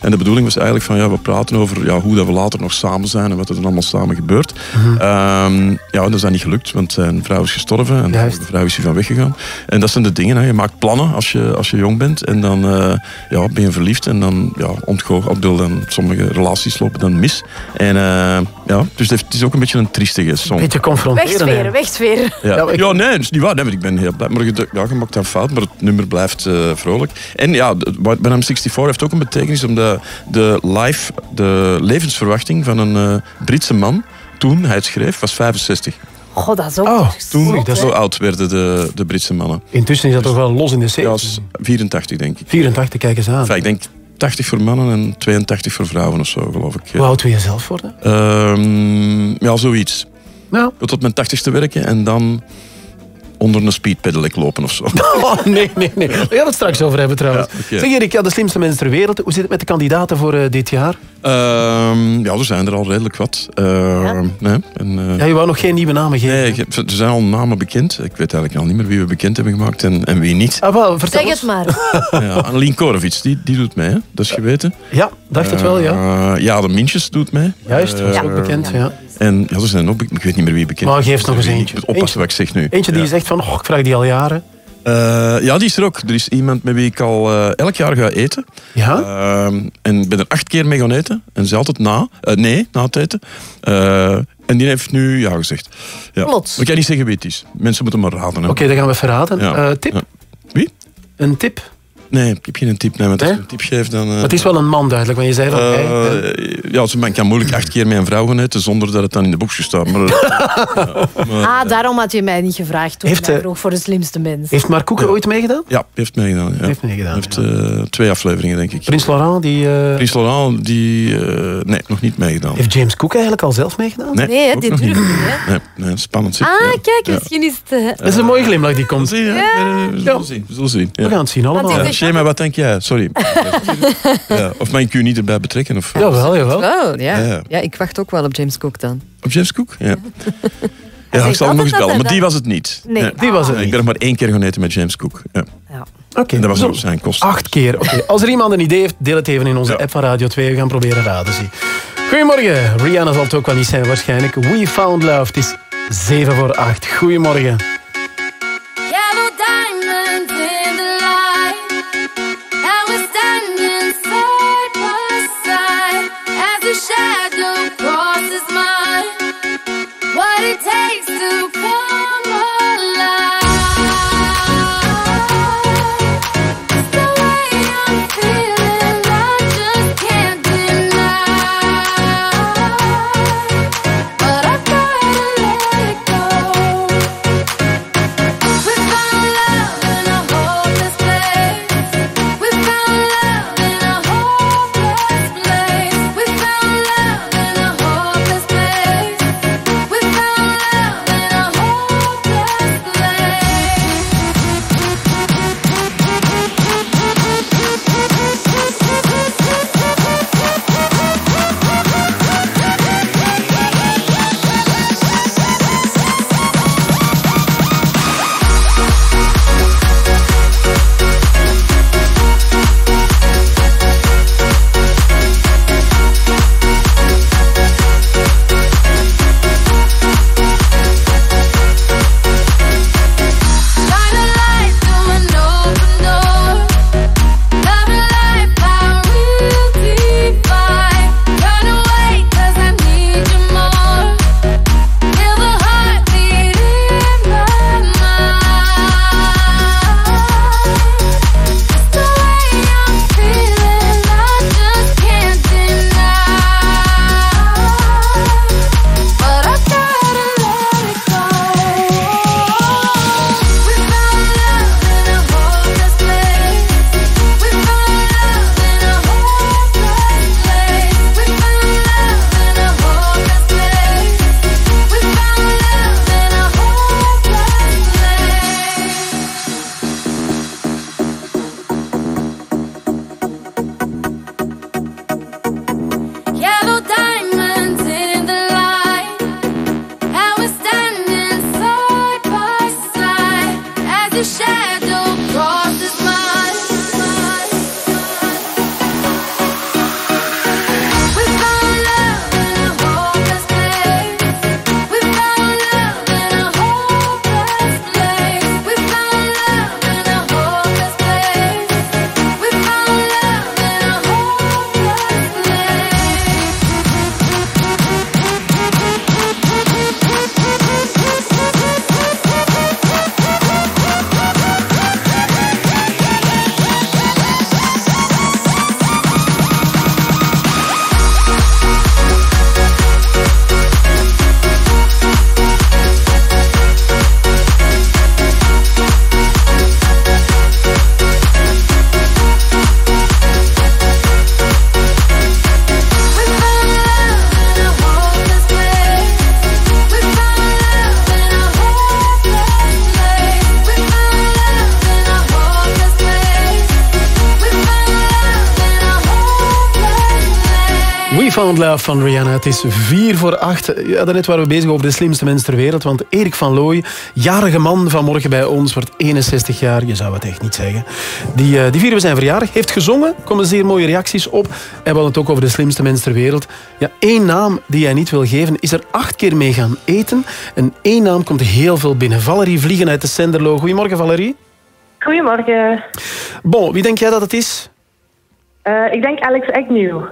En de bedoeling was eigenlijk van, ja, we praten over ja, hoe dat we later nog samen zijn en wat er dan allemaal samen gebeurt. Ehm, ja, dat is dan niet gelukt, want zijn vrouw is gestorven en de vrouw is hier van weggegaan. En dat zijn de dingen, hè. je maakt plannen als je, als je jong bent en dan eh, ja, ben je verliefd en dan ja, ontgoocheld dan sommige relaties lopen dan mis. En eh, ja, dus het heeft- het is ook een beetje een triestige song. Beetje confronteren. Wegsferen, wegsferen. Ja, Ja, ik- ja, nee, dat is niet waar. Nee, maar ik ben heel blij. Maar je, ja, je maakt dan fout, maar het nummer blijft eh, vrolijk. En ja, I'm 64 heeft ook een betekenis omdat de life, de levensverwachting van een eh, Britse man, toen hij het schreef, was 65. God, dat is ook Oh, Toen zot, hè. zo oud werden de, de Britse mannen. Intussen is dat toch wel los in de Ja, 70. 84 denk ik. 84, kijk eens aan. Enfin, ik denk 80 voor mannen en 82 voor vrouwen of zo, geloof ik. Hoe oud wil je zelf worden? Ehm, ja, zoiets. Ja. Tot mijn 80ste werken en dan onder een speedpedelec lopen of zo. Oh, nee, nee, nee. We gaan het straks over hebben trouwens. Ja, oké. Zeg Erik, ja, de slimste mensen ter wereld. Hoe zit het met de kandidaten voor eh, dit jaar? Ehm, ja, er zijn er al redelijk wat. Ehm, nee, en, eh, Ja, je wou nog geen nieuwe namen geven. nee, er zijn al namen bekend. Ik weet eigenlijk al niet meer wie we bekend hebben gemaakt en, en wie niet. Ah, wel, vertel Zeg het maar. Ja, Annelien Korevits, die, die doet mee, hè? dat is geweten. Ja, dacht het wel, ja. Eh, ja, de Mintjes doet mee. Juist, was Eh, ook bekend, ja. En ja, er zijn ook, be- ik weet niet meer wie bekend Maar geef nog eens eentje. oppassen wat ik zeg nu. Eentje die Ja. zegt van, oh, ik vraag die al jaren. Eh, ja, die is er ook. Er is iemand met wie ik al eh, elk jaar ga eten. Ja? Ehm, en ik ben er acht keer mee gaan eten. En ze altijd na. eh, nee, na het eten. En die heeft nu ja gezegd. Ja. Plots. Ik kan niet zeggen wie het is. Mensen moeten maar raden. Oké, dan gaan we verraden. Ja. Tip? Wie? Een tip? Nee, ik heb geen tip. Nee, want als Nee? ik een tip geef, dan... eh, het is wel een man duidelijk, want je zei van... eh, hij, hè. ja, ze- man kan moeilijk acht keer met een vrouw gaan eten zonder dat het dan in de boekjes staat. Maar, eh, maar, Ah, daarom had je mij niet gevraagd toen Heeft, je eh, vroeg voor de slimste mens. Heeft Mark Koeken ooit meegedaan? ja, heeft meegedaan. Ja. Heeft meegedaan, Heeft eh, twee afleveringen, denk ik. Prins Laurent, die... eh, Prins Laurent, die... eh, nee, nog niet meegedaan. Heeft James Cook eigenlijk al zelf meegedaan? Nee, ook dit durft niet, hè? Nee, nee, spannend. zeg. Ah, Ja. kijk, Ja. misschien is het... eh, Dat is een mooie glimlach die komt. Je? Eh, We zullen zien. We zullen zien. Ja. We gaan het zien allemaal. Ja, zegt- Shema, wat denk jij? Sorry. ja. Of mag ik u niet erbij betrekken? Of, Jawel, jawel. Wel, ja. Ja. ja. ik wacht ook wel op James Cook dan. Op James Cook? Ja. Ja, ik zal hem nog eens bellen, maar die was het niet. Nee. Die was het Ik niet. ben nog maar één keer gaan eten met James Cook. Ja. Ja. Oké, En dat was zo. op zijn kosten. Acht keer. Oké, Als er iemand een idee heeft, deel het even in onze Ja. app van Radio 2. We gaan proberen raden. Zie. Goedemorgen. Rihanna zal het ook wel niet zijn waarschijnlijk. We Found Love. Het is 7 voor 8. Goedemorgen. Yellow diamonds Love van Rihanna. Het is vier voor acht. Ja, daarnet waren we bezig over de slimste mens ter wereld. Want Erik van Looy, jarige man van morgen bij ons, wordt 61 jaar. Je zou het echt niet zeggen. Die, eh, die vieren we zijn verjaardag. Heeft gezongen. Komen zeer mooie reacties op. En we hadden het ook over de slimste mens ter wereld. Ja, één naam die hij niet wil geven, is er acht keer mee gaan eten. En één naam komt heel veel binnen. Valerie Vliegen uit de Senderlo. Goedemorgen, Valerie. Goedemorgen. Bon, wie denk jij dat het is? Eh, ik denk Alex Agnew.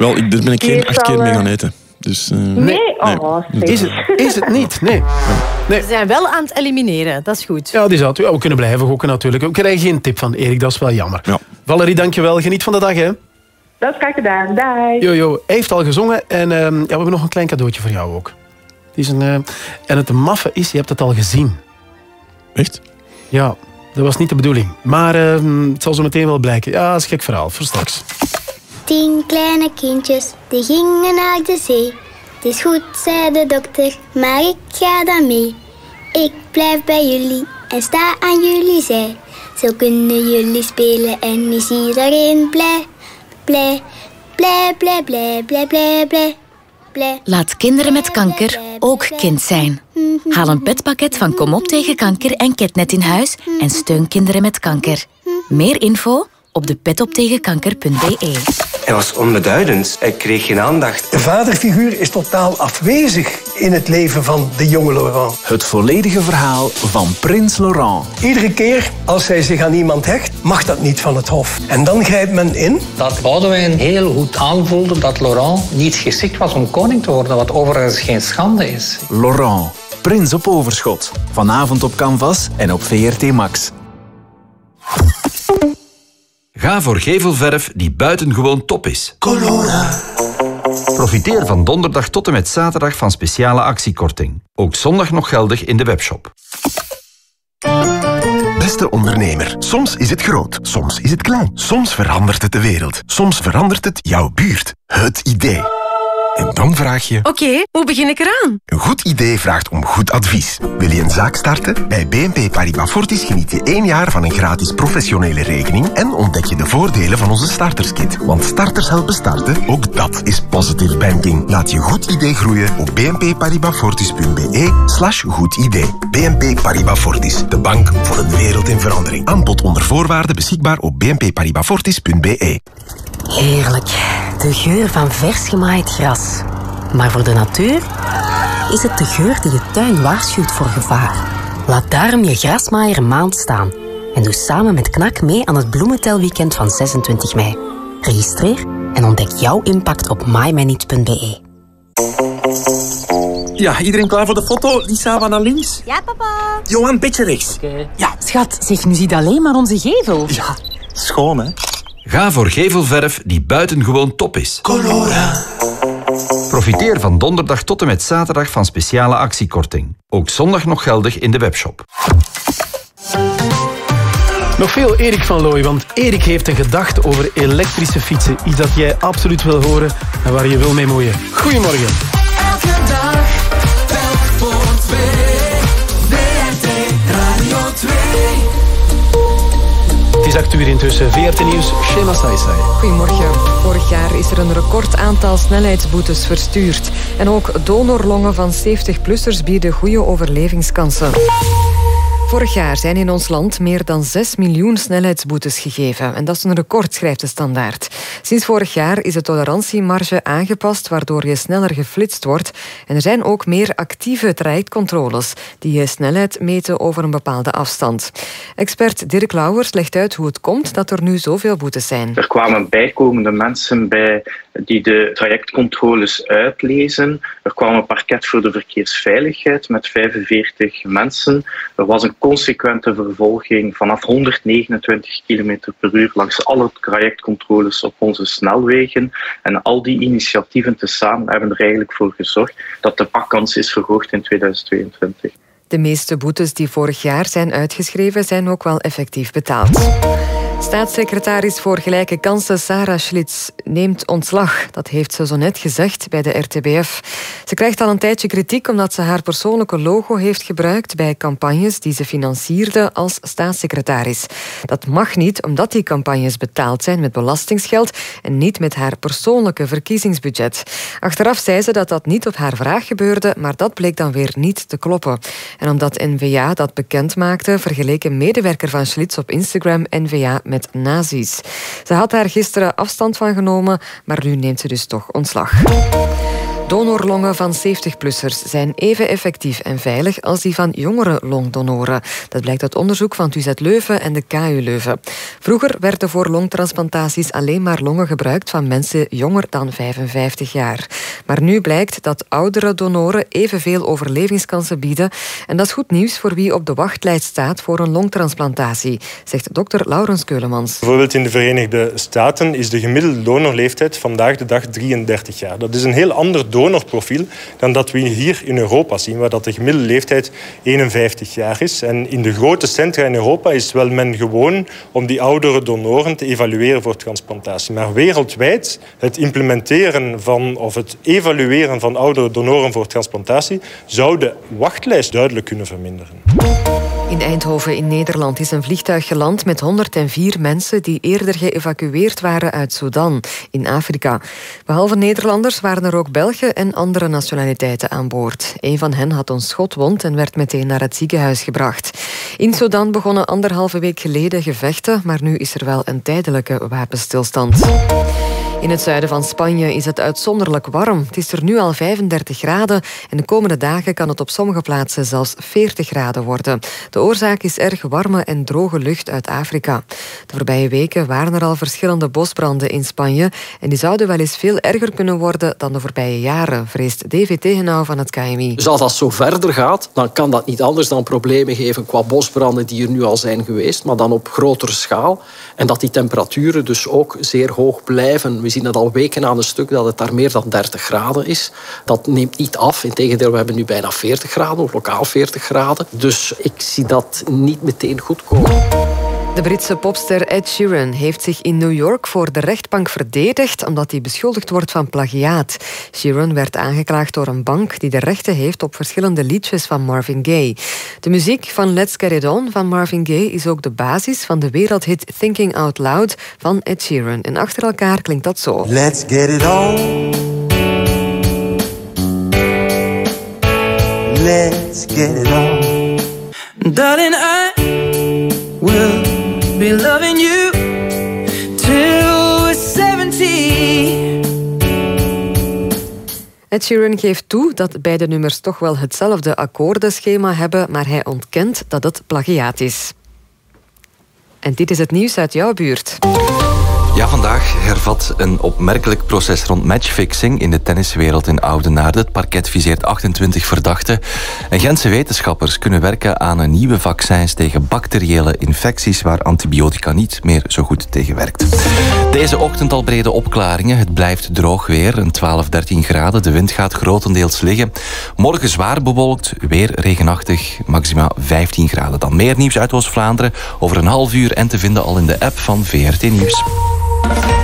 Wel, ik, daar ben ik geen acht keer mee eh, gaan eten. Dus, eh, Nee? Oh, zeg. Is het, is het niet? Nee. nee. Ze zijn wel aan het elimineren, dat is goed. Ja, die het. Ja, we kunnen blijven gokken natuurlijk. We krijgen geen tip van Erik, dat is wel jammer. Valerie, dankjewel. Geniet van de dag, hè. Dat is graag gedaan. Dag. Jojo, hij heeft al gezongen en ehm, ja, we hebben nog een klein cadeautje voor jou ook. Het is een, eh, en het maffe is, je hebt het al gezien. Echt? Ja, dat was niet de bedoeling. Maar ehm, het zal zo meteen wel blijken. Ja, dat is een gek verhaal, voor straks. Tien kleine kindjes, die gingen naar de zee. Het is goed, zei de dokter, maar ik ga dan mee. Ik blijf bij jullie en sta aan jullie zij. Zo kunnen jullie spelen en is iedereen blij. Blij, blij, blij, blij, blij, blij, blij. blij. Laat kinderen met kanker ook kind zijn. Haal een petpakket van Kom op tegen kanker en Ketnet in huis en steun kinderen met kanker. Meer info op de petoptegenkanker.be. Hij was onbeduidend. Hij kreeg geen aandacht. De vaderfiguur is totaal afwezig in het leven van de jonge Laurent. Het volledige verhaal van Prins Laurent. Iedere keer als hij zich aan iemand hecht, mag dat niet van het hof. En dan grijpt men in. Dat Boudewijn heel goed aanvoelde dat Laurent niet geschikt was om koning te worden, wat overigens geen schande is. Laurent, prins op overschot. Vanavond op Canvas en op VRT Max. Ga voor gevelverf die buitengewoon top is. Colora. Profiteer van donderdag tot en met zaterdag van speciale actiekorting. Ook zondag nog geldig in de webshop. Beste ondernemer, soms is het groot, soms is het klein. Soms verandert het de wereld, soms verandert het jouw buurt. Het idee. En dan vraag je... Oké, hoe begin ik eraan? Een goed idee vraagt om goed advies. Wil je een zaak starten? Bij BNP Paribas Fortis geniet je één jaar van een gratis professionele rekening en ontdek je de voordelen van onze starterskit. Want starters helpen starten, ook dat is positive banking. Laat je goed idee groeien op bnpparibasfortis.be slash goed idee. BNP Paribas Fortis, de bank voor een wereld in verandering. Aanbod onder voorwaarden beschikbaar op bnpparibasfortis.be. Heerlijk. De geur van vers gemaaid gras. Maar voor de natuur is het de geur die je tuin waarschuwt voor gevaar. Laat daarom je grasmaaier een maand staan. En doe samen met KNAK mee aan het bloementelweekend van 26 mei. Registreer en ontdek jouw impact op mymanage.be. Ja, iedereen klaar voor de foto? Lisa, van naar links. Ja, papa. Johan, beetje rechts. Ja. Schat, zeg, nu ziet alleen maar onze gevel. Ja, schoon hè? Ga voor gevelverf die buitengewoon top is. Colora. Profiteer van donderdag tot en met zaterdag van speciale actiekorting. Ook zondag nog geldig in de webshop. Nog veel Erik van Looy, want Erik heeft een gedachte over elektrische fietsen. Iets dat jij absoluut wil horen en waar je wil mee moeien. Goedemorgen. Elke dag, telk voor is acht uur intussen. VRT Nieuws, Shema Saisai. Goedemorgen. Vorig jaar is er een record aantal snelheidsboetes verstuurd. En ook donorlongen van 70-plussers bieden goede overlevingskansen. Vorig jaar zijn in ons land meer dan 6 miljoen snelheidsboetes gegeven. En dat is een record, schrijft de standaard. Sinds vorig jaar is de tolerantiemarge aangepast, waardoor je sneller geflitst wordt. En er zijn ook meer actieve trajectcontroles die je snelheid meten over een bepaalde afstand. Expert Dirk Lauwers legt uit hoe het komt dat er nu zoveel boetes zijn. Er kwamen bijkomende mensen bij die de trajectcontroles uitlezen. Er kwam een parket voor de verkeersveiligheid met 45 mensen. Er was een consequente vervolging vanaf 129 km per uur langs alle trajectcontroles op onze snelwegen. En al die initiatieven tezamen hebben er eigenlijk voor gezorgd dat de pakkans is verhoogd in 2022. De meeste boetes die vorig jaar zijn uitgeschreven zijn ook wel effectief betaald. Staatssecretaris voor Gelijke Kansen Sarah Schlitz neemt ontslag. Dat heeft ze zo net gezegd bij de RTBF. Ze krijgt al een tijdje kritiek omdat ze haar persoonlijke logo heeft gebruikt bij campagnes die ze financierde als staatssecretaris. Dat mag niet omdat die campagnes betaald zijn met belastingsgeld en niet met haar persoonlijke verkiezingsbudget. Achteraf zei ze dat dat niet op haar vraag gebeurde, maar dat bleek dan weer niet te kloppen. En omdat N-VA dat bekend maakte, vergeleek een medewerker van Schlitz op Instagram N-VA met nazi's. Ze had daar gisteren afstand van genomen, maar nu neemt ze dus toch ontslag. Donorlongen van 70-plussers zijn even effectief en veilig als die van jongere longdonoren. Dat blijkt uit onderzoek van TUZ Leuven en de KU Leuven. Vroeger werden voor longtransplantaties alleen maar longen gebruikt van mensen jonger dan 55 jaar. Maar nu blijkt dat oudere donoren evenveel overlevingskansen bieden. En dat is goed nieuws voor wie op de wachtlijst staat voor een longtransplantatie, zegt dokter Laurens Keulemans. Bijvoorbeeld in de Verenigde Staten is de gemiddelde donorleeftijd vandaag de dag 33 jaar. Dat is een heel ander donorprofiel dan dat we hier in Europa zien, waar dat de gemiddelde leeftijd 51 jaar is. En in de grote centra in Europa is wel men gewoon om die oudere donoren te evalueren voor transplantatie. Maar wereldwijd het implementeren van of het evalueren van oudere donoren voor transplantatie zou de wachtlijst duidelijk kunnen verminderen. In Eindhoven in Nederland is een vliegtuig geland met 104 mensen die eerder geëvacueerd waren uit Sudan in Afrika. Behalve Nederlanders waren er ook Belgen en andere nationaliteiten aan boord. Een van hen had een schotwond en werd meteen naar het ziekenhuis gebracht. In Sudan begonnen anderhalve week geleden gevechten, maar nu is er wel een tijdelijke wapenstilstand. In het zuiden van Spanje is het uitzonderlijk warm. Het is er nu al 35 graden en de komende dagen kan het op sommige plaatsen zelfs 40 graden worden. De oorzaak is erg warme en droge lucht uit Afrika. De voorbije weken waren er al verschillende bosbranden in Spanje en die zouden wel eens veel erger kunnen worden dan de voorbije jaren, vreest David Tegenau van het KMI. Dus als dat zo verder gaat, dan kan dat niet anders dan problemen geven qua bosbranden die er nu al zijn geweest, maar dan op grotere schaal. En dat die temperaturen dus ook zeer hoog blijven. Zien het al weken aan een stuk dat het daar meer dan 30 graden is. Dat neemt niet af. Integendeel, we hebben nu bijna 40 graden, of lokaal 40 graden. Dus ik zie dat niet meteen goed komen. De Britse popster Ed Sheeran heeft zich in New York voor de rechtbank verdedigd omdat hij beschuldigd wordt van plagiaat. Sheeran werd aangeklaagd door een bank die de rechten heeft op verschillende liedjes van Marvin Gaye. De muziek van Let's Get It On van Marvin Gaye is ook de basis van de wereldhit Thinking Out Loud van Ed Sheeran. En achter elkaar klinkt dat zo. Let's get it on. Let's get it on. Darling, I be loving you till we're 70. Ed Sheeran geeft toe dat beide nummers toch wel hetzelfde akkoordenschema hebben, maar hij ontkent dat het plagiaat is. En dit is het nieuws uit jouw buurt. Ja, vandaag hervat een opmerkelijk proces rond matchfixing in de tenniswereld in Oudenaarde. Het parket viseert 28 verdachten. En Gentse wetenschappers kunnen werken aan een nieuwe vaccins tegen bacteriële infecties waar antibiotica niet meer zo goed tegen werkt. Deze ochtend al brede opklaringen. Het blijft droog weer, een 12, 13 graden. De wind gaat grotendeels liggen. Morgen zwaar bewolkt, weer regenachtig, maxima 15 graden. Dan meer nieuws uit Oost-Vlaanderen over een half uur en te vinden al in de app van VRT Nieuws. Thank you.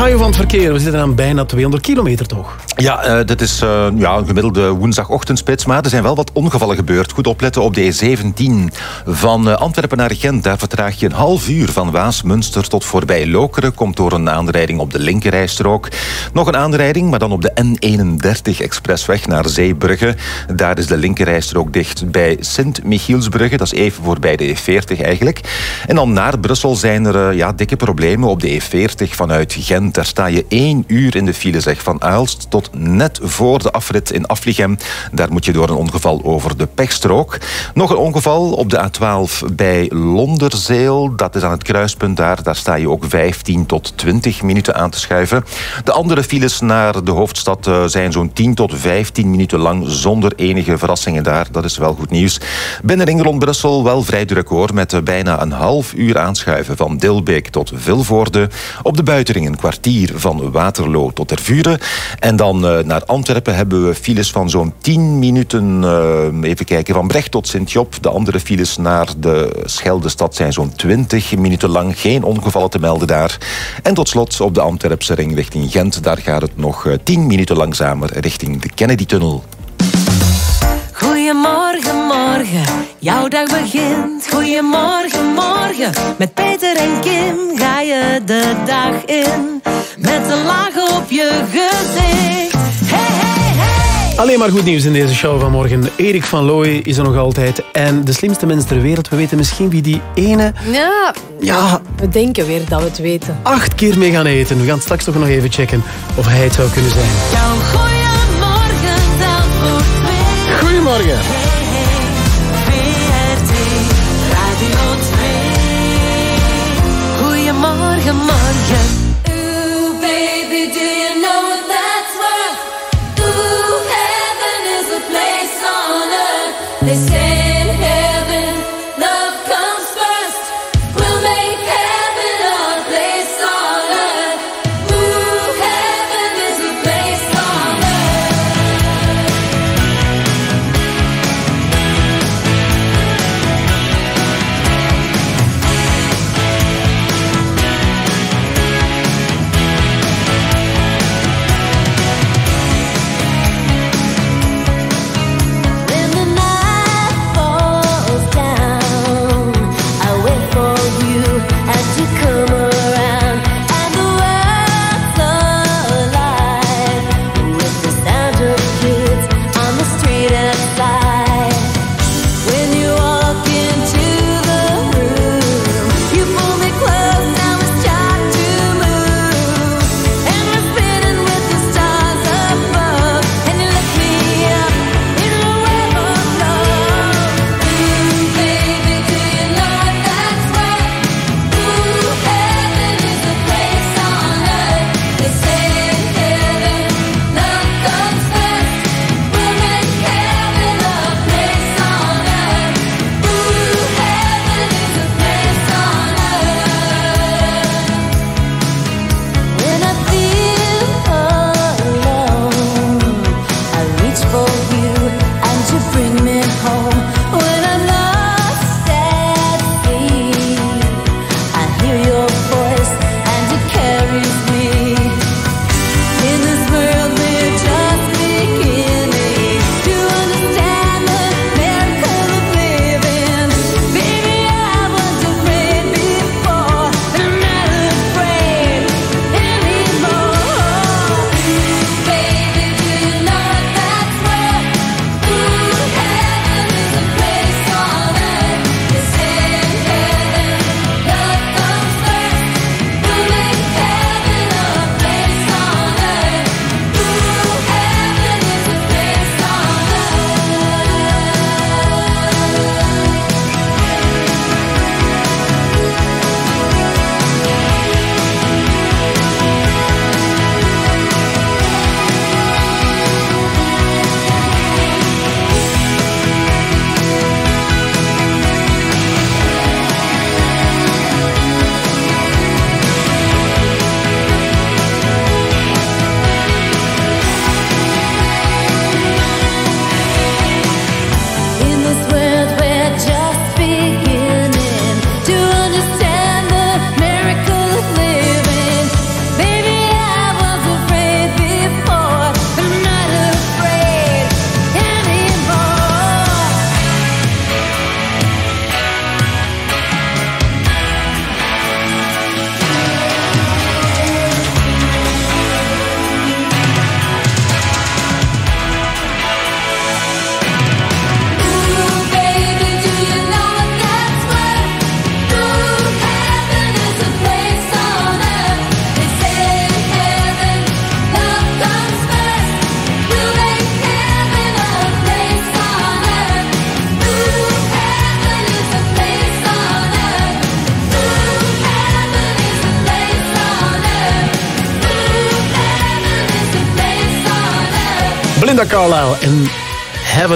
Hou je van het verkeer? We zitten aan bijna 200 kilometer toch? Ja, uh, dit is uh, ja, een gemiddelde woensdagochtendspits. Maar er zijn wel wat ongevallen gebeurd. Goed opletten op de E17 van uh, Antwerpen naar Gent. Daar vertraag je een half uur van Waasmunster tot voorbij Lokeren. Komt door een aanrijding op de linkerrijstrook. Nog een aanrijding, maar dan op de N31 expressweg naar Zeebrugge. Daar is de linkerrijstrook dicht bij Sint-Michielsbrugge. Dat is even voorbij de E40 eigenlijk. En dan naar Brussel zijn er ja, dikke problemen op de E40 vanuit Gent. Daar sta je één uur in de file zeg, van Aalst tot net voor de afrit in Afligem. Daar moet je door een ongeval over de pechstrook. Nog een ongeval op de A12 bij Londerzeel. Dat is aan het kruispunt daar. Daar sta je ook 15 tot 20 minuten aan te schuiven. De andere files naar de hoofdstad eh, zijn zo'n 10 tot 15 minuten lang zonder enige verrassingen daar. Dat is wel goed nieuws. Binnenring rond Brussel wel vrij druk hoor. Met eh, bijna een half uur aanschuiven van Dilbeek tot Vilvoorde. Op de buitenring een van Waterloo tot Tervuren. En dan uh, naar Antwerpen hebben we files van zo'n 10 minuten. Uh, even kijken, van Brecht tot Sint-Job. De andere files naar de Scheldestad zijn zo'n 20 minuten lang. Geen ongevallen te melden daar. En tot slot op de Antwerpse ring richting Gent. Daar gaat het nog 10 minuten langzamer richting de Kennedy-tunnel. Goedemorgen, morgen, jouw dag begint. Goedemorgen, morgen, met Peter en Kim ga je de dag in. Met een laag op je gezicht. Hey, hey, hey. Alleen maar goed nieuws in deze show van morgen. Erik van Looy is er nog altijd. En de slimste mens ter wereld. We weten misschien wie die ene... Ja, Ja, we denken weer dat we het weten. acht keer mee gaan eten. We gaan straks toch nog even checken of hij het zou kunnen zijn. Jouw Goedemorgen. VRT Radio 2. Goedemorgen, morgen. Ooh, baby, do you know what that's worth? Ooh, heaven is a place on earth. They say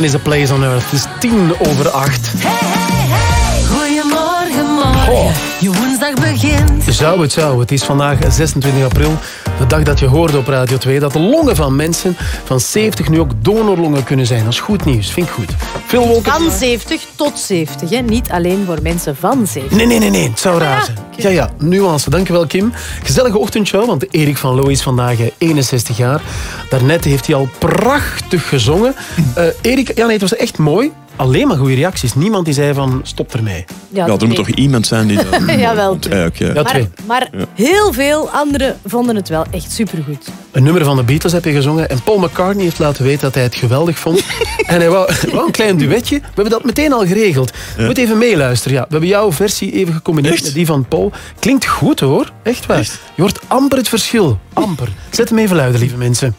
Heaven is a Place on Earth. Het is tien over acht. Goedemorgen, morgen. Je woensdag begint. Zou het zou. Het is vandaag 26 april. De dag dat je hoorde op Radio 2 dat de longen van mensen van 70 nu ook donorlongen kunnen zijn. Dat is goed nieuws. Vind ik goed. Veel wolken. Van 70 tot 70, hè? niet alleen voor mensen van 70. Nee, nee, nee, nee. Het zou raar zijn. Ja, ja. Nuance. Dankjewel, Kim. Gezellige ochtendshow, want Erik van Loo is vandaag eh, 61 jaar. Daarnet heeft hij al prachtig gezongen. Eh Erik, ja, nee, het was echt mooi. Alleen maar goede reacties. Niemand die zei van, stop ermee. Ja, Ja, er moet toch iemand zijn die dat... Jawel. Ja. Maar, maar heel veel anderen vonden het wel echt supergoed. Een nummer van de Beatles heb je gezongen. En Paul McCartney heeft laten weten dat hij het geweldig vond. en hij wou, wou een klein duetje. We hebben dat meteen al geregeld. Je moet even meeluisteren. Ja. We hebben jouw versie even gecombineerd met die van Paul. Klinkt goed hoor. Echt waar. Je hoort amper het verschil. Amper. Zet hem even luiden, lieve mensen.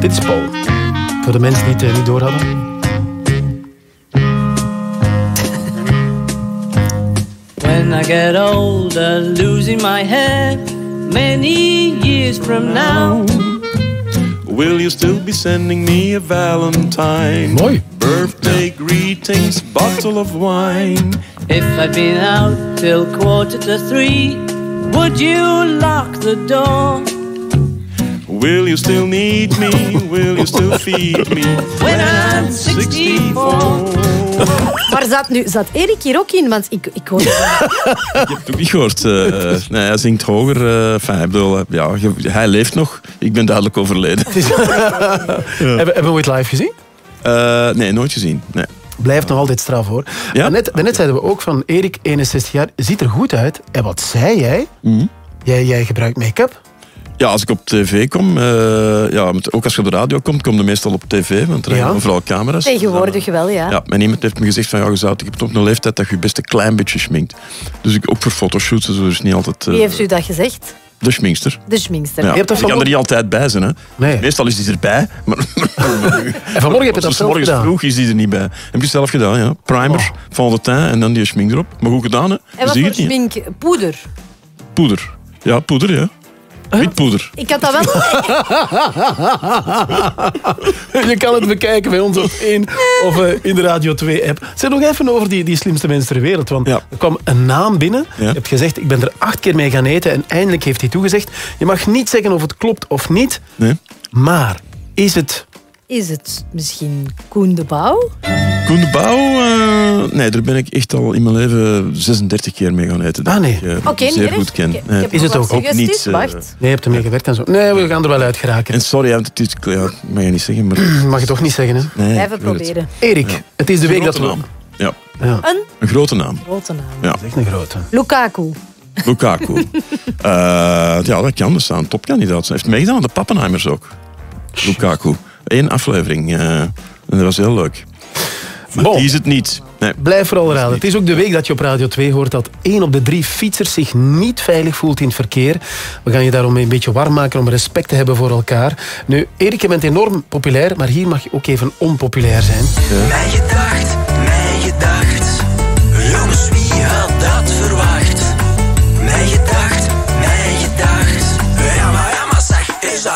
Dit is Paul. Voor de mensen die het eh, niet door hadden. When I get older, losing my head many years from now. Will you still be sending me a valentine? Mooi. Birthday greetings, bottle of wine. If I'd been out till quarter to three, would you lock the door? Will you still need me? Will you still feed me? When I'm 64. Maar zat, nu, zat Erik hier ook in? Want ik, ik hoorde... Je hebt het ook niet gehoord. eh, nee, hij zingt hoger. eh, enfin, ik bedoel, eh, ja, hij leeft nog. Ik ben duidelijk overleden. Hebben, hebben we ooit live gezien? Eh, nee, nooit gezien. Nee. Blijft nog altijd straf hoor. Ja? Daarnet, daarnet zeiden we ook van Erik, 61 jaar, ziet er goed uit. En wat zei jij? Mhm. Jij, jij gebruikt make-up? Ja, als ik op tv kom, eh, ja, ook als je op de radio komt, kom je meestal op tv, want er zijn Ja. overal camera's. Tegenwoordig wel, ja. Ja, en iemand heeft me gezegd van ja, je zou je hebt op een leeftijd dat je je best een klein beetje schminkt. Dus ik, ook voor fotoshoots dus niet altijd eh, Wie heeft u dat gezegd? de schminkster. De schminkster. Ja. Je hebt dat kan van- er niet altijd bij zijn. Hè. Nee. Meestal is die erbij. Maar En vanmorgen heb je dat Dus zelf morgens gedaan. vroeg is die er niet bij. Heb je zelf gedaan, ja. Primer, fond de teint en dan die schmink erop. Maar goed gedaan, hè. En wat je voor het schmink? Poeder. Poeder. Ja, poeder, ja. Witpoeder. Ik had dat wel... Je kan het bekijken bij ons op 1 of eh, in de Radio 2-app. Zeg nog even over die, die slimste mensen ter wereld. Want er kwam een naam binnen. Je hebt gezegd, ik ben er acht keer mee gaan eten. En eindelijk heeft hij toegezegd. Je mag niet zeggen of het klopt of niet. Nee. Maar is het... Is het misschien Koen de Bouw? Koen de Bouw, eh, nee, daar ben ik echt al in mijn leven 36 keer mee gaan eten. Ah, nee. Ik, eh, Oké, niet zeer goed ken. Ik- Is het ook? Ook niet. Wacht. Nee, je hebt ermee gewerkt en zo. Nee, we gaan er wel uit geraken. En sorry, het is, ja, mag je niet zeggen, maar... Mag je toch niet zeggen, hè? Nee, Blijven het. proberen. Erik, Ja. het is de Een week dat grote we... naam. Ja, Ja, Een een grote naam. grote naam. Ja. echt een grote. Lukaku. Lukaku. Eh, ja, dat kan. Dat zou een topkandidaat zijn. Hij heeft meegedaan aan de Pappenheimers ook. Lukaku. Eén aflevering. eh, en dat was heel leuk. Maar Bon. die is het niet. Nee. Blijf vooral raden. Het is ook de week dat je op Radio 2 hoort dat één op de drie fietsers zich niet veilig voelt in het verkeer. We gaan je daarom een beetje warm maken om respect te hebben voor elkaar. Nu, Erik, je bent enorm populair, maar hier mag je ook even onpopulair zijn. Mij gedacht, mij gedacht. Jongens, wie had dat verwacht? Mij gedacht, mij gedacht. Ja, maar, ja, maar zeg, is dat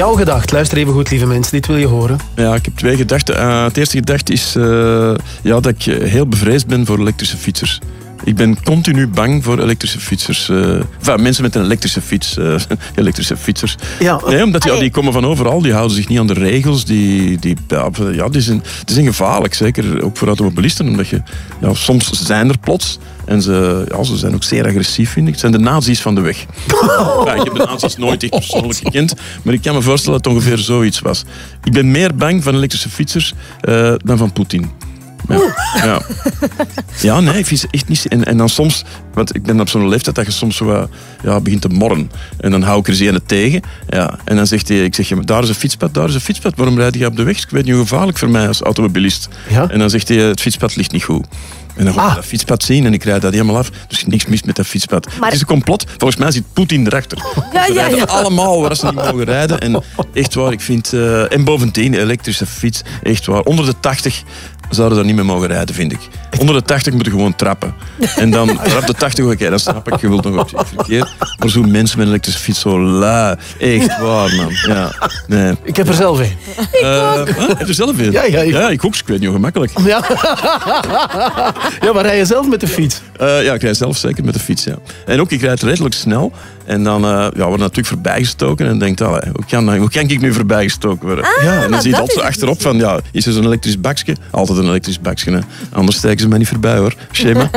Jouw gedacht, luister even goed, lieve mensen, dit wil je horen. Ja, ik heb twee gedachten. Eh, het eerste gedachte is eh, ja, dat ik heel bevreesd ben voor elektrische fietsers. Ik ben continu bang voor elektrische fietsers. eh enfin, mensen met een elektrische fiets. eh, elektrische fietsers. Ja. Nee, omdat ja, die komen van overal. Die houden zich niet aan de regels. Die, die, ja, die, zijn, die zijn gevaarlijk. Zeker ook voor automobilisten. Omdat je, ja, soms zijn er plots. En ze, ja, ze zijn ook zeer agressief, vind ik. Het zijn de nazi's van de weg. Ja, ik heb de nazi's nooit echt persoonlijk gekend. Maar ik kan me voorstellen dat het ongeveer zoiets was. Ik ben meer bang van elektrische fietsers eh, dan van Poetin. Ja. Ja. ja, nee, ik vind ze echt niet... En, en dan soms... Want ik ben op zo'n leeftijd dat je soms zo ja, begint te morren. En dan hou ik er eens een tegen. Ja. En dan zegt hij... Ik zeg, ja, daar is een fietspad, daar is een fietspad. Waarom rijd je op de weg? Ik weet niet hoe gevaarlijk voor mij als automobilist. Ja? En dan zegt hij, het fietspad ligt niet goed. En dan ga ik Ah. dat fietspad zien en ik rijd dat helemaal af. Dus niks mis met dat fietspad. Maar- Het is een complot. Volgens mij zit Poetin erachter. Ja, Ze ja, rijden ja. allemaal waar ze niet mogen rijden. En echt waar, ik vind... eh, en bovendien, elektrische fiets, echt waar. Onder de 80 zouden daar niet meer mogen rijden, vind ik. Onder de 80 moet je gewoon trappen. En dan trap de 80, oké, dan snap ik, je wilt nog op het verkeer. Maar zo'n mensen met een elektrische fiets, zo la. Echt waar, man. Ja, nee. Ik heb er zelf een. Eh, wat? Heb je er zelf in? Ja, ja, ik- ja, ik ook. Ik weet niet hoe gemakkelijk. Ja. ja, maar rij je zelf met de fiets? Eh, ja, ik rijd zelf zeker met de fiets, ja. En ook, ik rijd redelijk snel. En dan eh ja, wordt natuurlijk voorbijgestoken. En denkt, allee, hoe, kan, hoe kan ik nu voorbijgestoken worden? Ah, ja, en dan maar zie je dat altijd achterop van, ja, is er zo'n elektrisch bakje? Altijd een elektrisch bakje, hè. Anders steken ze mij niet voorbij, hoor. Schema.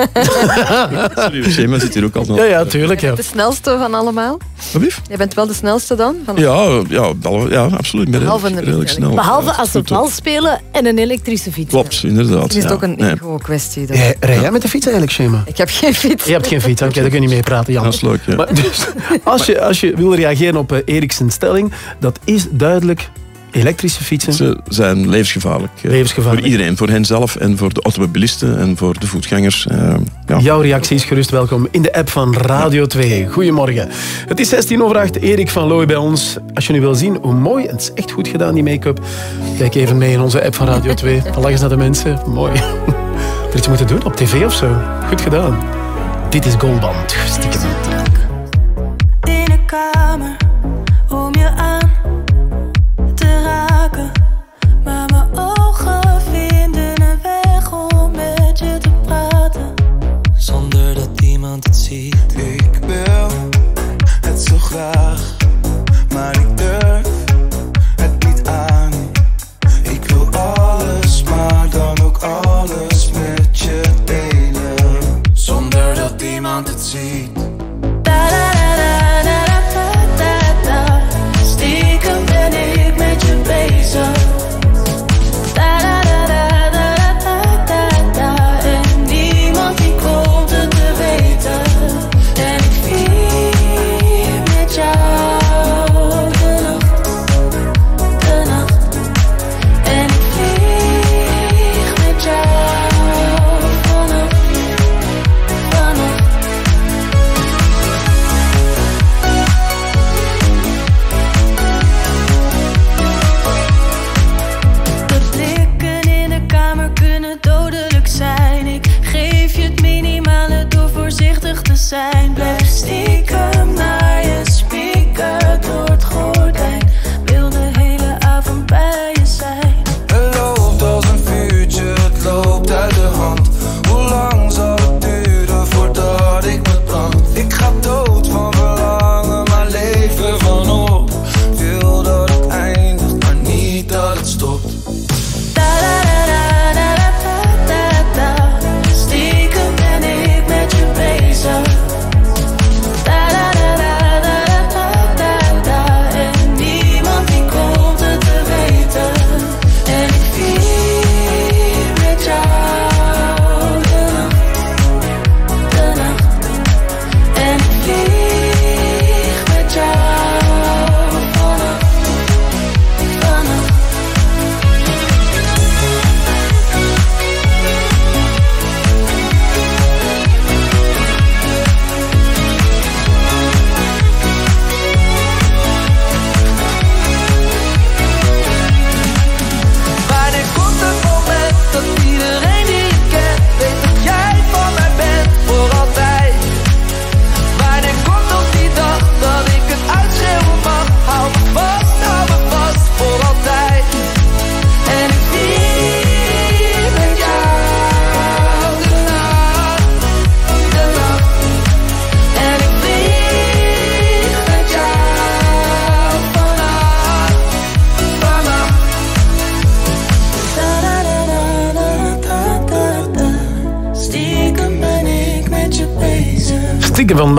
Sorry, Schema zit hier ook altijd. Ja, ja, tuurlijk. Ja. De snelste van allemaal? Wat lief? Jij bent wel de snelste dan? Van... Ja, ja, behalve- ja, absoluut. Behalve redelijk, een redelijk snel. Behalve Ja, als ze vals spelen en een elektrische fiets. Klopt, inderdaad. Het is ja. ook een Nee. ego-kwestie. dat- Rij, jij met de fiets eigenlijk, Shema? Ik heb geen fiets. Je hebt geen fiets, oké, daar kun je niet mee praten, Jan. Dat is leuk, ja. Maar dus, als, je, als je wil reageren op uh, Eriksen's stelling, dat is duidelijk elektrische fietsen. Ze zijn levensgevaarlijk. eh, Levensgevaarlijk. Voor iedereen. Voor hen zelf en voor de automobilisten en voor de voetgangers. eh, ja. Jouw reactie is gerust welkom in de app van Radio 2. Goedemorgen. Het is 16 over 8. Erik van Looy bij ons. Als je nu wil zien hoe mooi, en het is echt goed gedaan, die make-up. Kijk even mee in onze app van Radio 2. Dan lachen ze naar de mensen. Mooi. Er iets moeten doen op tv of zo. Goed gedaan. Dit is Goldband. Stiekem. Kamer om je aan te raken. Maar mijn ogen vinden een weg om met je te praten. Zonder dat iemand het ziet. Ik wil het zo graag, maar ik durf het niet aan. Ik wil alles, maar dan ook alles met je delen. Zonder dat iemand het ziet.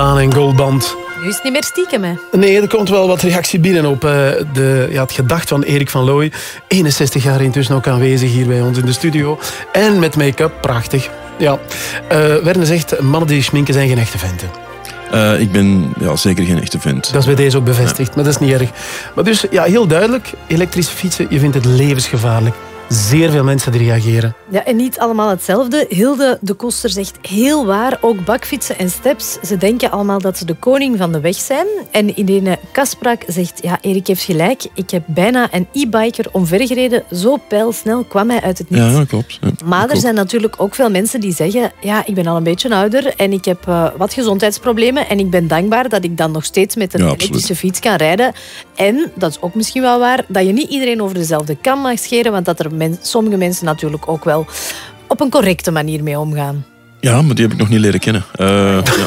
En Goldband. Nu is het niet meer stiekem, hè. Nee, er komt wel wat reactie binnen op eh, de, ja, het gedacht van Erik van Looy. 61 jaar intussen ook aanwezig hier bij ons in de studio. En met make-up, prachtig. Ja. Eh Werne zegt, mannen die schminken zijn geen echte venten. Eh, ik ben ja, zeker geen echte vent. Dat is bij deze ook bevestigd, maar dat is niet erg. Maar dus, ja, heel duidelijk, elektrische fietsen, je vindt het levensgevaarlijk. Zeer veel mensen die reageren. Ja, en niet allemaal hetzelfde. Hilde de Koster zegt heel waar, ook bakfietsen en steps, ze denken allemaal dat ze de koning van de weg zijn. En Irene Kasprak zegt, ja, Erik heeft gelijk, ik heb bijna een e-biker omvergereden, zo pijlsnel kwam hij uit het niets. Ja, dat klopt. Ja, Maar er zijn natuurlijk ook veel mensen die zeggen: Ja, ik ben al een beetje ouder en ik heb eh, wat gezondheidsproblemen. En ik ben dankbaar dat ik dan nog steeds met een Ja, elektrische fiets kan rijden. En dat is ook misschien wel waar, dat je niet iedereen over dezelfde kam mag scheren. Want dat er men- sommige mensen natuurlijk ook wel op een correcte manier mee omgaan. Ja, maar die heb ik nog niet leren kennen. Eh, ja.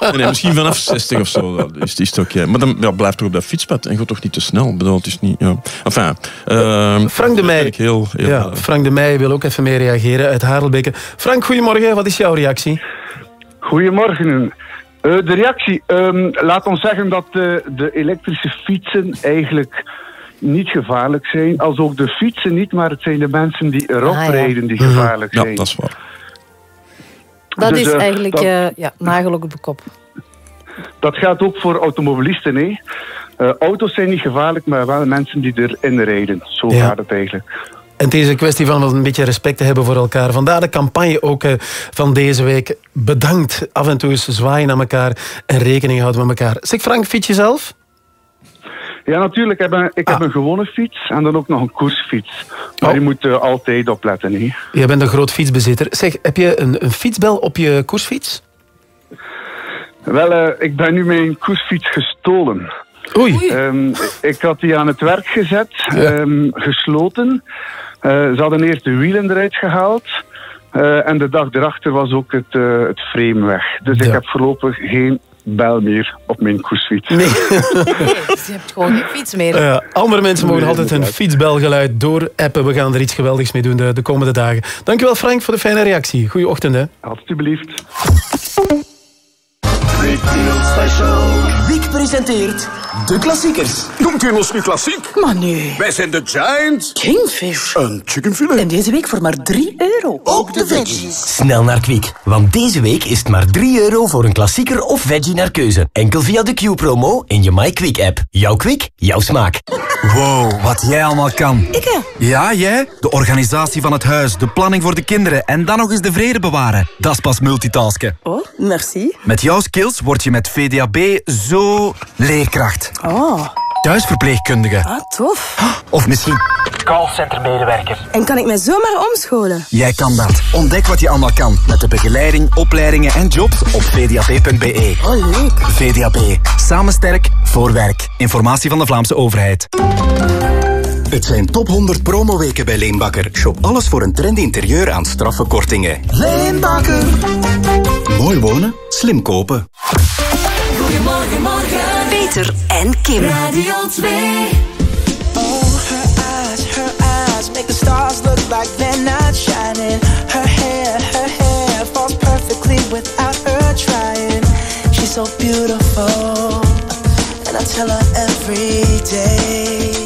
nee, nee, misschien vanaf 60 of zo dat is, is het oké. Maar dan ja, blijf toch op dat fietspad en ga toch niet te snel. Ik bedoel, het is niet... Ja. Enfin, ehm, Frank de Meij. ik heel, heel Ja, Frank de Meij wil ook even mee reageren uit Harelbeke. Frank, goedemorgen. Wat is jouw reactie? Goedemorgen. Eh, de reactie. ehm, laat ons zeggen dat eh, de elektrische fietsen eigenlijk niet gevaarlijk zijn. Als ook de fietsen niet, maar het zijn de mensen die erop Ah, ja. rijden die Mhm. gevaarlijk Ja, zijn. dat is waar. Dat Dus, is eh, eigenlijk dat- eh, ja, nagel op de kop. Dat gaat ook voor automobilisten. Hè. Eh, auto's zijn niet gevaarlijk, maar wel mensen die erin rijden. Zo Ja. gaat het eigenlijk. En het is een kwestie van wat een beetje respect te hebben voor elkaar. Vandaar de campagne ook eh, van deze week. Bedankt. Af en toe eens zwaaien naar elkaar en rekening houden met elkaar. Zeg Frank, fiets je zelf? Ja, natuurlijk. Ik heb, een, ik heb een gewone fiets en dan ook nog een koersfiets. Maar je moet eh, altijd opletten. Hè. Je bent een groot fietsbezitter. Zeg, heb je een, een fietsbel op je koersfiets? Wel, eh, ik ben nu mijn koersfiets gestolen. Oei. Ehm, ik had die aan het werk gezet, ehm, gesloten. Eh, ze hadden eerst de wielen eruit gehaald. Eh, en de dag erachter was ook het, eh, het frame weg. Dus ik heb voorlopig geen bel meer op mijn koersfiets. Nee. Dus je hebt gewoon geen fiets meer. Andere mensen mogen Nee, altijd hun fietsbelgeluid doorappen. We gaan er iets geweldigs mee doen de, de komende dagen. Dankjewel Frank voor de fijne reactie. Goeie ochtend hè. Alsjeblieft. Kwik presenteert de klassiekers. Noemt u ons nu klassiek? Maar nee. Wij zijn de Giant. Kingfish. Een chickenfilet. En deze week voor maar 3 euro. Ook de veggies. Snel naar Kwik, want deze week is het maar 3 euro voor een klassieker of veggie naar keuze. Enkel via de Q-promo in je MyQuick-app. Jouw Kwik, jouw smaak. Wow, wat jij allemaal kan. Ik hè? Ja, jij? De organisatie van het huis, de planning voor de kinderen en dan nog eens de vrede bewaren. Dat is pas multitasken. Oh, merci. Met jouw word je met VDAB zo leerkracht. Oh, Thuisverpleegkundige. ah, tof. Of misschien Callcentermedewerker. En kan ik mij zomaar omscholen? jij kan dat. Ontdek wat je allemaal kan met de begeleiding, opleidingen en jobs op vdap.be. Oh, leuk. VDAB. Samen sterk voor werk. Informatie van de Vlaamse overheid. Het zijn top 100 promoweken bij Leenbakker. Shop alles voor een trendy interieur aan straffe kortingen. Leenbakker. Mooi wonen, slim kopen. Goedemorgen, morgen. Peter en Kim. Radio 2. Oh, her eyes, her eyes make the stars look like they're not shining. Her hair, her hair falls perfectly without her trying. She's so beautiful, and I tell her every day.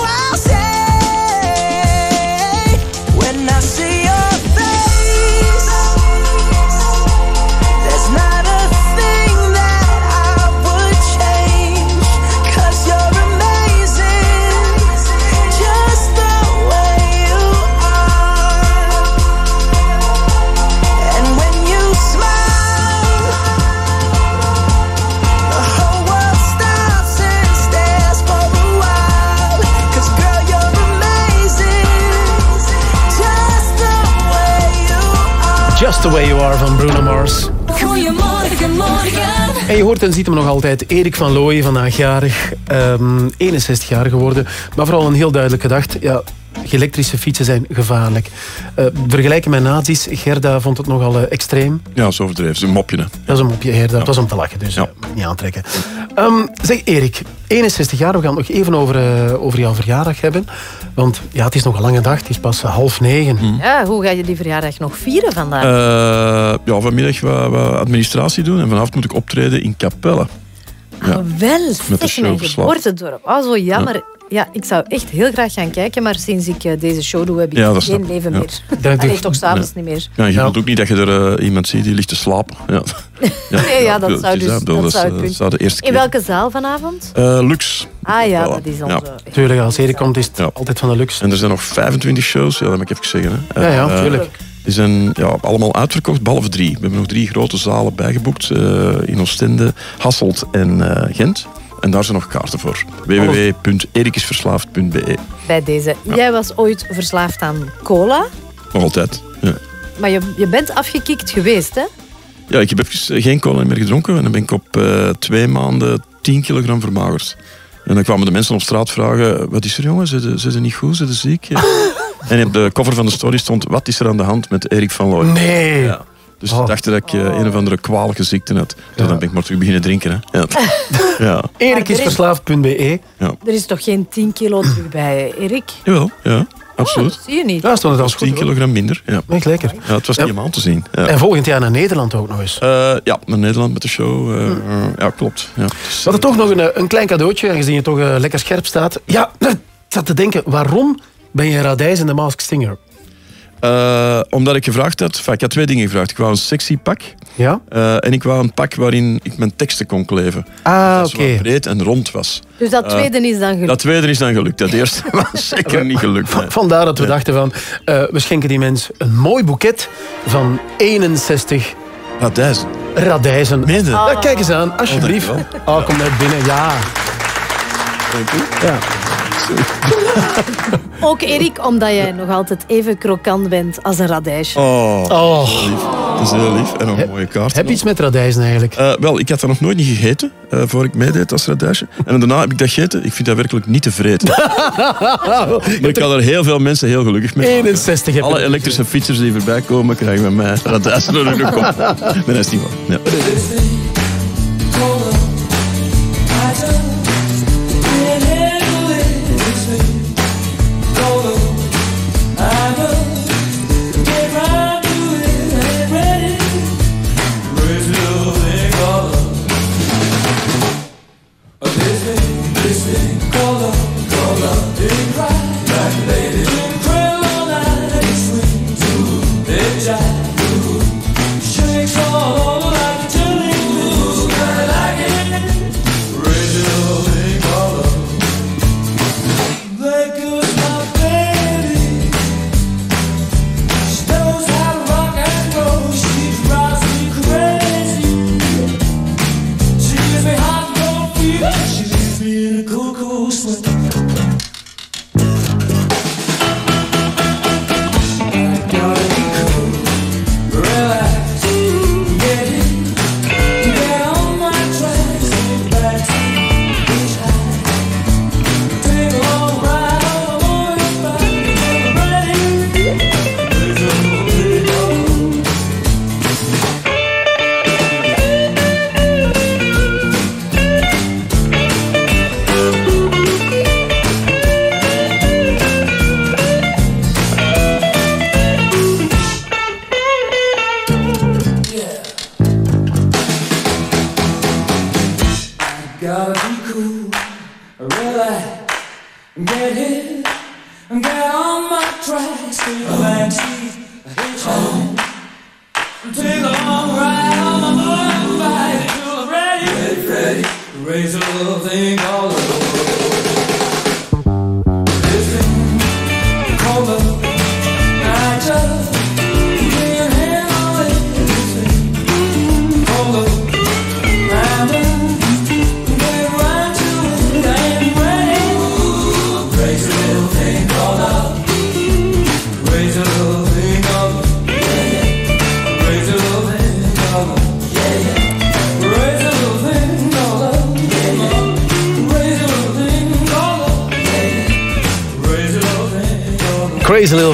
Just the Way You Are van Bruno Mars. Goedemorgen, morgen. En je hoort en ziet hem nog altijd. Erik van Looyen, vandaag jarig. ehm, 61 jaar geworden. Maar vooral een heel duidelijke gedacht. Ja, elektrische fietsen zijn gevaarlijk. Eh, vergelijken met nazi's. Gerda vond het nogal eh, extreem. Ja, zo overdreven. Ze een mopje. Hè. Dat is een mopje, Gerda. Het was om te lachen, dus eh, niet aantrekken. Ehm, zeg, Erik. 61 jaar. We gaan het nog even over, eh, over jouw verjaardag hebben. Want ja, het is nog een lange dag. Het is pas half negen. Ja, hoe ga je die verjaardag nog vieren vandaag? Eh, ja, vanmiddag wat, wat administratie doen en vanavond moet ik optreden in Capelle. Ja. Ah, wel, Met de zeg, mijn geboortedorp. Oh, zo jammer. Ja. ik zou echt heel graag gaan kijken, maar sinds ik eh, deze show doe, heb ik Ja, dat geen leven Ja. meer. Allee, toch s'avonds niet meer. Ja, je wilt ook niet dat je er eh, iemand ziet die ligt te slapen. Ja, Nee, ja, dat zou dus dat. dat zou eh, zou de eerste In keer. welke zaal vanavond? Eh, Lux. Ah ja, Voilà. dat is onze... Tuurlijk, als Erik komt is het altijd van de luxe. En er zijn nog 25 shows, ja, dat moet ik even zeggen. Hè. Ja, ja, tuurlijk. Die zijn ja, allemaal uitverkocht, behalve drie. We hebben nog drie grote zalen bijgeboekt. eh, in Oostende, Hasselt en eh, Gent. En daar zijn nog kaarten voor. www.erikisverslaafd.be Bij deze. Jij was ooit verslaafd aan cola, Nog altijd. Ja. maar je, je bent afgekikt geweest, hè? ja, ik heb even geen cola meer gedronken. En dan ben ik op eh, twee maanden 10 kilogram vermagerd. En dan kwamen de mensen op straat vragen... Wat is er, jongen? Zijn ze niet goed? Zijn ze ziek? Ja. en op de cover van de story stond... Wat is er aan de hand met Erik van Looy? Nee. Ja. Dus ze dachten dat ik eh, een of andere kwalijke ziekte had. Dus dan ben ik maar terug beginnen drinken. Hè. Ja. ja. Erikisverslaafd.be. Ja. Er is toch geen 10 kilo terug bij, Erik? Jawel, ja. Absoluut. Zie je niet? Ja, stond het als 10 kilogram minder. Ja. Echt lekker. Ja, het was niet aan te zien. Ja. En volgend jaar naar Nederland ook nog eens. Eh, ja, naar Nederland met de show. eh, Ja, klopt. Ja. We hadden toch nog een, een klein cadeautje, aangezien je toch lekker scherp staat. Ja, ik zat te denken, waarom ben je Radijs in de Masked Singer? Eh, omdat ik gevraagd had, enfin, ik had twee dingen gevraagd. Ik wou een sexy pak. Ja? Eh, en ik wou een pak waarin ik mijn teksten kon kleven. Ah, dat wat breed en rond was. Dus dat Eh, tweede is dan gelukt. Dat tweede is dan gelukt. Dat eerste was zeker niet gelukt. nee. Vandaar dat we dachten van, eh, we schenken die mens een mooi boeket van 61 radijzen. radijzen. Ja, kijk eens aan, alsjeblieft. Oh, Oh, kom net binnen, ja. ja. Ook Erik, omdat jij nog altijd even krokant bent als een radijsje. Oh, Oh. lief. Dat is heel lief. En nog een mooie kaart. Heb je iets met radijzen eigenlijk? Eh, wel, ik had dat nog nooit niet gegeten, eh, voor ik meedeed als radijsje. En daarna heb ik dat gegeten. Ik vind dat werkelijk niet te vreten. maar ik kan er heel veel mensen heel gelukkig mee maken. 61 heb je Alle elektrische fietsers die voorbij komen, krijgen met mij radijzen door hun kop. Nee, dat is niet waar. Ja.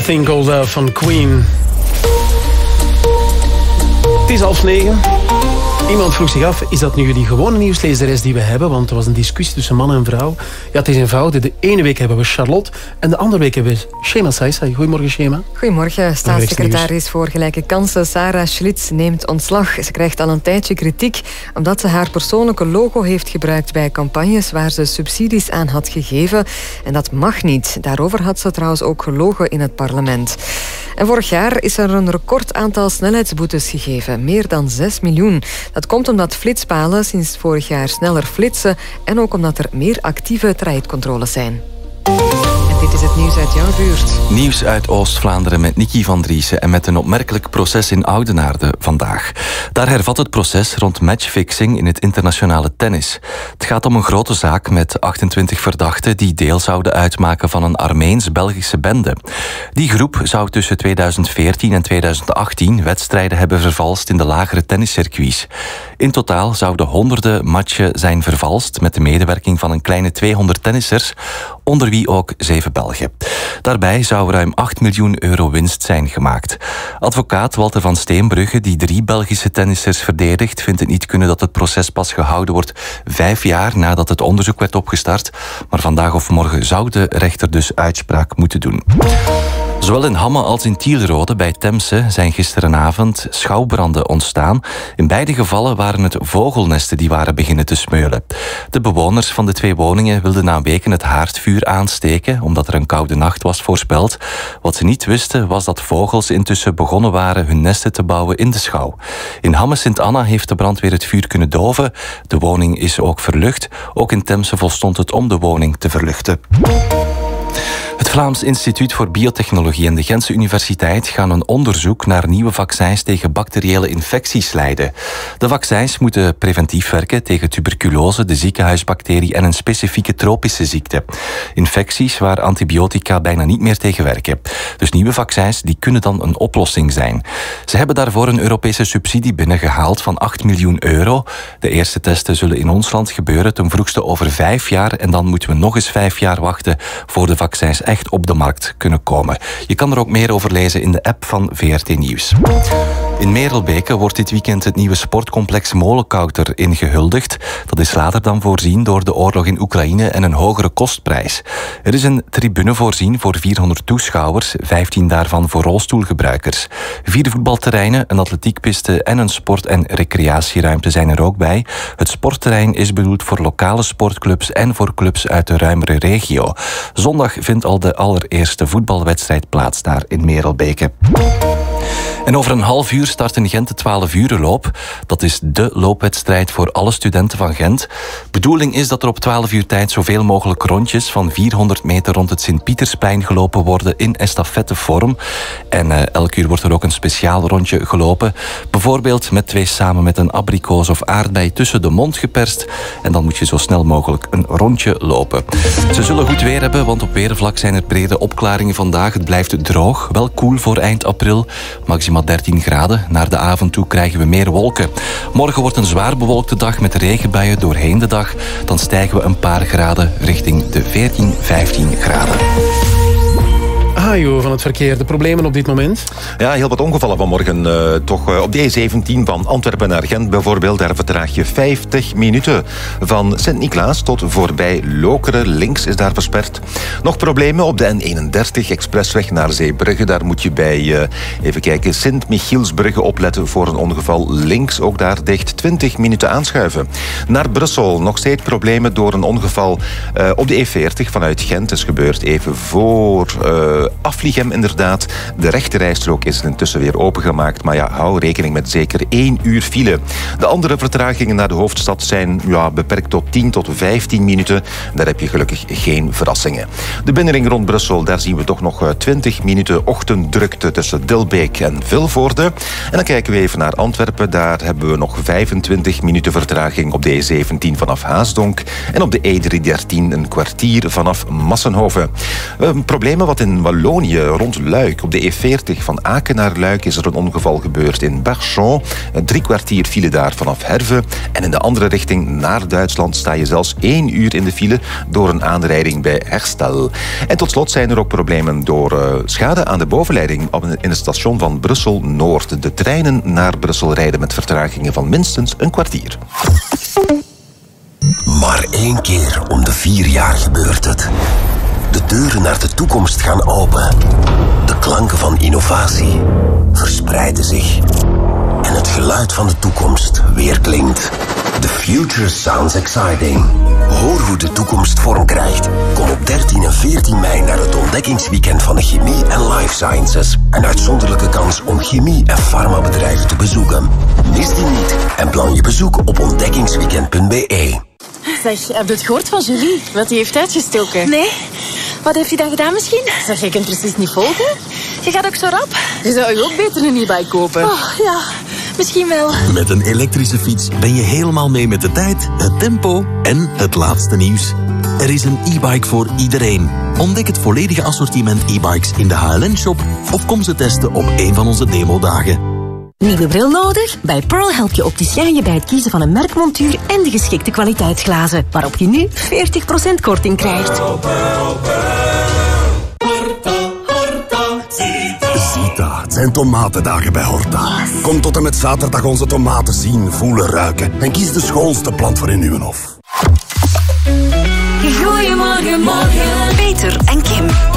Thing Called van Queen. Het is half negen. Iemand vroeg zich af, is dat nu die gewone nieuwslezeres die we hebben? Want er was een discussie tussen man en vrouw. Ja, het is eenvoudig. De ene week hebben we Charlotte en de andere week hebben we Shema Saisai. Goedemorgen, Shema. Goedemorgen. Staatssecretaris voor Gelijke Kansen Sarah Schlitz neemt ontslag. Ze krijgt al een tijdje kritiek omdat ze haar persoonlijke logo heeft gebruikt bij campagnes waar ze subsidies aan had gegeven. En dat mag niet. Daarover had ze trouwens ook gelogen in het parlement. En vorig jaar is er een record aantal snelheidsboetes gegeven. Meer dan 6 miljoen. Dat komt omdat flitspalen sinds vorig jaar sneller flitsen en ook omdat er meer actieve trajectcontroles zijn. En dit is het nieuws uit jouw buurt. Nieuws uit Oost-Vlaanderen met Nicky van Driessen en met een opmerkelijk proces in Oudenaarde vandaag. Daar hervat het proces rond matchfixing in het internationale tennis. Het gaat om een grote zaak met 28 verdachten die deel zouden uitmaken van een Armeens-Belgische bende. Die groep zou tussen 2014 en 2018 wedstrijden hebben vervalst in de lagere tenniscircuits. In totaal zouden honderden matchen zijn vervalst met de medewerking van een kleine 200 tennissers, onder wie ook zeven Belgen. Daarbij zou ruim 8 miljoen euro winst zijn gemaakt. Advocaat Walter van Steenbrugge, die drie Belgische tennissers verdedigt, vindt het niet kunnen dat het proces pas gehouden wordt vijf jaar nadat het onderzoek werd opgestart. Maar vandaag of morgen zou de rechter dus uitspraak moeten doen. Zowel in Hamme als in Tielrode bij Temse zijn gisterenavond schouwbranden ontstaan. In beide gevallen waren het vogelnesten die waren beginnen te smeulen. De bewoners van de twee woningen wilden na weken het haardvuur aansteken, omdat er een koude nacht was voorspeld. Wat ze niet wisten was dat vogels intussen begonnen waren hun nesten te bouwen in de schouw. In Hamme Sint-Anna heeft de brandweer het vuur kunnen doven. De woning is ook verlucht. Ook in Temse volstond het om de woning te verluchten. Het Vlaams Instituut voor Biotechnologie en de Gentse Universiteit gaan een onderzoek naar nieuwe vaccins tegen bacteriële infecties leiden. De vaccins moeten preventief werken tegen tuberculose, de ziekenhuisbacterie en een specifieke tropische ziekte. Infecties waar antibiotica bijna niet meer tegen werken. Dus nieuwe vaccins die kunnen dan een oplossing zijn. Ze hebben daarvoor een Europese subsidie binnengehaald van 8 miljoen euro. De eerste testen zullen in ons land gebeuren ten vroegste over vijf jaar en dan moeten we nog eens vijf jaar wachten voor de vaccins echt op de markt kunnen komen. Je kan er ook meer over lezen in de app van VRT Nieuws. In Merelbeke wordt dit weekend het nieuwe sportcomplex Molenkouter ingehuldigd. Dat is later dan voorzien door de oorlog in Oekraïne en een hogere kostprijs. Er is een tribune voorzien voor 400 toeschouwers, 15 daarvan voor rolstoelgebruikers. Vier voetbalterreinen, een atletiekpiste en een sport- en recreatieruimte zijn er ook bij. Het sportterrein is bedoeld voor lokale sportclubs en voor clubs uit de ruimere regio. Zondag vindt al de allereerste voetbalwedstrijd plaats daar in Merelbeke. En over een half uur start in Gent de 12 urenloop. Dat is de loopwedstrijd voor alle studenten van Gent. Bedoeling is dat er op 12 uur tijd zoveel mogelijk rondjes van 400 meter rond het Sint-Pietersplein gelopen worden in estafettevorm. En uh, elk uur wordt er ook een speciaal rondje gelopen. Bijvoorbeeld met twee samen met een abrikoos of aardbei tussen de mond geperst. En dan moet je zo snel mogelijk een rondje lopen. Ze zullen goed weer hebben, want op weervlak zijn er brede opklaringen vandaag. Het blijft droog, wel koel voor eind april. Maximaal 13 graden. Naar de avond toe krijgen we meer wolken. Morgen wordt een zwaar bewolkte dag met regenbuien doorheen de dag. Dan stijgen we een paar graden richting de 14, 15 graden. Hajo van het verkeer, de problemen op dit moment? Ja, heel wat ongevallen vanmorgen. Uh, toch uh, op de E17 van Antwerpen naar Gent bijvoorbeeld. Daar vertraag je 50 minuten. Van Sint-Niklaas tot voorbij Lokeren. Links is daar versperd. Nog problemen op de N31 expressweg naar Zeebrugge. Daar moet je bij, uh, even kijken, Sint-Michielsbrugge opletten voor een ongeval. Links ook daar dicht 20 minuten aanschuiven. Naar Brussel nog steeds problemen door een ongeval op de E40 vanuit Gent. is gebeurd even voor Afligem inderdaad. De rechterrijstrook is intussen weer opengemaakt. Maar ja, hou rekening met zeker één uur file. De andere vertragingen naar de hoofdstad zijn ja, beperkt tot 10 tot 15 minuten. Daar heb je gelukkig geen verrassingen. De binnenring rond Brussel, daar zien we toch nog 20 minuten ochtenddrukte tussen Dilbeek en Vilvoorde. En dan kijken we even naar Antwerpen. Daar hebben we nog 25 minuten vertraging op de E17 vanaf Haasdonk. En op de E313 een kwartier vanaf Massenhoven. Uh, problemen wat in Wallonië Wallonië, rond Luik. Op de E40 van Aken naar Luik is er een ongeval gebeurd in Barchamp. Een drie kwartier file daar vanaf Herve. En in de andere richting naar Duitsland sta je zelfs één uur in de file door een aanrijding bij Herstel. En tot slot zijn er ook problemen door eh, schade aan de bovenleiding in het station van Brussel-Noord. De treinen naar Brussel rijden met vertragingen van minstens een kwartier. Maar één keer om de vier jaar gebeurt het. De deuren naar de toekomst gaan open. De klanken van innovatie verspreiden zich. En het geluid van de toekomst weerklinkt. The future sounds exciting. Hoor hoe de toekomst vorm krijgt. Kom op 13 en 14 mei naar het ontdekkingsweekend van de chemie en life sciences. Een uitzonderlijke kans om chemie- en farmabedrijven te bezoeken. Mis die niet en plan je bezoek op ontdekkingsweekend.be. Zeg, heb je het gehoord van Julie? Wat hij heeft uitgestoken? Nee. Wat heeft hij dan gedaan misschien? Zeg, je kunt precies niet volgen. Je gaat ook zo rap. Je zou je ook beter een e-bike kopen. Oh, ja. Misschien wel. Met een elektrische fiets ben je helemaal mee met de tijd, het tempo en het laatste nieuws. Er is een e-bike voor iedereen. Ontdek het volledige assortiment e-bikes in de HLN-shop of kom ze testen op een van onze demodagen. Nieuwe bril nodig? Bij Pearl helpt je opticien je bij het kiezen van een merkmontuur en de geschikte kwaliteitsglazen, waarop je nu 40% korting krijgt. Zita, het zijn tomatendagen bij Horta. Kom tot en met zaterdag onze tomaten zien, voelen, ruiken. En kies de schoonste plant voor in uw hof. Goedemorgen, morgen. Peter en Kim.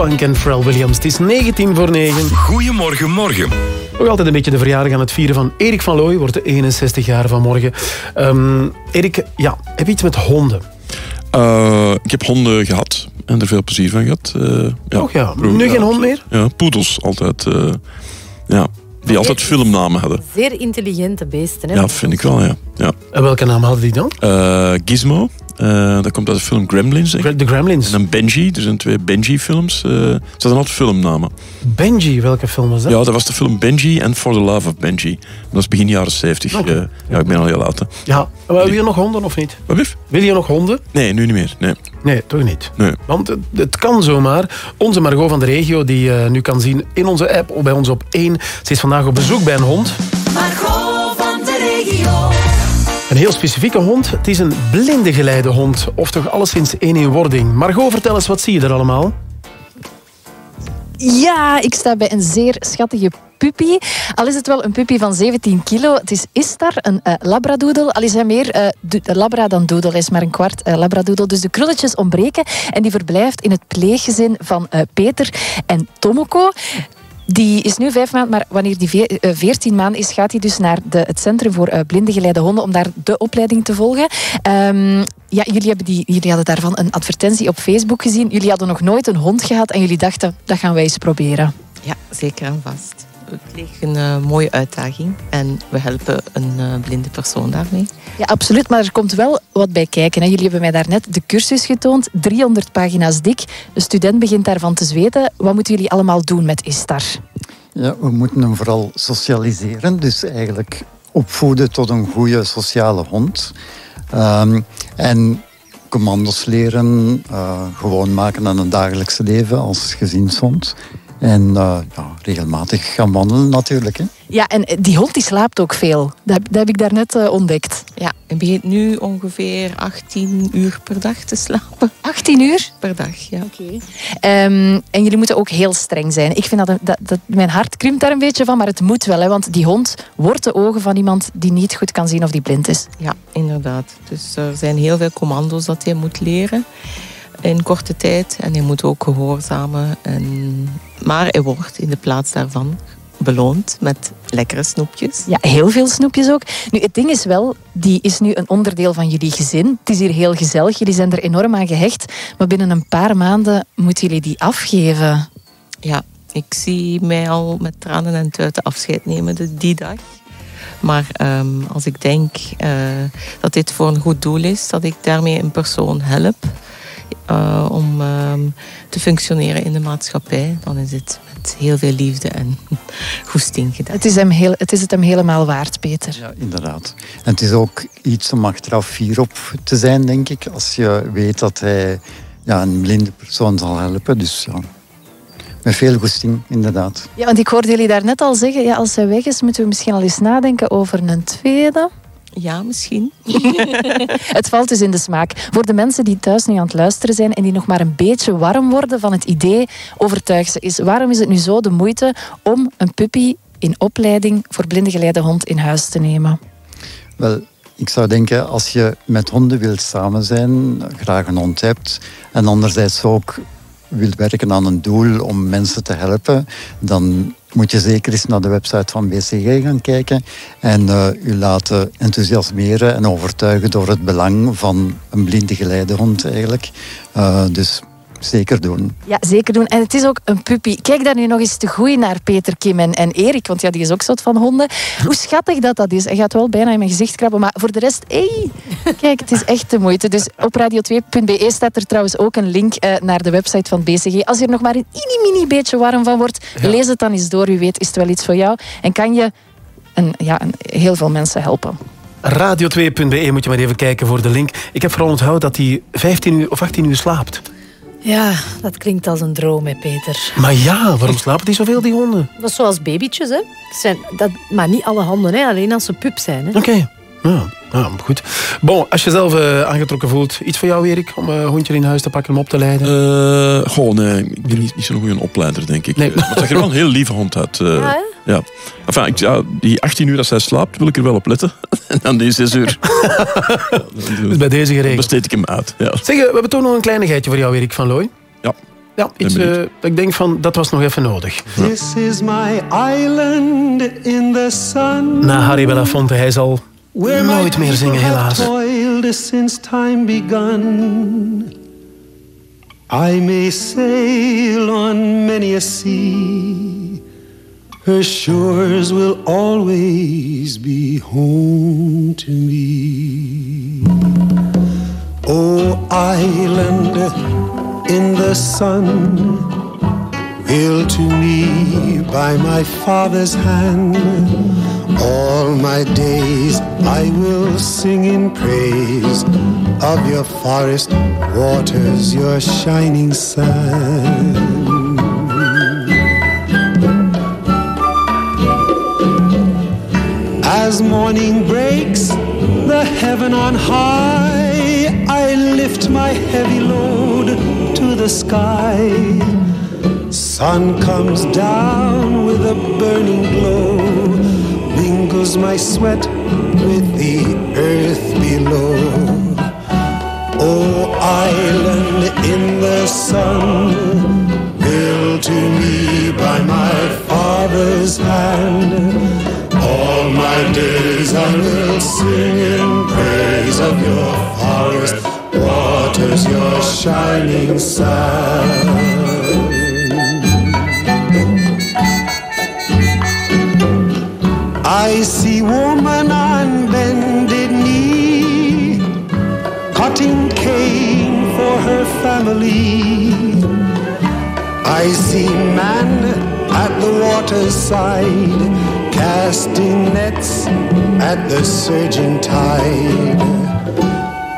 Punk en Pharrell Williams. Het is 19 voor 9. Goedemorgen, morgen. Nog altijd een beetje de verjaardag aan het vieren van Erik van Looy. Wordt de 61 jaar van morgen. Ehm, Erik, ja, heb je iets met honden? Eh, ik heb honden gehad en er veel plezier van gehad. Eh, ja. Och ja, nu geen hond meer? Ja, poedels altijd. eh, ja, die altijd filmnamen hadden. Zeer intelligente beesten. Hè? Ja, vind ik wel, ja. ja. En welke naam hadden die dan? Eh, Gizmo, eh, dat komt uit de film Gremlins. denk ik. De Gremlins. En dan Benji, er zijn twee Benji-films. eh ze hadden altijd filmnamen. Benji, welke film was dat? Ja, dat was de film Benji and For the Love of Benji. Dat is begin jaren 70. Oké. eh, ja, ik ben al heel hè. Ja, maar wil je nog honden of niet? Wat lief? Wil je nog honden? Nee, nu niet meer. Nee. Nee, toch niet. Nee. Want het, het kan zomaar. Onze Margot van de regio, die je nu kan zien in onze app of bij ons op 1. Ze is vandaag op bezoek bij een hond. Een heel specifieke hond. Het is een blinde geleidehond. Of toch alleszins één in wording. Margot, vertel eens, wat zie je er allemaal? Ja, ik sta bij een zeer schattige puppy. Al is het wel een puppy van 17 kilo. Het is Istar, een labradoodle. Al is hij meer do- labra dan doodle. Hij is maar een kwart labradoodle. Dus de krulletjes ontbreken. En die verblijft in het pleeggezin van Peter en Tomoko. Die is nu vijf maanden, maar wanneer die eh, veertien maanden is, gaat hij dus naar de, het Centrum voor eh, Blinde Geleide Honden om daar de opleiding te volgen. Ehm, ja, jullie, hebben die, jullie hadden daarvan een advertentie op Facebook gezien. Jullie hadden nog nooit een hond gehad en jullie dachten, dat gaan wij eens proberen. Ja, zeker en vast. Het leek een eh, mooie uitdaging en we helpen een eh, blinde persoon daarmee. Ja, absoluut. Maar er komt wel wat bij kijken. Hè. Jullie hebben mij daarnet de cursus getoond. 300 pagina's dik. Een student begint daarvan te zweten. Wat moeten jullie allemaal doen met Istar? Ja, we moeten hem vooral socialiseren. Dus eigenlijk opvoeden tot een goede sociale hond. Ehm, en commando's leren, eh, gewoon maken aan het dagelijkse leven als gezinshond. En eh, ja, regelmatig gaan wandelen natuurlijk. Hè. Ja, en eh, die hond die slaapt ook veel. Dat, heb- dat heb ik daarnet eh, ontdekt. Ja, hij begint nu ongeveer 18 uur per dag te slapen. 18 uur? Per dag, ja. Ehm, en jullie moeten ook heel streng zijn. Ik vind dat, dat, dat mijn hart krimpt daar een beetje van, maar het moet wel. Hè, want die hond wordt de ogen van iemand die niet goed kan zien of die blind is. Ja, inderdaad. Dus er zijn heel veel commando's dat hij moet leren in korte tijd. En hij moet ook gehoorzamen. En... Maar hij wordt in de plaats daarvan beloond met lekkere snoepjes. Ja, heel veel snoepjes ook. Nu, het ding is wel, die is nu een onderdeel van jullie gezin. Het is hier heel gezellig, jullie zijn er enorm aan gehecht. Maar binnen een paar maanden moeten jullie die afgeven. Ja, ik zie mij al met tranen en tuiten afscheid nemen die dag. Maar ehm, als ik denk eh, dat dit voor een goed doel is, dat ik daarmee een persoon help eh, om ehm, te functioneren in de maatschappij, dan is het met heel veel liefde en goesting gedaan. Het is, hem heel, het is het hem helemaal waard, Peter. Ja, inderdaad. En het is ook iets om achteraf fier op te zijn, denk ik. Als je weet dat hij ja, een blinde persoon zal helpen. Dus ja, met veel goesting, inderdaad. Ja, want ik hoorde jullie daarnet al zeggen, ja, als hij weg is, moeten we misschien al eens nadenken over een tweede. Ja, misschien. het valt dus in de smaak. Voor de mensen die thuis nu aan het luisteren zijn en die nog maar een beetje warm worden van het idee, overtuig ze is. Waarom is het nu zo de moeite om een puppy in opleiding voor blinde geleide hond in huis te nemen? Wel, ik zou denken, als je met honden wilt samen zijn, graag een hond hebt, en anderzijds ook wilt werken aan een doel om mensen te helpen, dan moet je zeker eens naar de website van BCG gaan kijken en eh, u laten enthousiasmeren en overtuigen door het belang van een blinde geleidehond eigenlijk. Eh, dus zeker doen. Ja, zeker doen. En het is ook een puppy. Kijk daar nu nog eens te goed naar Peter, Kim en, en Erik, want ja, die is ook soort van honden. Hoe schattig dat dat is. Hij gaat wel bijna in mijn gezicht krabben, maar voor de rest, hey, kijk, het is echt de moeite. Dus op radio2.be staat er trouwens ook een link eh, naar de website van BCG. Als je er nog maar een mini, mini beetje warm van wordt, lees het dan eens door. Wie weet is het wel iets voor jou. En kan je een, ja, een, heel veel mensen helpen. Radio2.be moet je maar even kijken voor de link. Ik heb vooral onthouden dat hij 15 uur of 18 uur slaapt. Ja, dat klinkt als een droom, hè, Peter. Maar ja, waarom slapen die zoveel, die honden? Dat is zoals babytjes, hè. Zijn, dat, maar niet alle handen, hè. alleen als ze pup zijn. Hè. Oké. Ja, ja, goed. Bon, als je zelf eh, aangetrokken voelt, iets voor jou, Erik, om een hondje in huis te pakken, hem op te leiden? Eh, goh, nee, ik ben niet, niet zo'n goede opleider, denk ik. Nee. Maar het zag er wel een heel lieve hond uit. eh, Ja, ja. Enfin, ik, ja, die 18 uur dat zij slaapt, wil ik er wel op letten. en dan die 6 uur. Dus bij deze geregeld. besteed ik hem uit. Ja. Zeg, we hebben toch nog een kleinigheidje voor jou, Erik van Looy. Ja. Ja, iets, eh, ik denk van, dat was nog even nodig. This is my island in the sun. Na Harry Belafonte, hij zal nooit meer zingen, helaas. toiled since time begun. I may sail on many a sea. Her shores will always be home to me. Oh, island in the sun, built to me by my father's hand. All my days I will sing in praise of your forest waters, your shining sun. As morning breaks, the heaven on high, I lift my heavy load to the sky. Sun comes down with a burning glow, mingles my sweat with the earth below. Oh, island in the sun, built to me by my father's hand. All my days I will sing in praise of your forest waters, your shining sun. I see woman on bended knee, cutting cane for her family. I see man at the water's side, casting nets at the surging tide.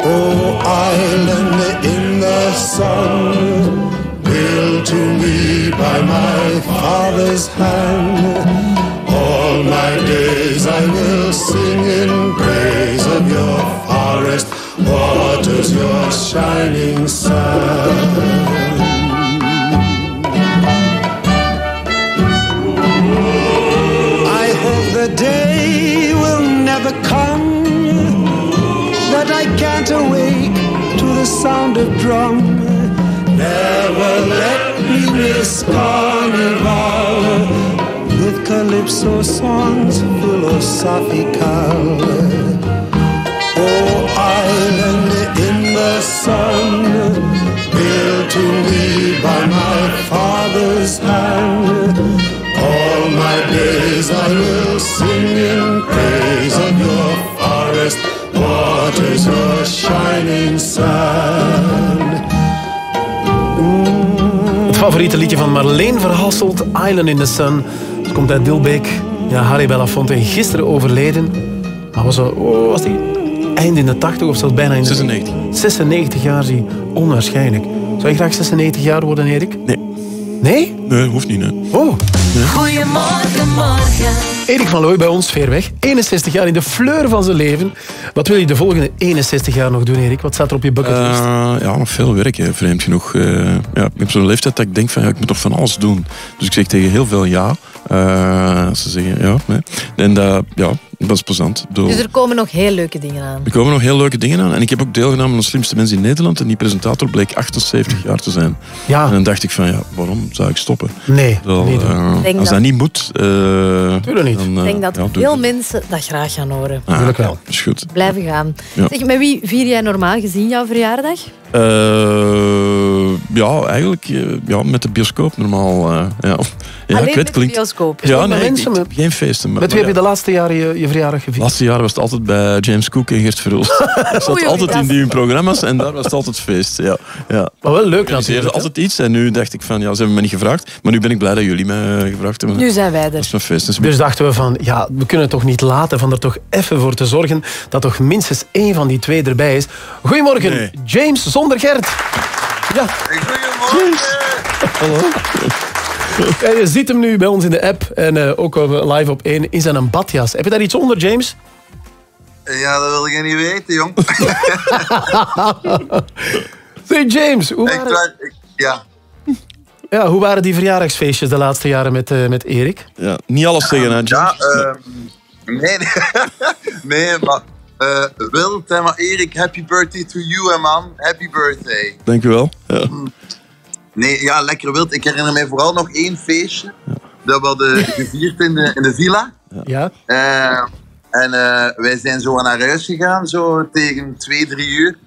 Oh, island in the sun, built to me by my father's hand. All my days I will sing in praise of your forest waters, your shining sun. I hope the day will never come that I can't awake to the sound of drum. Never let me miss carnival with calypso songs philosophical. Oh, island in the sun, built to me by my father's hand. All my days I will sing in praise of your forest waters, your shining sun. Favoriete liedje van Marleen Verhasselt, Island in the Sun. Het komt uit Dilbeek. Ja, Harry Belafonte, gisteren overleden. Maar was, al- oh, was die eind in de 80 of zelfs bijna in de 96. 96 jaar, zie. Onwaarschijnlijk. Zou je graag 96 jaar worden, Erik? Nee. Nee? Nee, hoeft niet. Nee. Oh. Goedemorgen, morgen. Erik van Looy bij ons, ver weg. 61 jaar in de fleur van zijn leven. Wat wil je de volgende 61 jaar nog doen, Erik? Wat staat er op je bucketlist? Eh, ja, nog veel werk, hè, vreemd genoeg. Eh, ja, ik heb zo'n leeftijd dat ik denk van ja, ik moet toch van alles doen. Dus ik zeg tegen heel veel ja. Als ze zeggen ja. Nee. En dat, ja, dat is plezant. Bedoel, Dus er komen nog heel leuke dingen aan. er komen nog heel leuke dingen aan. En ik heb ook deelgenomen aan de slimste mensen in Nederland. En die presentator bleek 78 jaar te zijn. Ja. En dan dacht ik van ja, waarom zou ik stoppen? Nee, Wel, niet doen. eh, als dat- dat niet moet, eh, dat niet. dan, Ik eh, denk dat ja, veel het. mensen dat graag gaan horen. Ah, Tuurlijk wel. Is goed. Blijven gaan. Ja. Zeg, met wie vier jij normaal gezien jouw verjaardag? Eh, ja, eigenlijk eh, ja, met de bioscoop normaal. eh, ja. Ja, Alleen ik weet, met de klinkt... bioscoop. Ja, nee, ik- ik geen feesten. Maar, Met wie heb je de laatste jaren je, je verjaardag gevierd? laatste jaren was het altijd bij James Cook en Gert Verhulst. Ik zat altijd in die programma's en daar was het altijd feest. Ja, ja. Maar wel leuk natuurlijk. altijd iets en nu dacht ik van, ja, ze hebben me niet gevraagd. Maar nu ben ik blij dat jullie me gevraagd hebben. Nu zijn wij Dat er. is mijn feest. Dus Dus dachten we van, ja, we kunnen het toch niet laten van er toch even voor te zorgen dat toch minstens één van die twee erbij is. Goedemorgen, Nee. James zonder Gert. Ja. Hallo. Ja, je ziet hem nu bij ons in de app en eh, ook eh, live op één in zijn badjas. Heb je daar iets onder, James? Ja, dat wil je niet weten, jong. Zeg James, hoe Ik waren, ik- ja. ja, hoe waren die verjaardagsfeestjes de laatste jaren met, eh, met Erik? Ja, niet alles zeggen, hè, James. Ja, ehm, nee, nee, nee, maar eh Wil, en maar Erik, happy birthday to you, man. Happy birthday. Dank u wel. Ja. Nee, ja, lekker wild. Ik herinner mij vooral nog één feestje. Dat we hadden gevierd in de, in de villa. Ja. Eh, en eh, wij zijn zo naar huis gegaan, zo tegen twee, drie uur.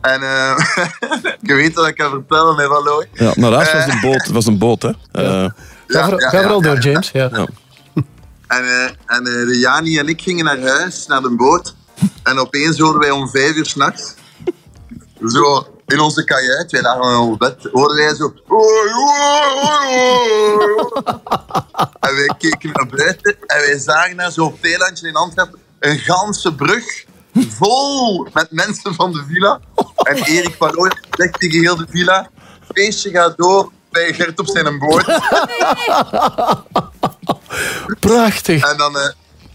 En eh je weet wat ik kan vertellen, hè, van Looy. Ja, naar huis was een boot, was een boot hè. Ga, voor- ja, ga ja, vooral ja, door, ja. James. Ja. En, eh, en eh, de Jani en ik gingen naar huis, naar de boot. En opeens hoorden wij om vijf uur s'nachts, zo in onze kajuit, wij lagen op ons bed, hoorden wij zo... "Oei, oei, oei, oei." En wij keken naar buiten en wij zagen daar zo op het eilandje in Antwerpen een ganse brug vol met mensen van de villa. En Erik van Looy zegt tegen heel de villa, feestje gaat door bij Gert op zijn boot. Prachtig. En dan, eh,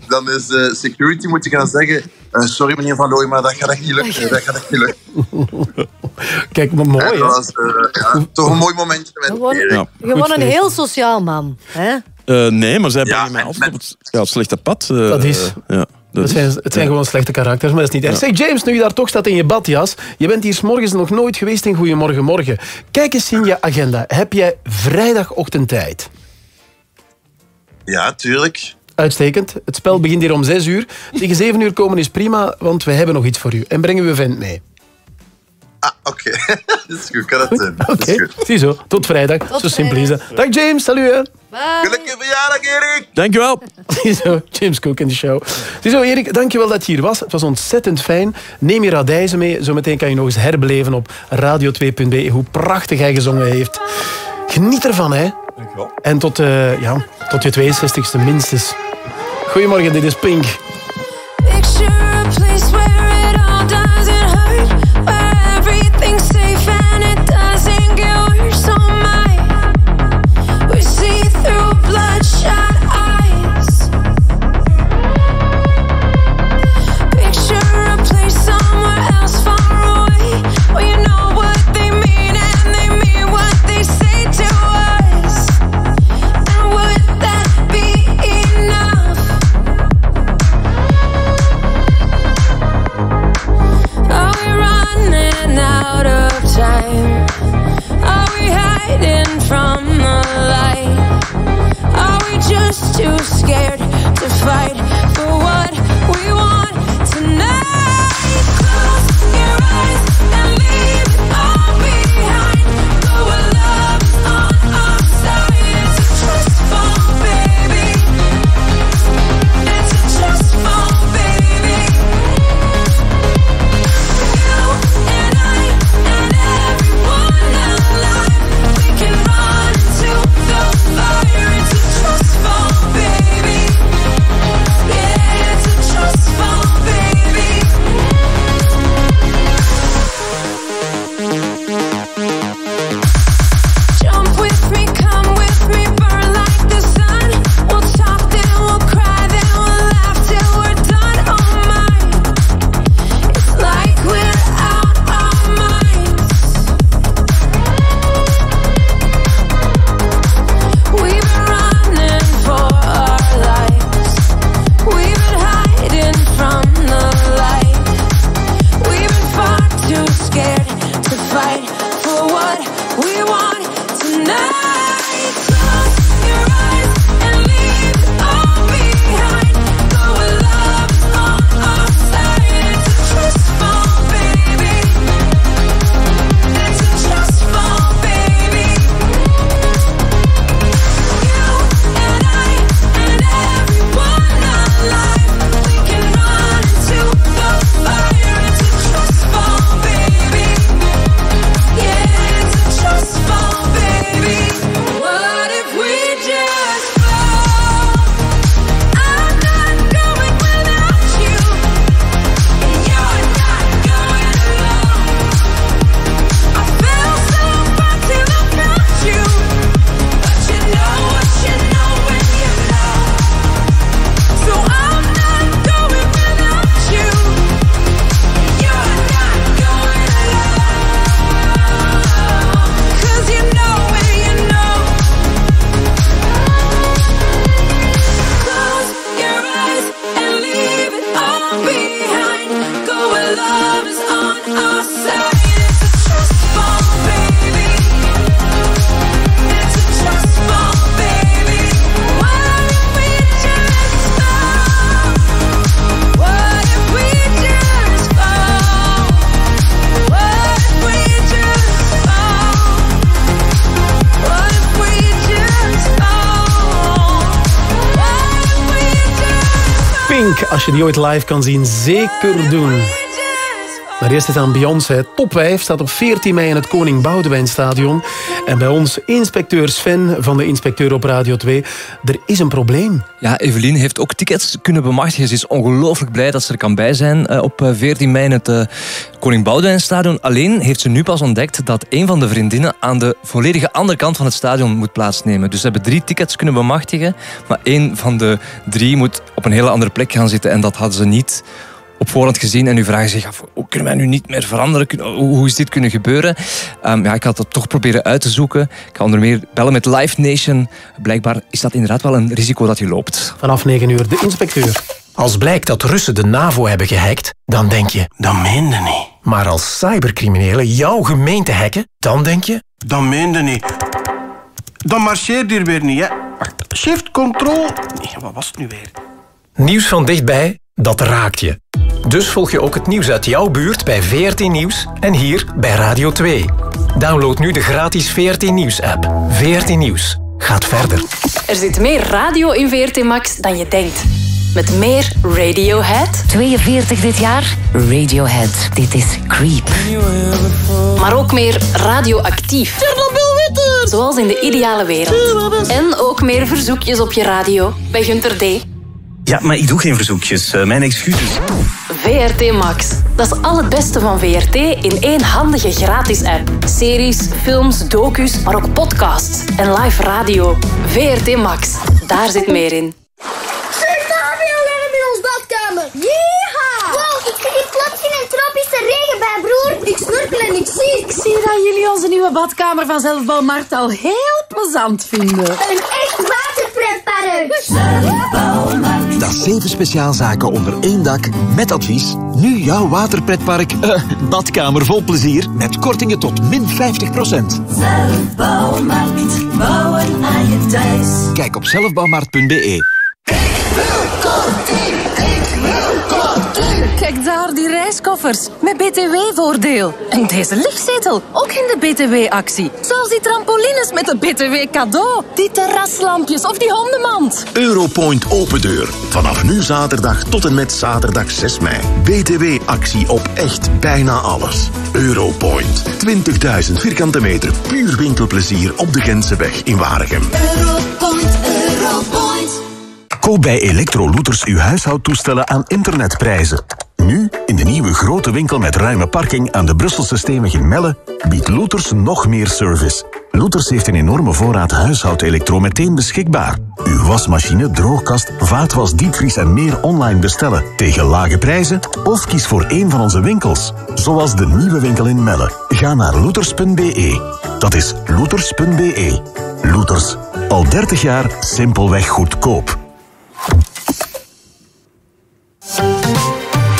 dan is eh, security moet je gaan zeggen, eh, sorry meneer Van Looy, maar dat gaat echt niet lukken. Dat gaat echt niet lukken. Kijk, maar mooi, En hè? dat was eh, ja, toch een mooi momentje met Gewoon, gewoon een heel sociaal man. Hè? eh, nee, maar zij brengen mij altijd op het, ja, slechte pad. eh, Dat is- ja, dat zijn, het zijn ja. gewoon slechte karakters, maar dat is niet erg. Ja. Zeg James, nu je daar toch staat in je badjas, je bent hier 's morgens nog nooit geweest in Goedemorgen Morgen. Kijk eens in je agenda. Heb jij vrijdagochtend tijd? Ja, tuurlijk. Uitstekend. Het spel begint hier om 6 uur. Tegen 7 uur komen is prima, want we hebben nog iets voor u. En brengen we vent mee. Ah, oké. dat is goed, kan dat doen. Oké, ziezo. Tot vrijdag. Zo simpel is dat. Dag James, salut hè. Gelukkige verjaardag, Erik! Dankjewel. Ziezo, James Cook in de show. Ziezo, Erik, dankjewel dat je hier was. Het was ontzettend fijn. Neem je radijzen mee. Zometeen kan je nog eens herbeleven op radio2.be hoe prachtig hij gezongen heeft. Geniet ervan, hè. Dankjewel. En tot, eh, ja, tot je 62ste minstens. Goedemorgen, dit is Pink. just too scared je die ooit live kan zien, zeker doen. Maar eerst is aan Beyoncé. Top 5 staat op 14 mei in het Koning Boudewijnstadion. En bij ons inspecteur Sven van de inspecteur op Radio 2. Er is een probleem. Ja, Evelien heeft ook tickets kunnen bemachtigen. Ze is ongelooflijk blij dat ze er kan bij zijn eh, op eh, 14 mei in het Koning Boudewijnstadion. Alleen heeft ze nu pas ontdekt dat een van de vriendinnen aan de volledige andere kant van het stadion moet plaatsnemen. Dus ze hebben drie tickets kunnen bemachtigen, maar één van de drie moet op een hele andere plek gaan zitten. En dat hadden ze niet op voorhand gezien en nu vragen zich af, hoe kunnen wij nu niet meer veranderen? Hoe is dit kunnen gebeuren? Ehm, ja, ik had dat toch proberen uit te zoeken. Ik ga onder meer bellen met Live Nation. Blijkbaar is dat inderdaad wel een risico dat je loopt. Vanaf 9 uur, de inspecteur. Als blijkt dat Russen de NAVO hebben gehackt, dan denk je... Dat meende niet. Maar als cybercriminelen jouw gemeente hacken, dan denk je... Dat meende niet. Dat marcheert hier weer niet, hè. Wacht, shift, control... Nee, wat was het nu weer? Nieuws van dichtbij, dat raakt je. Dus volg je ook het nieuws uit jouw buurt bij VRT Nieuws en hier bij Radio 2. Download nu de gratis VRT Nieuws-app. VRT Nieuws gaat verder. Er zit meer radio in VRT Max dan je denkt. Met meer Radiohead. 42 dit jaar. Radiohead. Dit is Creep. Maar ook meer radioactief. Zoals in de ideale wereld. En ook meer verzoekjes op je radio. Bij Gunter D. Ja, maar ik doe geen verzoekjes. Eh, mijn excuses. VRT Max. Dat is al het beste van VRT in één handige gratis app. Series, films, docus, maar ook podcasts en live radio. VRT Max. Daar zit meer in. Zeg, daar weer warm in ons badkamer. Yeeha! Wow, ik zie hier plots in een tropische regenbui, broer. Ik snorkel en ik zie... Ik zie dat jullie onze nieuwe badkamer van Zelfbouwmarkt al heel plezant vinden. Een echt waterpretpark. Dat is zeven speciaalzaken onder één dak met advies. Nu jouw waterpretpark, eh, badkamer vol plezier met kortingen tot min 50% Zelfbouwmarkt, bouwen aan je thuis. Kijk op zelfbouwmarkt.be. Kijk daar, die reiskoffers. Met BTW-voordeel. En deze lichtzetel, ook in de BTW-actie. Zelfs die trampolines met een BTW-cadeau. Die terraslampjes of die hondenmand. Europoint Open Deur. Vanaf nu zaterdag tot en met zaterdag 6 mei. BTW-actie op echt bijna alles. Europoint. 20.000 vierkante meter puur winkelplezier op de Gentse in Waregem. Europoint, Europoint. Koop bij Electrolooters uw huishoudtoestellen aan internetprijzen. Nu, in de nieuwe grote winkel met ruime parking aan de Brusselse Steenweg in Melle, biedt Looters nog meer service. Looters heeft een enorme voorraad huishoudelektro meteen beschikbaar. Uw wasmachine, droogkast, vaatwas, diepvries en meer online bestellen tegen lage prijzen of kies voor een van onze winkels. Zoals de nieuwe winkel in Melle. Ga naar looters.be. Dat is looters.be. Looters. Al 30 jaar simpelweg goedkoop.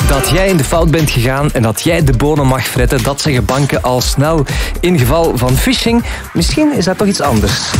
Dat jij in de fout bent gegaan en dat jij de bonen mag fretten, dat zeggen banken al snel in geval van phishing. Misschien is dat toch iets anders.